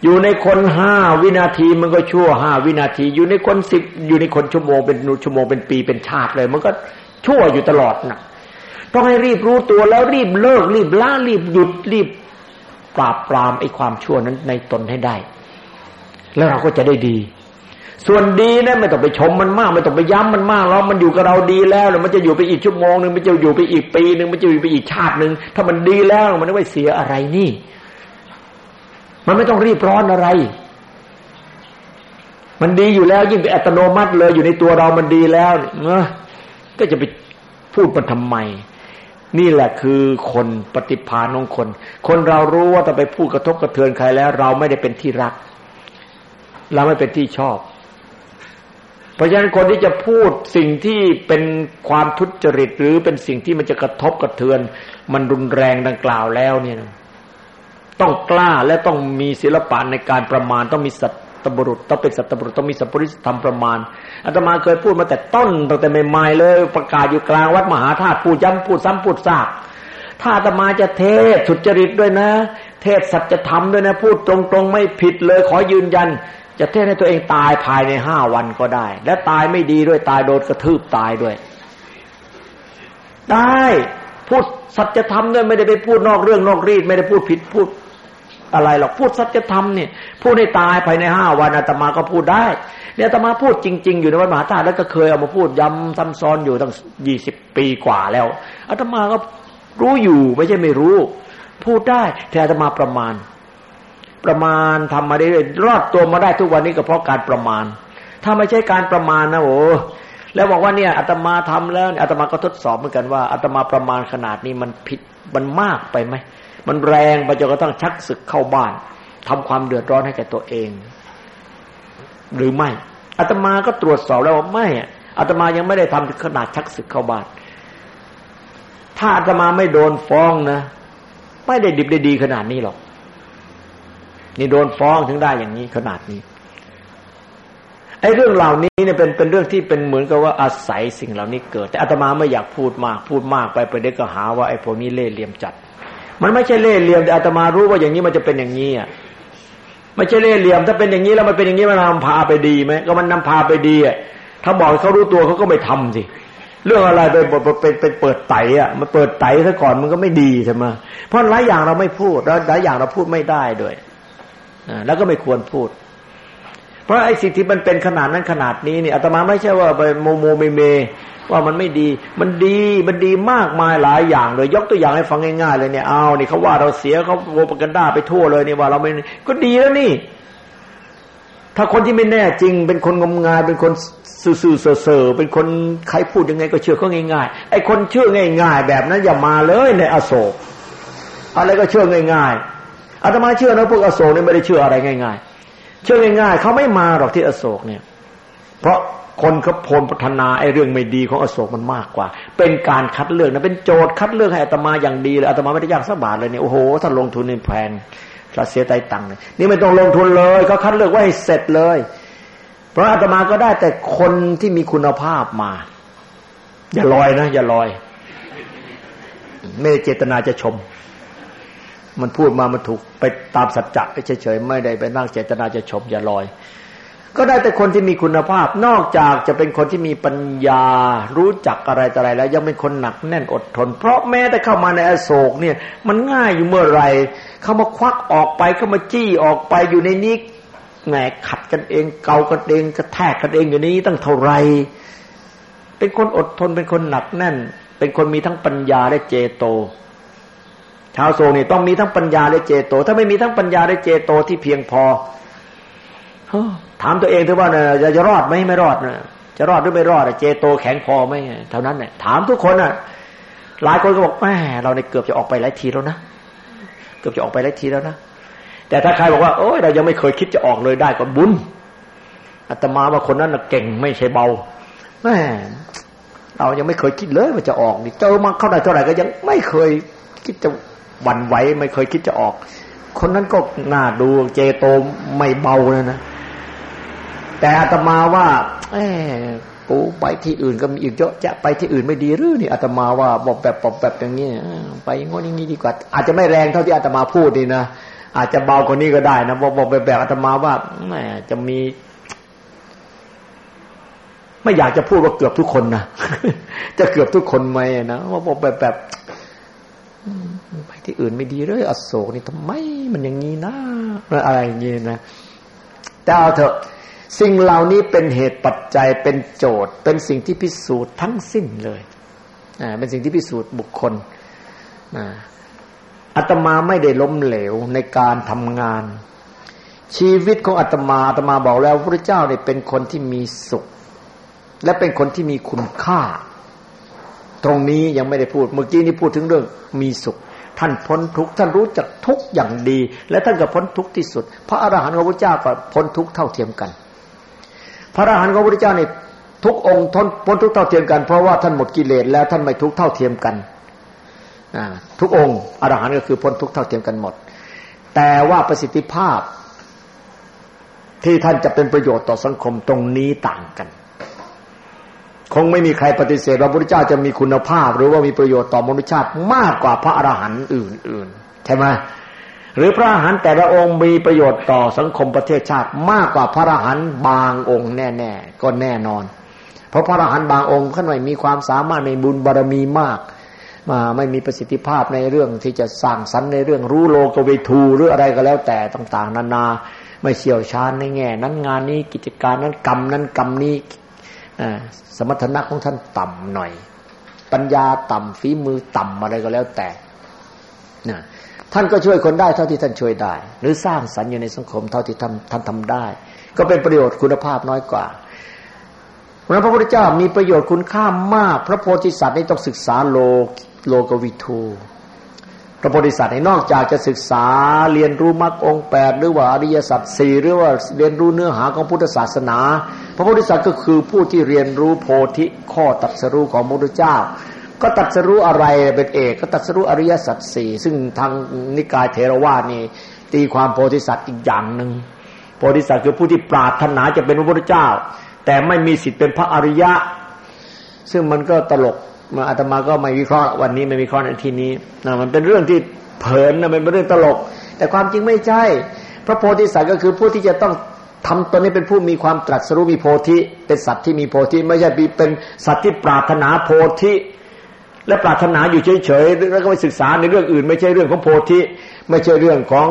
อยู่ในคนห้าวินาทีมันก็ชั่วห้าวินาที อยู่ในคนสิบอยู่ในคนชั่วโมงเป็นชั่วโมงเป็นปีเป็นชาติเลย มันก็ชั่วอยู่ตลอดนะต้องให้รีบรู้ตัวแล้วรีบเลิก รีบละรีบหยุดรีบปราบปรามไอ้ความชั่วนั้นในตนให้ได้ แล้วเราก็จะได้ดี ส่วนดีนะไม่ต้องไปชมมันมาก ไม่ต้องไปย้ำมันมากแล้วมันอยู่กับเราดีแล้วแล้วมันจะอยู่ไปอีกชั่วโมงหนึ่งมันจะอยู่ไปอีกปีหนึ่งมันจะอยู่ไปอีกชาติหนึ่งถ้ามันดีแล้วมันไม่เสียอะไรนี่ มันไม่ต้องรีบร้อนอะไร มันดีอยู่แล้ว ยิ่งเป็นอัตโนมัติเลยอยู่ในตัวเรามันดีแล้วเนอะก็จะไปพูดมันทำไม นี่แหละคือคนปฏิภาณของคน คนเรารู้ว่าถ้าไปพูดกระทบกระเทือนใครแล้ว เราไม่ได้เป็นที่รัก เราไม่เป็นที่ชอบ เพราะฉะนั้นคนที่จะพูดสิ่งที่เป็นความทุจริตหรือเป็นสิ่งที่มันจะกระทบกระเทือน มันรุนแรงดังกล่าวแล้วเนี่ยต้องกล้าและต้องมีศิลปะในการประมาณ ต้องมีสัตตบุรุษต้องเป็นสัตบุรุษต้องมีสัพพุริธรรมประมาณอาตมาเคยพูดมาแต่ต้นตั้งแต่ใหม่ๆเลย ประกาศอยู่กลางวัดมหาธาตุพูดย้ำพูดซ้ำพูดซากถ้าอาตมาจะเทศสุจริตด้วยนะ เทศสัจธรรมด้วยนะ พูดตรงๆ ไม่ผิดเลย ขอยืนยัน จะเทศให้ตัวเองตายภายในห้าวันก็ได้ และตายไม่ดีด้วยตายโดนกระทืบตายด้วย ได้พูดสัจธรรมด้วยไม่ได้ไปพูดนอกเรื่องนอกรีด ไม่ได้พูดผิดพูดอะไรหรอกพูดสัจธรรมเนี่ยพูดให้ตายภายในห้าวันอาตมาก็พูดได้เนี่ยอาตมาพูดจริง ๆ อยู่ในวัดมหาธาตุแล้วก็เคยเอามาพูดย้ำซ้ำซ้อนอยู่ตั้งยี่สิบปีกว่าแล้วอาตมาก็รู้อยู่ไม่ใช่ไม่รู้ พูดได้แต่อาตมาประมาณ ประมาณทำมาได้รอดตัวมาได้ทุกวันนี้ก็เพราะการประมาณ ถ้าไม่ใช่การประมาณนะโอ้แล้วบอกว่าเนี่ยอาตมาทำแล้วอาตมาก็ทดสอบเหมือนกันว่าอาตมาประมาณขนาดนี้มันผิดมันมากไปไหมมันแรงไปจนกระทั่งชักศึกเข้าบ้านทำความเดือดร้อนให้แก่ตัวเอง หรือไม่อาตมาก็ตรวจสอบแล้วว่าไม่อาตมายังไม่ได้ทำขนาดชักศึกเข้าบ้าน ถ้าอาตมาไม่โดนฟ้องนะ ไม่ได้ดิบได้ดีขนาดนี้หรอก นี่โดนฟ้องถึงได้อย่างนี้ขนาดนี้ไอ้เรื่องเหล่านี้เนี่ยเป็นเป็นเรื่องที่เป็นเหมือนกับว่าอาศัยสิ่งเหล่านี้เกิด แต่อาตมาไม่อยากพูดมากพูดมากไปไปเด็กก็หาว่าไอ้พวกนี้เล่ห์เหลี่ยมจัด มันไม่ใช่เล่ห์เหลี่ยมแต่อาตมารู้ว่าอย่างนี้มันจะเป็นอย่างนี้อะไม่ใช่เล่ห์เหลี่ยม ถ้าเป็นอย่างนี้แล้วมันเป็นอย่างนี้มันนำพาไปดีไหมก็มันนำพาไปดีอะถ้าบอกเขารู้ตัวเขาก็ไม่ทำสิเรื่องอะไรไปไปไปเปิดไต๋อะมันเปิดไต๋ซะก่อนมันก็ไม่ดีใช่ไหมเพราะหลายอย่างเราไม่พูดแล้วหลายอย่างเราพูดไม่ได้ด้วย แล้วก็ไม่ควรพูด เพราะไอ้สิ่งที่มันเป็นขนาดนั้นขนาดนี้เนี่ยอาตมาไม่ใช่ว่าไปโมโมเมเม ว่ามันไม่ดี มันดีมันดีมากมายหลายอย่างเลยยกตัวอย่างให้ฟังง่ายๆเลยเนี่ยเอานี่เขาว่าเราเสียเขา propaganda ไปทั่วเลยเนี่ยว่าเราไม่ก็ดีแล้วนี่ ถ้าคนที่ไม่แน่จริง เป็นคนงมงายเป็นคนซื่อๆเซ่อๆเป็นคนใครพูดยังไงก็เชื่อเขาง่ายๆไอ้คนเชื่อง่าย ๆ แบบนั้นอย่ามาเลยในอโศกอะไรก็เชื่อง่าย ๆ อาตมาเชื่อนะพวกอโศกนี่ไม่ได้เชื่ออะไรง่ายๆ เชื่อง่ายๆเขาไม่มาหรอกที่อโศกเนี่ย เพราะคนเขาพลพัฒนาไอ้เรื่องไม่ดีของอโศกมันมากกว่า เป็นการคัดเลือกนะเป็นโจทย์คัดเลือกให้อาตมาอย่างดีเลยอาตมาไม่ได้ยากสักบาทเลยเนี่ยโอ้โหถ้าลงทุนในแพงเราเสียใจตังค์เลยนี่ไม่ต้องลงทุนเลยเขาคัดเลือกไว้ให้เสร็จเลย เพราะอาตมาก็ได้แต่คนที่มีคุณภาพมา อย่าลอยนะ อย่าลอย ไม่ได้เจตนาจะชม มันพูดมามันถูกไปตามสัจจะไปเฉยๆไม่ได้ไปนั่งเจตนาจะชมอย่าลอย ก็ได้แต่คนที่มีคุณภาพ นอกจากจะเป็นคนที่มีปัญญา รู้จักอะไรต่ออะไรแล้ว ยังเป็นคนหนักแน่นอดทน เพราะแม้แต่เข้ามาในอโศกเนี่ย มันง่ายอยู่เมื่อไรเข้ามาควักออกไปเข้ามาจี้ออกไปอยู่ในนี้แหงขัดกันเองเกากันเองกระแทกกันเองอยู่นี้ตั้งเท่าไร เป็นคนอดทนเป็นคนหนักแน่น เป็นคนมีทั้งปัญญาและเจโต ชาวโซนี่ต้องมีทั้งปัญญาและเจโต ถ้าไม่มีทั้งปัญญาและเจโตที่เพียงพอถามตัวเองเถอะว่าเนี่ยจะรอดไหมไม่รอดนะจะรอดหรือไม่รอดเจโตแข็งพอไหมเท่านั้นเนี่ยถามทุกคนอะ หลายคนก็บอกแม่เราในเกือบจะออกไปหลายทีแล้วนะเกือบจะออกไปหลายทีแล้วนะแต่ถ้าใครบอกว่าโอ้ยเรายังไม่เคยคิดจะออกเลยได้ก็บุญอาตมาว่าคนนั้นเก่งไม่ใช่เบาแม่เรายังไม่เคยคิดเลยว่าจะออกนี่เจอมาเข้าได้เท่าไหร่ก็ยังไม่เคยคิดจะ วันไหวไม่เคยคิดจะออก คนนั้นก็น่าดูเจโตไม่เบาเลยนะ แต่อาตมาว่าเอกูไปที่อื่นก็มีอีกเยอะจะไปที่อื่นไม่ดีหรือนี่อาตมาว่าบอกแบบบอกแบบอย่างนี้ไปงดอย่างนี้ดีกว่า อาจจะไม่แรงเท่าที่อาตมาพูดดีนะอาจจะเบากว่านี้ก็ได้นะบอกบอกแบบอาตมาว่าแหมจะมี ไม่อยากจะพูดว่าเกือบทุกคนนะจะเกือบทุกคนไหมนะว่าบอกแบบแบบ ที่อื่นไม่ดีเลยอโศกนี่ทำไมมันอย่างนี้นะอะไรอย่างนี้นะแต่เอาเถอะสิ่งเหล่านี้เป็นเหตุปัจจัยเป็นโจทย์ เป็นสิ่งที่พิสูจน์ทั้งสิ้นเลยอ่าเป็นสิ่งที่พิสูจน์บุคคลอ่าอาตมาไม่ได้ล้มเหลวในการทำงาน ชีวิตของอาตมาอาตมาบอกแล้วพระเจ้าเนี่ยเป็นคนที่มีสุข และเป็นคนที่มีคุณค่า ตรงนี้ยังไม่ได้พูด เมื่อกี้นี้พูดถึงเรื่องมีสุข ท่านพ้นทุกข์ท่านรู้จักทุกอย่างดี และท่านก็พ้นทุกข์ที่สุด พระอรหันต์ของพระเจ้าก็พ้นทุกข์เท่าเทียมกัน พระอรหันต์ของพระเจ้าเนี่ยทุกองค์ทนพ้นทุกข์เท่าเทียมกันเพราะว่าท่านหมดกิเลสแล้วท่านไม่ทุกข์เท่าเทียมกันทุกองค์อรหันต์ก็คือพ้นทุกข์เท่าเทียมกันหมด แต่ว่าประสิทธิภาพที่ท่านจะเป็นประโยชน์ต่อสังคมตรงนี้ต่างกัน คงไม่มีใครปฏิเสธว่าพระพุทธเจ้าจะมีคุณภาพ หรือว่ามีประโยชน์ต่อมนุษยชาติมากกว่าพระอรหันต์อื่นๆใช่ไหมหรือพระอรหันต์แต่ละองค์มีประโยชน์ต่อสังคมประเทศชาติมากกว่าพระอรหันต์บางองค์แน่ๆก็แน่นอน เพราะพระอรหันต์บางองค์ท่านไม่มีความสามารถในบุญบารมีมากมาไม่มีประสิทธิภาพในเรื่องที่จะสร้างสรรค์ในเรื่องรู้โลกวิทูหรืออะไรก็แล้วแต่ต่าง ๆ นานา ไม่เชี่ยวชาญในแง่ นั้นงานนี้กิจการนั้นกรรมนั้นกรรมนี้ สมรรถนะของท่านต่ำหน่อย ปัญญาต่ำฝีมือต่ำอะไรก็แล้วแต่นะท่านก็ช่วยคนได้เท่าที่ท่านช่วยได้ หรือสร้างสรรค์อยู่ในสังคมเท่าที่ท่านท่านทำได้ ก็เป็นประโยชน์คุณภาพน้อยกว่าพระพุทธเจ้ามีประโยชน์คุณค่ามาก พระโพธิสัตว์นี่ต้องศึกษาโลโลกวิทู ระโพธิสัตว์นอกจากจะศึกษาเรียนรู้มรรคองแปดหรือว่าอริยสัจสี่หรือว่าเรียนรู้เนื้อหาของพุทธศาสนา พระโพธิสัตว์ก็คือผู้ที่เรียนรู้โพธิข้อตัดสรู้ของพระพุทธเจ้า ก็ตัดสรู้อะไรเป็นเอกก็ตัดสรู้อริยสัจสี่ซึ่งทางนิกายเทรวาสนี่ตีความโพธิสัตว์อีกอย่างหนึ่งโพธิสัตว์คือผู้ที่ปรารถนาจะเป็นพระพุทธเจ้า แต่ไม่มีสิทธิ์เป็นพระอริยะ ซึ่งมันก็ตลก มาอาตมาก็ไม่วิเคราะห์วันนี้ไม่วิเคราะห์ในที่นี้นะมันเป็นเรื่องที่เผินนะมันเป็นเรื่องตลก แต่ความจริงไม่ใช่ พระโพธิสัตว์ก็คือผู้ที่จะต้องทำตนนี้เป็นผู้มีความตรัสรู้มีโพธิเป็นสัตว์ที่มีโพธิไม่ใช่เป็นสัตว์ที่ปรารถนาโพธิและปรารถนาอยู่เฉยๆแล้วก็ไปศึกษาในเรื่องอื่น ไม่ใช่เรื่องของโพธิไม่ใช่เรื่องของ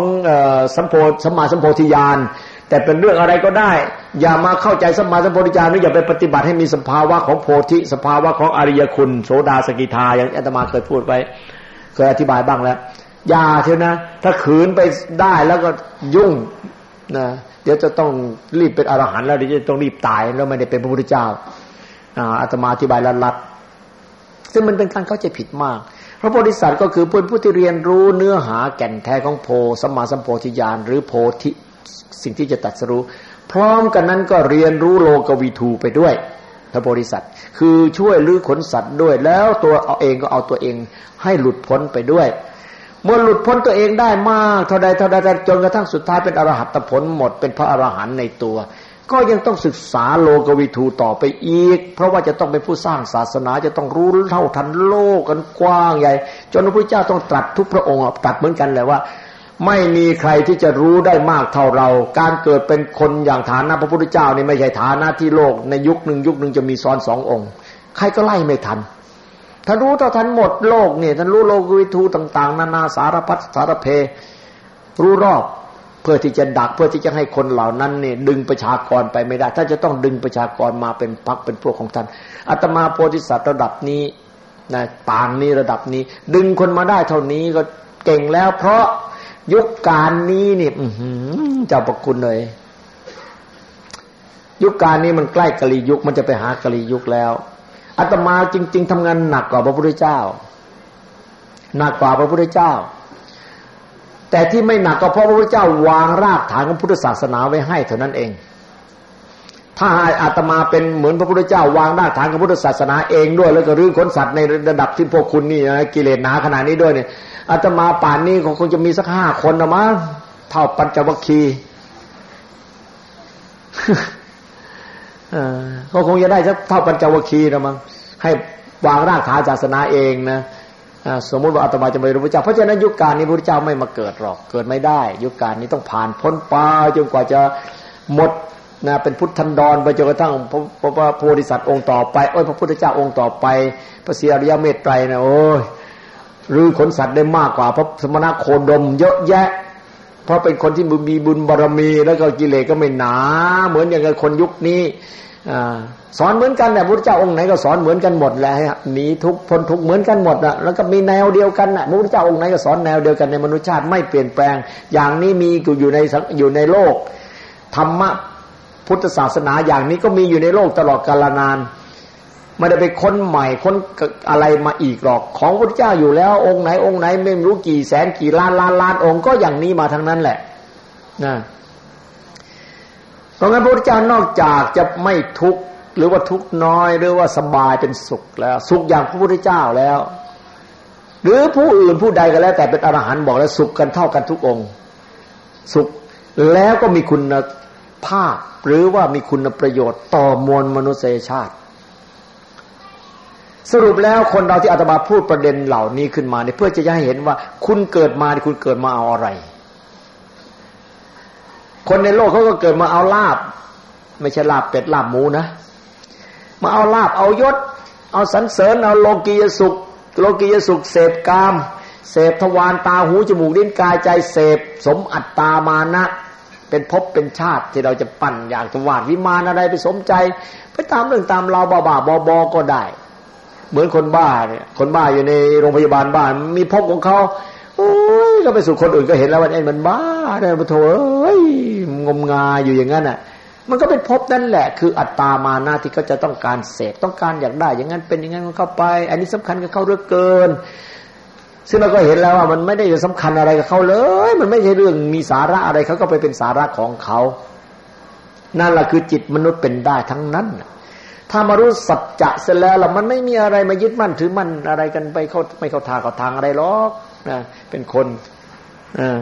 สัมโพสัมมาสัมโพธิญาณ แต่เป็นเรื่องอะไรก็ได้ อย่ามาเข้าใจสมาสัมโพธิญาณหรืออย่าไปปฏิบัติให้มีสภาวะของโพธิสภาวะของอริยคุณโสดาสกิทาอย่างอาตมาเคยพูดไปเคยอธิบายบ้างแล้วอย่าเถอะนะ ถ้าขืนไปได้แล้วก็ยุ่งนะเดี๋ยวจะต้องรีบเป็นอรหันต์แล้วเดี๋ยวจะต้องรีบตายแล้วไม่ได้เป็นพระพุทธเจ้าอาตมาอธิบายลัดๆซึ่งมันเป็นการเข้าใจผิดมากพระโพธิสัตว์ก็คือผู้ที่เรียนรู้เนื้อหาแก่นแท้ของโพสมมาสัมโพธิญาณหรือโพธิ สิ่งที่จะตัดสรู้ พร้อมกันนั้นก็เรียนรู้โลกวิทูไปด้วยพระโพธิสัตว์ คือช่วยลื้อขนสัตว์ด้วย แล้วตัวเอาเองก็เอาตัวเองให้หลุดพ้นไปด้วย เมื่อหลุดพ้นตัวเองได้มากเท่าใดเท่าใดจนกระทั่งสุดท้ายเป็นอรหัตผลหมดเป็นพระอรหันต์ในตัว ก็ยังต้องศึกษาโลกวิทูต่อไปอีก เพราะว่าจะต้องเป็นผู้สร้างศาสนาจะต้องรู้เท่าทันโลกกันกว้างใหญ่ จนพระพุทธเจ้าต้องตรัสทุกพระองค์ตรัสเหมือนกันเลยว่า ไม่มีใครที่จะรู้ได้มากเท่าเรา การเกิดเป็นคนอย่างฐานะพระพุทธเจ้านี่ไม่ใช่ฐานะที่โลกในยุคหนึ่งยุคหนึ่งจะมีซ้อนสององค์ ใครก็ไล่ไม่ทันท่านรู้เท่าทันหมดโลกเนี่ยท่านรู้โลกวิทูต่าง ๆ นานาสารพัดสารเพ รู้รอบเพื่อที่จะดักเพื่อที่จะให้คนเหล่านั้นเนี่ยดึงประชากรไปไม่ได้ ถ้าจะต้องดึงประชากรมาเป็นพักเป็นพวกของท่านอาตมาโพธิสัตว์ระดับนี้นะปางนี้ระดับนี้ ดึงคนมาได้เท่านี้ก็เก่งแล้ว เพราะ ยุคการนี้นี่เจ้าประคุณเลย ยุคการนี้มันใกล้กะลียุค มันจะไปหากะลียุคแล้วอาตมาจริง ๆทำงานหนักกว่าพระพุทธเจ้าหนักกว่าพระพุทธเจ้า แต่ที่ไม่หนักก็เพราะพระพุทธเจ้าวางรากฐานของพุทธศาสนาไว้ให้เท่านั้นเอง ถ้าอาตมาเป็นเหมือนพระพุทธเจ้าวางรากฐานของพุทธศาสนาเองด้วย แล้วก็รื้อขนสัตว์ในระดับที่พวกคุณนี่นะกิเลสหนาขนาดนี้ด้วยเนี่ยอาตมาป่านนี้คงจะมีสักห้าคนนะมั้งเท่าปัญจวัคคีย์ก็คงจะได้สักเท่าปัญจวัคคีย์นะมั้งให้วางรากฐานศาสนาเองนะสมมุติว่าอาตมาจะไม่รู้พระเจ้าเพราะฉะนั้นยุคการนี้พระเจ้าไม่มาเกิดหรอกเกิดไม่ได้ ยุคการนี้ต้องผ่านพ้นไปจนกว่าจะหมด นะเป็นพุทธันดรไปจนกระทั่งพระพระโพธิสัตว์องค์ต่อไปโอ้ยพระพุทธเจ้าองค์ต่อไป พระเสียริยเมตไตรนะโอ้ยรือขนสัตว์ได้มากกว่าพระสมณะโคดมเยอะแยะ เพราะเป็นคนที่มีบุญบารมี แล้วก็กิเลสก็ไม่หนา เหมือนอย่างกับคนยุคนี้สอนเหมือนกันแหละพระเจ้าองค์ไหนก็สอนเหมือนกันหมดแหละหนีทุกพ้นทุกเหมือนกันหมดนะแล้วก็มีแนวเดียวกันนะพระพุทธเจ้าองค์ไหนก็สอนแนวเดียวกันในมนุษยชาติไม่เปลี่ยนแปลง อย่างนี้มีอยู่ในอยู่ในโลกธรรมะ พุทธศาสนาอย่างนี้ก็มีอยู่ในโลกตลอดกาลนานไม่ได้ไปค้นใหม่ค้นอะไรมาอีกหรอก ของพระเจ้าอยู่แล้ว องค์ไหน องค์ไหนไม่รู้กี่แสนกี่ล้านล้านล้านองค์ก็อย่างนี้มาทั้งนั้นแหละนะเพราะงั้นพระพุทธเจ้านอกจากจะไม่ทุกข์หรือว่าทุกข์น้อยหรือว่าสบายเป็นสุขแล้ว สุขอย่างพระพุทธเจ้าแล้ว หรือผู้อื่นผู้ใดก็แล้ว แต่เป็นอรหันต์บอกแล้วสุขกันเท่ากันทุกองค์ สุขแล้วก็มีคุณ ภาพ หรือว่ามีคุณประโยชน์ต่อมวลมนุษยชาติ สรุปแล้วคนเราที่อาตมาพูดประเด็นเหล่านี้ขึ้นมาเนี่ยเพื่อจะให้เห็นว่า คุณเกิดมาคุณเกิดมาเอาอะไร คนในโลกเขาก็เกิดมาเอาลาบ ไม่ใช่ลาบเป็ดลาบหมูนะ มาเอาลาบเอายศ เอาสันเสริญเอาโลกียสุข โลกียสุขเสพกามเสพทวารตาหูจมูกลิ้นกายใจเสพสมอัตตามานะ เป็นภพเป็นชาติที่เราจะปั่นอยากจะวาดวิมานอะไรไปสมใจ ไปตามเรื่องตามเราบ้าบ้าบอบอก็ได้ เหมือนคนบ้าเนี่ยคนบ้าอยู่ในโรงพยาบาลบ้านมีภพของเขาโอ้ยก็ไปสู่คนอื่นก็เห็นแล้วว่าไอ้มันบ้าเนี่ยปะโถเอ้ยงมงายอยู่อย่างนั้นอะมันก็เป็นภพนั่นแหละ คืออัตตามานาที่เขาจะต้องการเสพต้องการอยากได้ อย่างนั้นเป็นอย่างนั้นเข้าไป อันนี้สำคัญกับเขาเรื่อเกิน ซึ่งเราก็เห็นแล้วว่ามันไม่ได้สำคัญอะไรกับเขาเลย มันไม่ใช่เรื่องมีสาระอะไรเขาก็ไปเป็นสาระของเขานั่นแหละคือจิตมนุษย์เป็นได้ทั้งนั้น ถ้ามารู้สัจจะเสร็จแล้วล่ะมันไม่มีอะไรมายึดมั่นถือมั่นอะไรกันไปเขาไม่เข้าทางเขาทางอะไรหรอกนะเป็นคนอ่า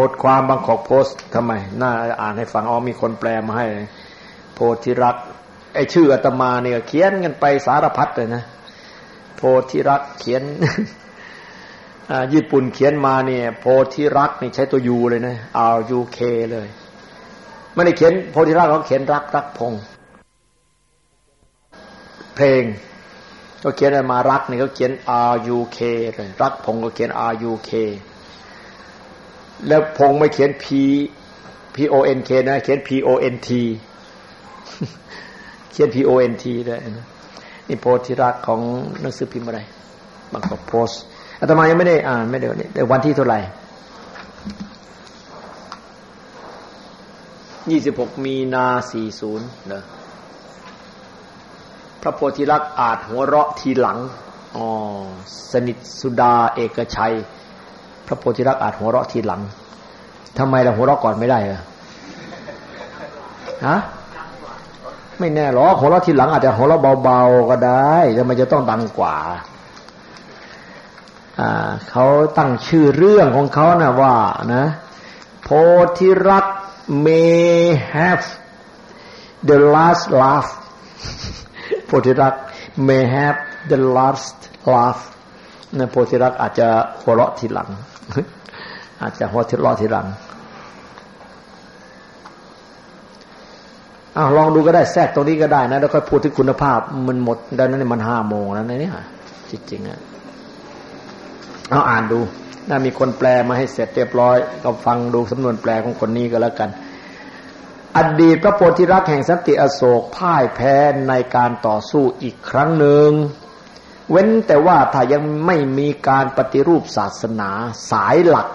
บทความบางขอกโพสต์ทำไม น่าอ่านให้ฟังอ๋อมีคนแปลมาให้ โพธิรัก ไอชื่ออาตมาเนี่ยเขียนกันไปสารพัดเลยนะโพธิรักเขียนญี่ปุ่นเขียนมาเนี่ย โพธิรักนี่ใช้ตัวยูเลยนะ R U K เลยไม่ได้เขียนโพธิรักเขาเขียนรักรักพง เพลงก็เขียนมารักนี่เขาเขียน R U K เลยรักพงก็เขียน R U K แล้วพงไม่เขียน P P O N K นะ เขียน P O N T เขียน P O N T ด้วยนะนี่โพธิรักของหนังสือพิมพ์อะไรบางก็โพสอาตมายังไม่ได้อ่านไม่ได้แต่วันที่เท่าไหร่ยี่สิบหกมีนาสี่ศูนย์เนอะพระโพธิรักอาจหัวเราะทีหลังอ๋อสนิทสุดาเอกชัย พระโพธิรักอาจหัวเราะทีหลังทำไมเราหัวเราะก่อนไม่ได้อะฮะ ไม่แน่หรอกหัวเราะทีหลังอาจจะหัวเราะเบาๆก็ได้แต่มันจะต้องดังกว่าเขาตั้งชื่อเรื่องของเขานะว่านะโพธิรัก may have the last laugh โพธิรัก may have the last laugh นะโพธิรักอาจจะหัวเราะทีหลัง อาจจะหัวทิศรอทีหลัง อ้าวลองดูก็ได้แทรกตรงนี้ก็ได้นะ แล้วค่อยพูดถึงคุณภาพ มันหมดดังนั้นมันห้าโมงแล้วนะเนี่ยจริงๆอะเอาอ่านดูน่ามีคนแปลมาให้เสร็จเรียบร้อย ก็ฟังดูสำนวนแปลของคนนี้ก็แล้วกัน อดีตพระโพธิรักแห่งสันติอโศกพ่ายแพ้ในการต่อสู้อีกครั้งหนึ่ง เว้นแต่ว่าถ้ายังไม่มีการปฏิรูปศาสนาสายหลัก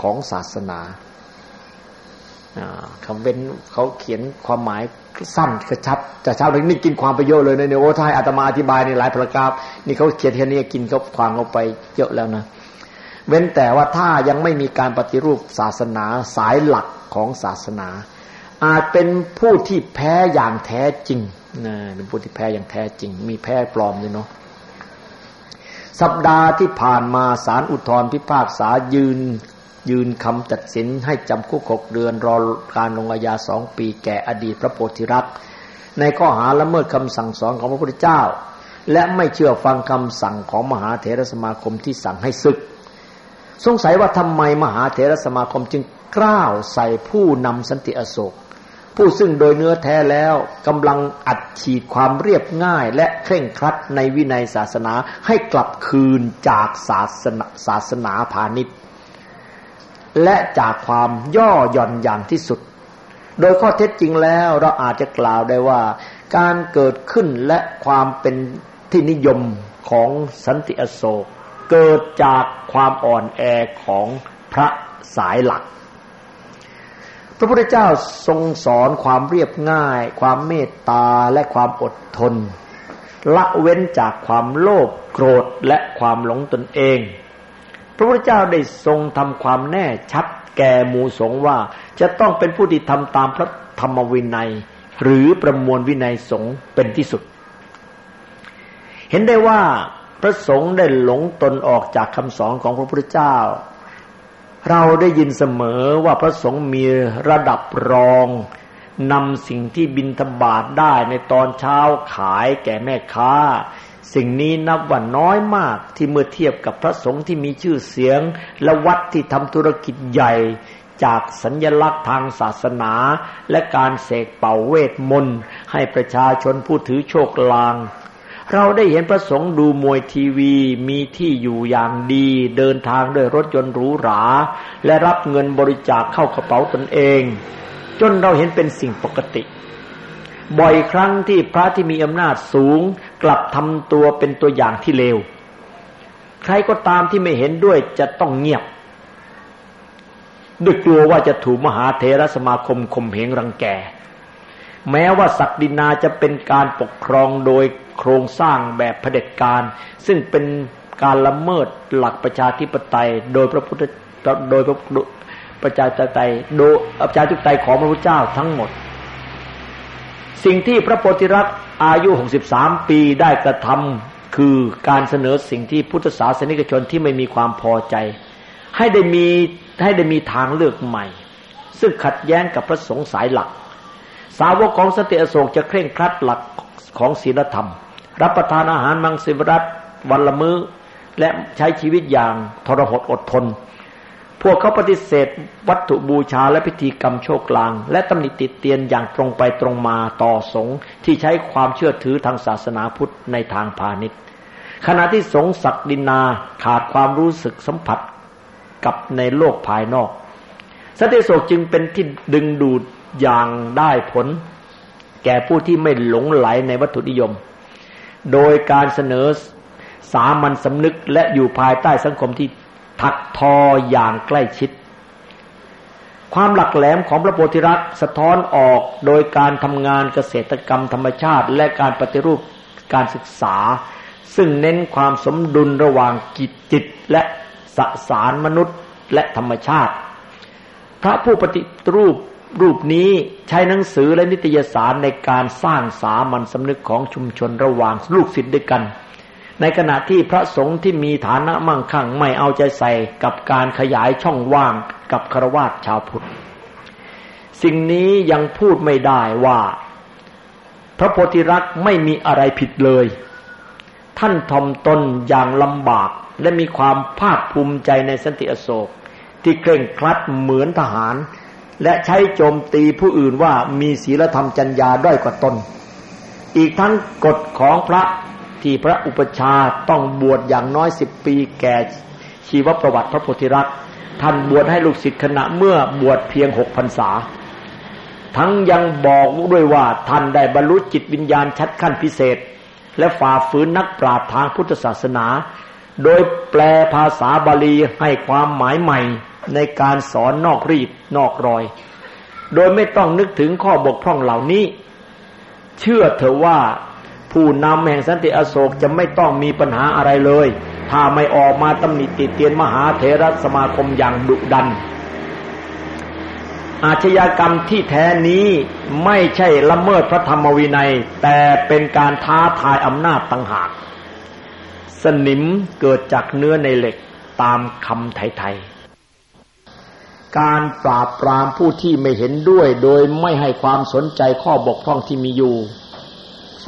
ของศาสนา คำเว้นเขาเขียนความหมายสั้นกระชับจะเช้าเลยนี่กินความประโยชน์เลยในโอ้ทายอาตมาอธิบายในหลายประการนี่เขาเขียนแค่นี้กินเขาความเขาไปเยอะแล้วนะเว้นแต่ว่าถ้ายังไม่มีการปฏิรูปศาสนาสายหลักของศาสนา อาจเป็นผู้ที่แพ้อย่างแท้จริงนะเป็นผู้ที่แพ้อย่างแท้จริง มีแพ้ปลอมเลยเนาะสัปดาห์ที่ผ่านมาสารอุทธรพิพากษายืน ยืนคำตัดสินให้จำคุกหกเดือนรอการลงอาญาสองปีแก่อดีตพระโพธิรักษ์ในข้อหาละเมิดคำสั่งสอนของพระพุทธเจ้า และไม่เชื่อฟังคำสั่งของมหาเถรสมาคมที่สั่งให้ศึก สงสัยว่าทำไมมหาเถรสมาคมจึงกล้าวใส่ผู้นำสันติอโศก ผู้ซึ่งโดยเนื้อแท้แล้วกำลังอัดฉีดความเรียบง่าย และเคร่งครัดในวินัยศาสนาให้กลับคืนจากศาสนาศาสนาพาณิชย์ และจากความย่อหย่อนอย่างที่สุด โดยข้อเท็จจริงแล้วเราอาจจะกล่าวได้ว่า การเกิดขึ้นและความเป็นที่นิยมของสันติอโศก เกิดจากความอ่อนแอของพระสายหลัก พระพุทธเจ้าทรงสอนความเรียบง่าย ความเมตตาและความอดทน ละเว้นจากความโลภโกรธและความหลงตนเอง พระพุทธเจ้าได้ทรงทำความแน่ชัดแก่หมู่สงฆ์ว่า จะต้องเป็นผู้ที่ทำตามพระธรรมวินัย หรือประมวลวินัยสงฆ์เป็นที่สุด เห็นได้ว่าพระสงฆ์ได้หลงตนออกจากคำสอนของพระพุทธเจ้า เราได้ยินเสมอว่าพระสงฆ์มีระดับรองนำสิ่งที่บินธบาตได้ในตอนเช้าขายแก่แม่ค้า สิ่งนี้นับว่าน้อยมากที่เมื่อเทียบกับพระสงฆ์ที่มีชื่อเสียง และวัดที่ทำธุรกิจใหญ่จากสัญญลักษณ์ทางศาสนา และการเสกเป่าเวทมนต์ให้ประชาชนผู้ถือโชคลาง เราได้เห็นพระสงฆ์ดูมวยทีวีมีที่อยู่อย่างดี เดินทางด้วยรถยนต์หรูหรา และรับเงินบริจาคเข้ากระเป๋าตนเอง จนเราเห็นเป็นสิ่งปกติ บ่อยครั้งที่พระที่มีอำนาจสูง กลับทำตัวเป็นตัวอย่างที่เลว ใครก็ตามที่ไม่เห็นด้วยจะต้องเงียบ ด้วยกลัวว่าจะถูกมหาเทรสมาคมข่มเหงรังแก แม้ว่าศักดินาจะเป็นการปกครองโดยโครงสร้างแบบเผด็จการ ซึ่งเป็นการละเมิดหลักประชาธิปไตย โดยพระพุทธโดยพระประชาธิปไตยโดยประชาธิปไตยของพระพุทธเจ้าทั้งหมด สิ่งที่พระโพธิรักษ์อายุ 63 ปีได้กระทำคือการเสนอสิ่งที่พุทธศาสนิกชนที่ไม่มีความพอใจ ให้ได้มีให้ได้มีทางเลือกใหม่ ซึ่งขัดแย้งกับพระสงฆ์สายหลัก สาวกของสติอโศกจะเคร่งครัดหลักของศีลธรรม รับประทานอาหารมังสวิรัตวันละมือ้อและใช้ชีวิตอย่างทรหดอดทน พวกเขาปฏิเสธ วัตถุบูชาและพิธีกรรมโชคลาง และตำหนิติดเตียนอย่างตรงไปตรงมาต่อสงฆ์ที่ใช้ความเชื่อถือทางศาสนาพุทธในทางพาณิชย์ ขณะที่สงฆ์ศักดินาขาดความรู้สึกสัมผัสกับในโลกภายนอกสติโศกจึงเป็นที่ดึงดูดอย่างได้ผล แก่ผู้ที่ไม่หลงไหลในวัตถุนิยม โดยการเสนอสามัญสำนึกและอยู่ภายใต้สังคมที่ ถักทออย่างใกล้ชิด ความหลักแหลมของพระโพธิรักษ์สะท้อนออกโดยการทำงานเกษตรกรรมธรรมชาติ และการปฏิรูปการศึกษา ซึ่งเน้นความสมดุลระหว่างกิจจิตและสสารมนุษย์และธรรมชาติ พระผู้ปฏิรูปรูปนี้ใช้หนังสือและนิตยสารในการสร้างสามัญสำนึกของชุมชนระหว่างลูกศิษย์ด้วยกัน ในขณะที่พระสงฆ์ที่มีฐานะมั่งคั่งไม่เอาใจใส่กับการขยายช่องว่างกับครวาสชาวพุทธ สิ่งนี้ยังพูดไม่ได้ว่า พระโพธิรักษ์ไม่มีอะไรผิดเลย ท่านทอมตนอย่างลำบากและมีความภาคภูมิใจในสันติอโศก ที่เคร่งครัดเหมือนทหาร และใช้โจมตีผู้อื่นว่ามีศีลธรรมจัญญาด้อยกว่าตน อีกทั้งกฎของพระ ที่พระอุปชาต้องบวชอย่างน้อยสิบปีแก่ชีวประวัติพระโพธิรักษ์ท่านบวชให้ลูกศิษย์คณะเมื่อบวชเพียงหกพรรษา ทั้งยังบอกด้วยว่าท่านได้บรรลุจิตวิญญาณชัดขั้นพิเศษ และฝ่าฝืนนักปราชญ์ทางพุทธศาสนา โดยแปลภาษาบาลีให้ความหมายใหม่ในการสอนนอกรีดนอกรอย โดยไม่ต้องนึกถึงข้อบกพร่องเหล่านี้ เชื่อเถอะว่า ผู้นำแห่งสันติอโศกจะไม่ต้องมีปัญหาอะไรเลย ถ้าไม่ออกมาตำหนิติเตียนมหาเถรสมาคมอย่างดุดัน อาชญากรรมที่แท้นี้ไม่ใช่ละเมิดพระธรรมวินัย แต่เป็นการท้าทายอำนาจต่างหาก สนิมเกิดจากเนื้อในเหล็กตามคำไทยๆ การปราบปรามผู้ที่ไม่เห็นด้วยโดยไม่ให้ความสนใจข้อบกพร่องที่มีอยู่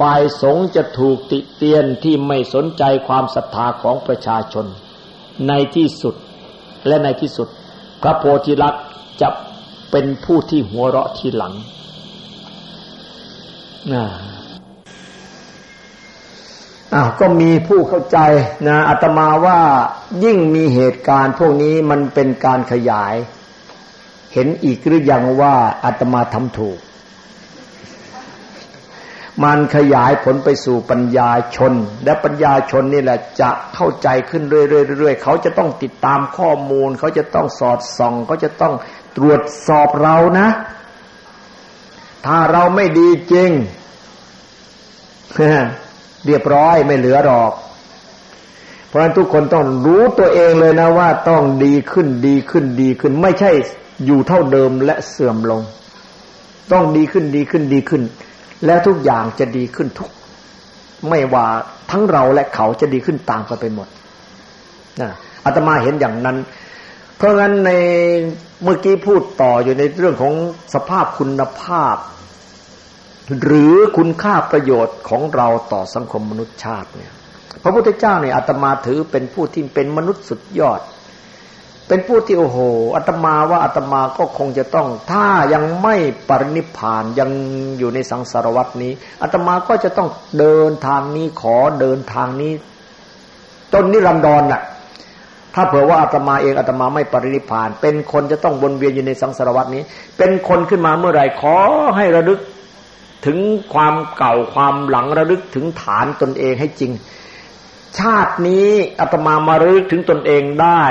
ฝ่ายสงฆ์จะถูกติเตียนที่ไม่สนใจความศรัทธาของประชาชน ในที่สุดและในที่สุด พระโพธิลักษ์จะเป็นผู้ที่หัวเราะทีหลังนะอ้าวก็มีผู้เข้าใจนะอาตมาว่ายิ่งมีเหตุการณ์พวกนี้มันเป็นการขยาย เห็นอีกหรือยังว่าอาตมาทำถูก มันขยายผลไปสู่ปัญญาชน และปัญญาชนนี่แหละจะเข้าใจขึ้นเรื่อยๆเขาจะต้องติดตามข้อมูล เขาจะต้องสอดส่อง เขาจะต้องตรวจสอบเรานะ ถ้าเราไม่ดีจริงเรียบร้อยไม่เหลือหรอก เพราะฉะนั้นทุกคนต้องรู้ตัวเองเลยนะว่าต้องดีขึ้นดีขึ้นดีขึ้น ไม่ใช่อยู่เท่าเดิมและเสื่อมลง ต้องดีขึ้นดีขึ้นดีขึ้น แล้วทุกอย่างจะดีขึ้นทุก ไม่ว่าทั้งเราและเขาจะดีขึ้นตามกันไปหมดนะอาตมาเห็นอย่างนั้น เพราะงั้นในเมื่อกี้พูดต่ออยู่ในเรื่องของสภาพคุณภาพ หรือคุณค่าประโยชน์ของเราต่อสังคมมนุษยชาติเนี่ยพระพุทธเจ้าเนี่ยอาตมาถือเป็นผู้ที่เป็นมนุษย์สุดยอด เป็นผู้ที่โอ้โหอาตมาว่าอาตมาก็คงจะต้อง ถ้ายังไม่ปรินิพานยังอยู่ในสังสารวัตนี้อาตมาก็จะต้องเดินทางนี้ขอเดินทางนี้จนนิรันดรน่ะ ถ้าเผื่อว่าอาตมาเองอาตมาไม่ปรินิพาน เป็นคนจะต้องวนเวียนอยู่ในสังสารวัตนี้ เป็นคนขึ้นมาเมื่อไหร่ขอให้ระลึกถึงความเก่าความหลังระลึกถึงฐานตนเองให้จริง ชาตินี้อาตมามาระลึกถึงตนเองได้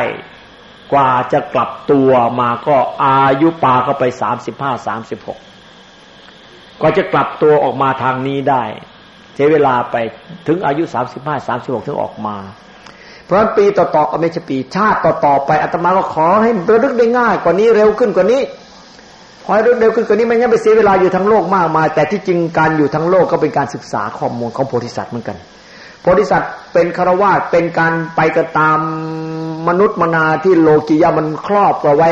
กว่าจะกลับตัวมาก็อายุปาเข้าไปสามสิบห้าสามสิบหกกว่าจะกลับตัวออกมาทางนี้ได้ใช้เวลาไปถึงอายุสามสิบห้าสามสิบหกถึงออกมา เพราะนั้นปีต่อๆไม่ใช่ปีชาติต่อๆไปอาตมาก็ขอให้ระลึกได้ง่าย กว่านี้เร็วขึ้นกว่านี้พอให้รวดเร็วขึ้นกว่านี้ไม่งั้นไปเสียเวลาอยู่ทั้งโลกมากมาย แต่ที่จริงการอยู่ทั้งโลกก็เป็นการศึกษาข้อมูลของโพธิสัตว์เหมือนกันโพธิสัตว์เป็นคารวาสเป็นการไปกระตาม มนุษย์มนาที่โลกียะมันครอบเอาไว้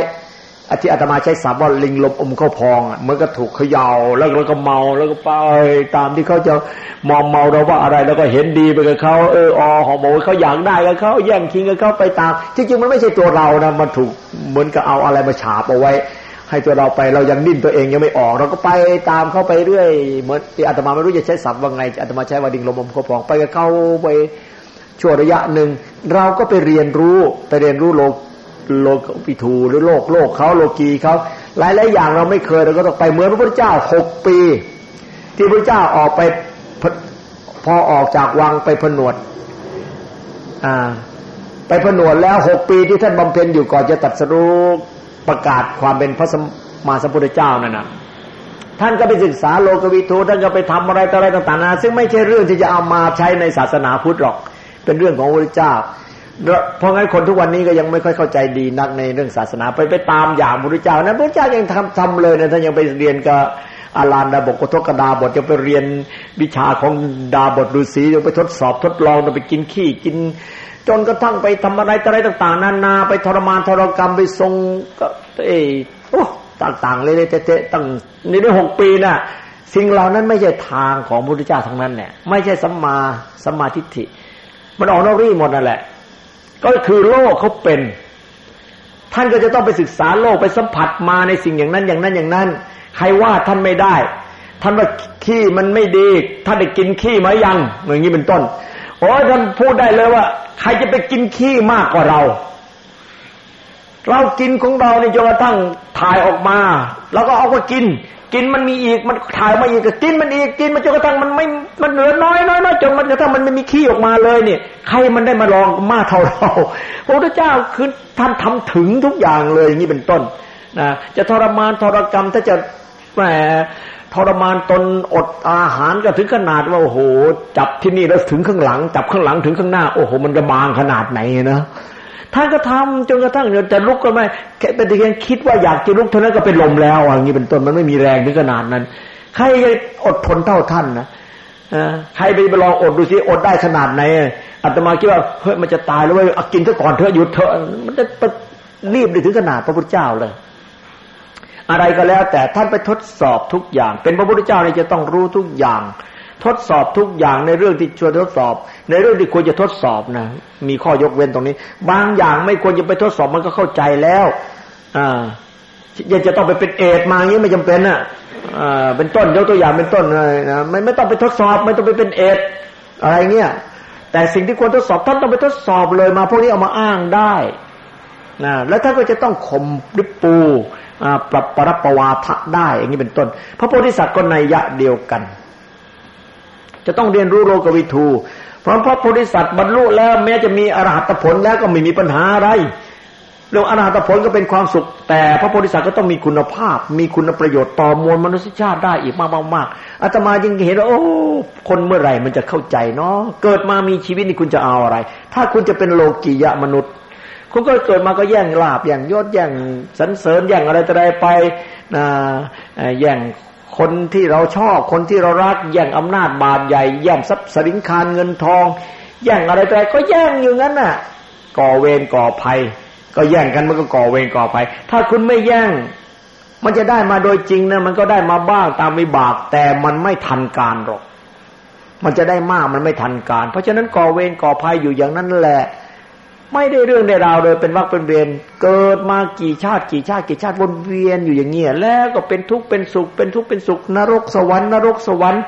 อธิอาตมาใช้ศัพท์ว่าลิงลมอมเข้าพองเมือนก็ถูกเขย่าแล้วก็เมาแล้วก็ไปตามที่เขาจะมองเมาเราว่าอะไร แล้วก็เห็นดีไปกับเขาเอออ๋อหอโมเขาอยากได้กับเขาแย่งชิงกับเขาไปตามที่จริงมันไม่ใช่ตัวเรานะมันถูกเหมือนกับเอาอะไรมาฉาบเอาไว้ ให้ตัวเราไปเรายังดิ้นตัวเองยังไม่ออก เราก็ไปตามเข้าไปเรื่อยเหมือนที่อาตมาไม่รู้จะใช้ศัพท์ว่าไงอาตมาใช้ว่าดิ่งลมมเขาพองไปกับเขาไป ช่วระยะหนึ่งเราก็ไปเรียนรู้ไปเรียนรู้โลกโลกปิทูหรือโลกโลกเขาโลกีเขาหลายหลายอย่างเราไม่เคยเราก็ต้องไปเหมือนพระพุทธเจ้าหกปี ที่พระเจ้าออกไปพอออกจากวังไปผนวดอ่าไปผนวดแล้วหกปีที่ท่านบำเพ็ญอยู่ก่อนจะตัดสรุปประกาศความเป็นพระสมมาสัมพุทธเจ้านั่นนะท่านก็ไปศึกษาโลกวิทูท่านก็ไปทำอะไรต่ออะไรต่างๆซึ่งไม่ใช่เรื่องที่จะเอามาใช้ในศาสนาพุทธหรอก เป็นเรื่องของพระเจ้า เพราะงั้นคนทุกวันนี้ก็ยังไม่ค่อยเข้าใจดีนักในเรื่องศาสนา ไปไปตามอย่างพระเจ้านะพระเจ้ายังทำทำเลยนะท่านยังไปเรียนกับอาลานดาบกทกดาบทจะไปเรียนวิชาของดาบทฤาษีจะไปทดสอบทดลองจะไปกินขี้กิน จนกระทั่งไปทำอะไรอะไรต่าง ๆ นานาไปทรมานทรกรรมไปทรงก็เอโอ้ต่าง ๆ เลยเลยเตะตั้งในเรื่องหกปีน่ะสิ่งเหล่านั้นไม่ใช่ทางของพระพุทธเจ้าทั้งนั้นเนี่ยไม่ใช่สัมมาสัมมาทิฏฐิ มันออกนอกรี่หมดนั่นแหละ ก็คือโลกเขาเป็น ท่านก็จะต้องไปศึกษาโลกไปสัมผัสมาในสิ่งอย่างนั้นอย่างนั้นอย่างนั้น ใครว่าท่านไม่ได้ ท่านว่าขี้มันไม่ดี ท่านได้กินขี้ไหมยังอย่างนี้เป็นต้นโอ้ท่านพูดได้เลยว่า ใครจะไปกินขี้มากกว่าเรา เรากินของเราเนี่ยจนกระทั่งถ่ายออกมา แล้วก็เอาก็กิน กินมันมีอีกมันถ่ายมาอีกก็กินมันอีกกินมันจนกระทั่งมันไม่มันเหลือน้อยน้อยน้อยจนมันกระทั่งมันไม่มีขี้ออกมาเลยเนี่ยใครมันได้มาลองมากเท่าเราพระพุทธเจ้าคือท่านทำถึงทุกอย่างเลยอย่างนี้เป็นต้นนะจะทรมานทรกรรมถ้าจะแหมทรมานตนอดอาหารก็ถึงขนาดว่าโอ้โห จับที่นี่แล้วถึงข้างหลัง จับข้างหลังถึงข้างหน้า โอ้โหมันจะบางขนาดไหนนะ ท่านก็ทำจนกระทั่งจะลุกก็ไม่แค่เป็นเพียงคิดว่าอยากจะลุกเท่านั้นก็เป็นลมแล้วอย่างนี้เป็นต้นมันไม่มีแรงถึงขนาดนั้น ใครจะอดทนเท่าท่านนะใครไปลองอดดูสิอดได้ขนาดไหนอาตมาคิดว่าเฮ้ยมันจะตายแล้วเว้ยกินซะก่อนเถอะหยุดเถอะมันจะรีบไปถึงขนาดพระพุทธเจ้าเลย อะไรก็แล้ว แต่ท่านไปทดสอบทุกอย่าง เป็นพระพุทธเจ้านี่จะต้องรู้ทุกอย่าง ทดสอบทุกอย่างในเรื่องที่ควรทดสอบ ในเรื่องที่ควรจะทดสอบนะมีข้อยกเว้นตรงนี้ บางอย่างไม่ควรจะไปทดสอบมันก็เข้าใจแล้ว อ่ายังจะต้องไปเป็นเอดมาอย่างนี้ไม่จำเป็นอะอ่าเป็นต้นยกตัวอย่างเป็นต้นเลยนะไม่ไม่ต้องไปทดสอบ ไม่ต้องไปเป็นเอดอะไรเงี้ยแต่สิ่งที่ควรทดสอบท่านต้องไปทดสอบเลยมา พวกนี้เอามาอ้างได้นะแล้วท่านก็จะต้องข่มริบปูปรับปรับประวาทะได้อย่างนี้เป็นต้น พระโพธิสัตว์ก็ในยะเดียวกัน จะต้องเรียนรู้โลกวิทูเพราะพระโพธิสัตว์บรรลุแล้วแม้จะมีอรหัตผลแล้วก็ไม่มีปัญหาอะไรเรื่องอรหัตผลก็เป็นความสุข แต่พระโพธิสัตว์ก็ต้องมีคุณภาพ มีคุณประโยชน์ต่อมวลมนุษยชาติได้อีกมากมากอาตมาจึงเห็นว่าโอ้คนเมื่อไหร่มันจะเข้าใจเนาะเกิดมามีชีวิตนี่คุณจะเอาอะไร ถ้าคุณจะเป็นโลกียะมนุษย์ คุณก็เกิดมาก็แย่งลาบแย่งยศแย่งสรรเสริญแย่งอะไรต่ออะไรไปนะแย่ง คนที่เราชอบ คนที่เรารัก แย่งอำนาจบาดใหญ่ แย่งทรัพย์สินคารเงินทอง แย่งอะไรต่ออะไรก็แย่งอยู่งั้นน่ะ ก่อเวรก่อภัย ก็แย่งกันมันก็ก่อเวรก่อภัย ถ้าคุณไม่แย่ง มันจะได้มาโดยจริงนะมันก็ได้มาบ้างตามวิบาก แต่มันไม่ทันการหรอก มันจะได้มากมันไม่ทันการ เพราะฉะนั้นก่อเวรก่อภัยอยู่อย่างนั้นแหละ ไม่ได้เรื่องได้ราวเลยเป็นวักเป็นเวรเกิดมากี่ชาติกี่ชาติกี่ชาติวนเวียนอยู่อย่างเงี้ยแล้วก็เป็นทุกข์เป็นสุข เป็นทุกข์เป็นสุข นรกสวรรค์นรกสวรรค์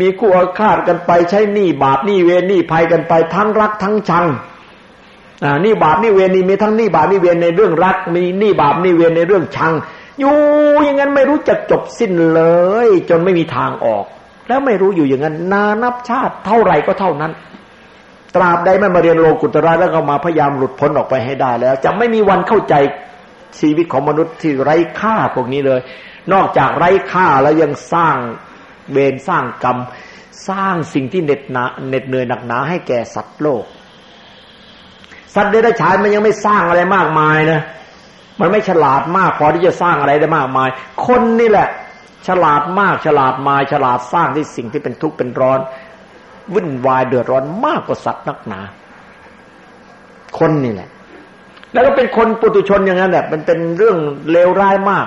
มีคู่อาฆาตกันไปใช้หนี้บาปหนี้เวรหนี้ภัยกันไปทั้งรักทั้งชังอ่านี่บาปนี่เวรนี่มีทั้งนี่บาปนี่เวรในเรื่องรัก มีนี่บาปนี่เวรในเรื่องชัง อยู่อย่างนั้นไม่รู้จะจบสิ้นเลย จนไม่มีทางออก แล้วไม่รู้อยู่อย่างนั้น นานับชาติเท่าไหร่ก็เท่านั้น ตราบใดไม่มาเรียนโลกุตระแล้วก็มาพยายามหลุดพ้นออกไปให้ได้แล้ว จะไม่มีวันเข้าใจชีวิตของมนุษย์ที่ไร้ค่าพวกนี้เลย นอกจากไร้ค่าแล้วยังสร้างเวรสร้างกรรม สร้างสิ่งที่เหน็ดหนาเหน็ดเหนื่อยหนักหนาให้แก่สัตว์โลก สัตว์เดรัจฉานมันยังไม่สร้างอะไรมากมายนะมันไม่ฉลาดมากพอที่จะสร้างอะไรได้มากมาย คนนี่แหละ ฉลาดมากฉลาดมาฉลาดสร้างที่สิ่งที่เป็นทุกข์เป็นร้อน วุ่นวายเดือดร้อนมากกว่าสัตว์นักหนา คนนี่แหละ แล้วก็เป็นคนปุถุชนอย่างนั้นแหละมันเป็นเรื่องเลวร้ายมาก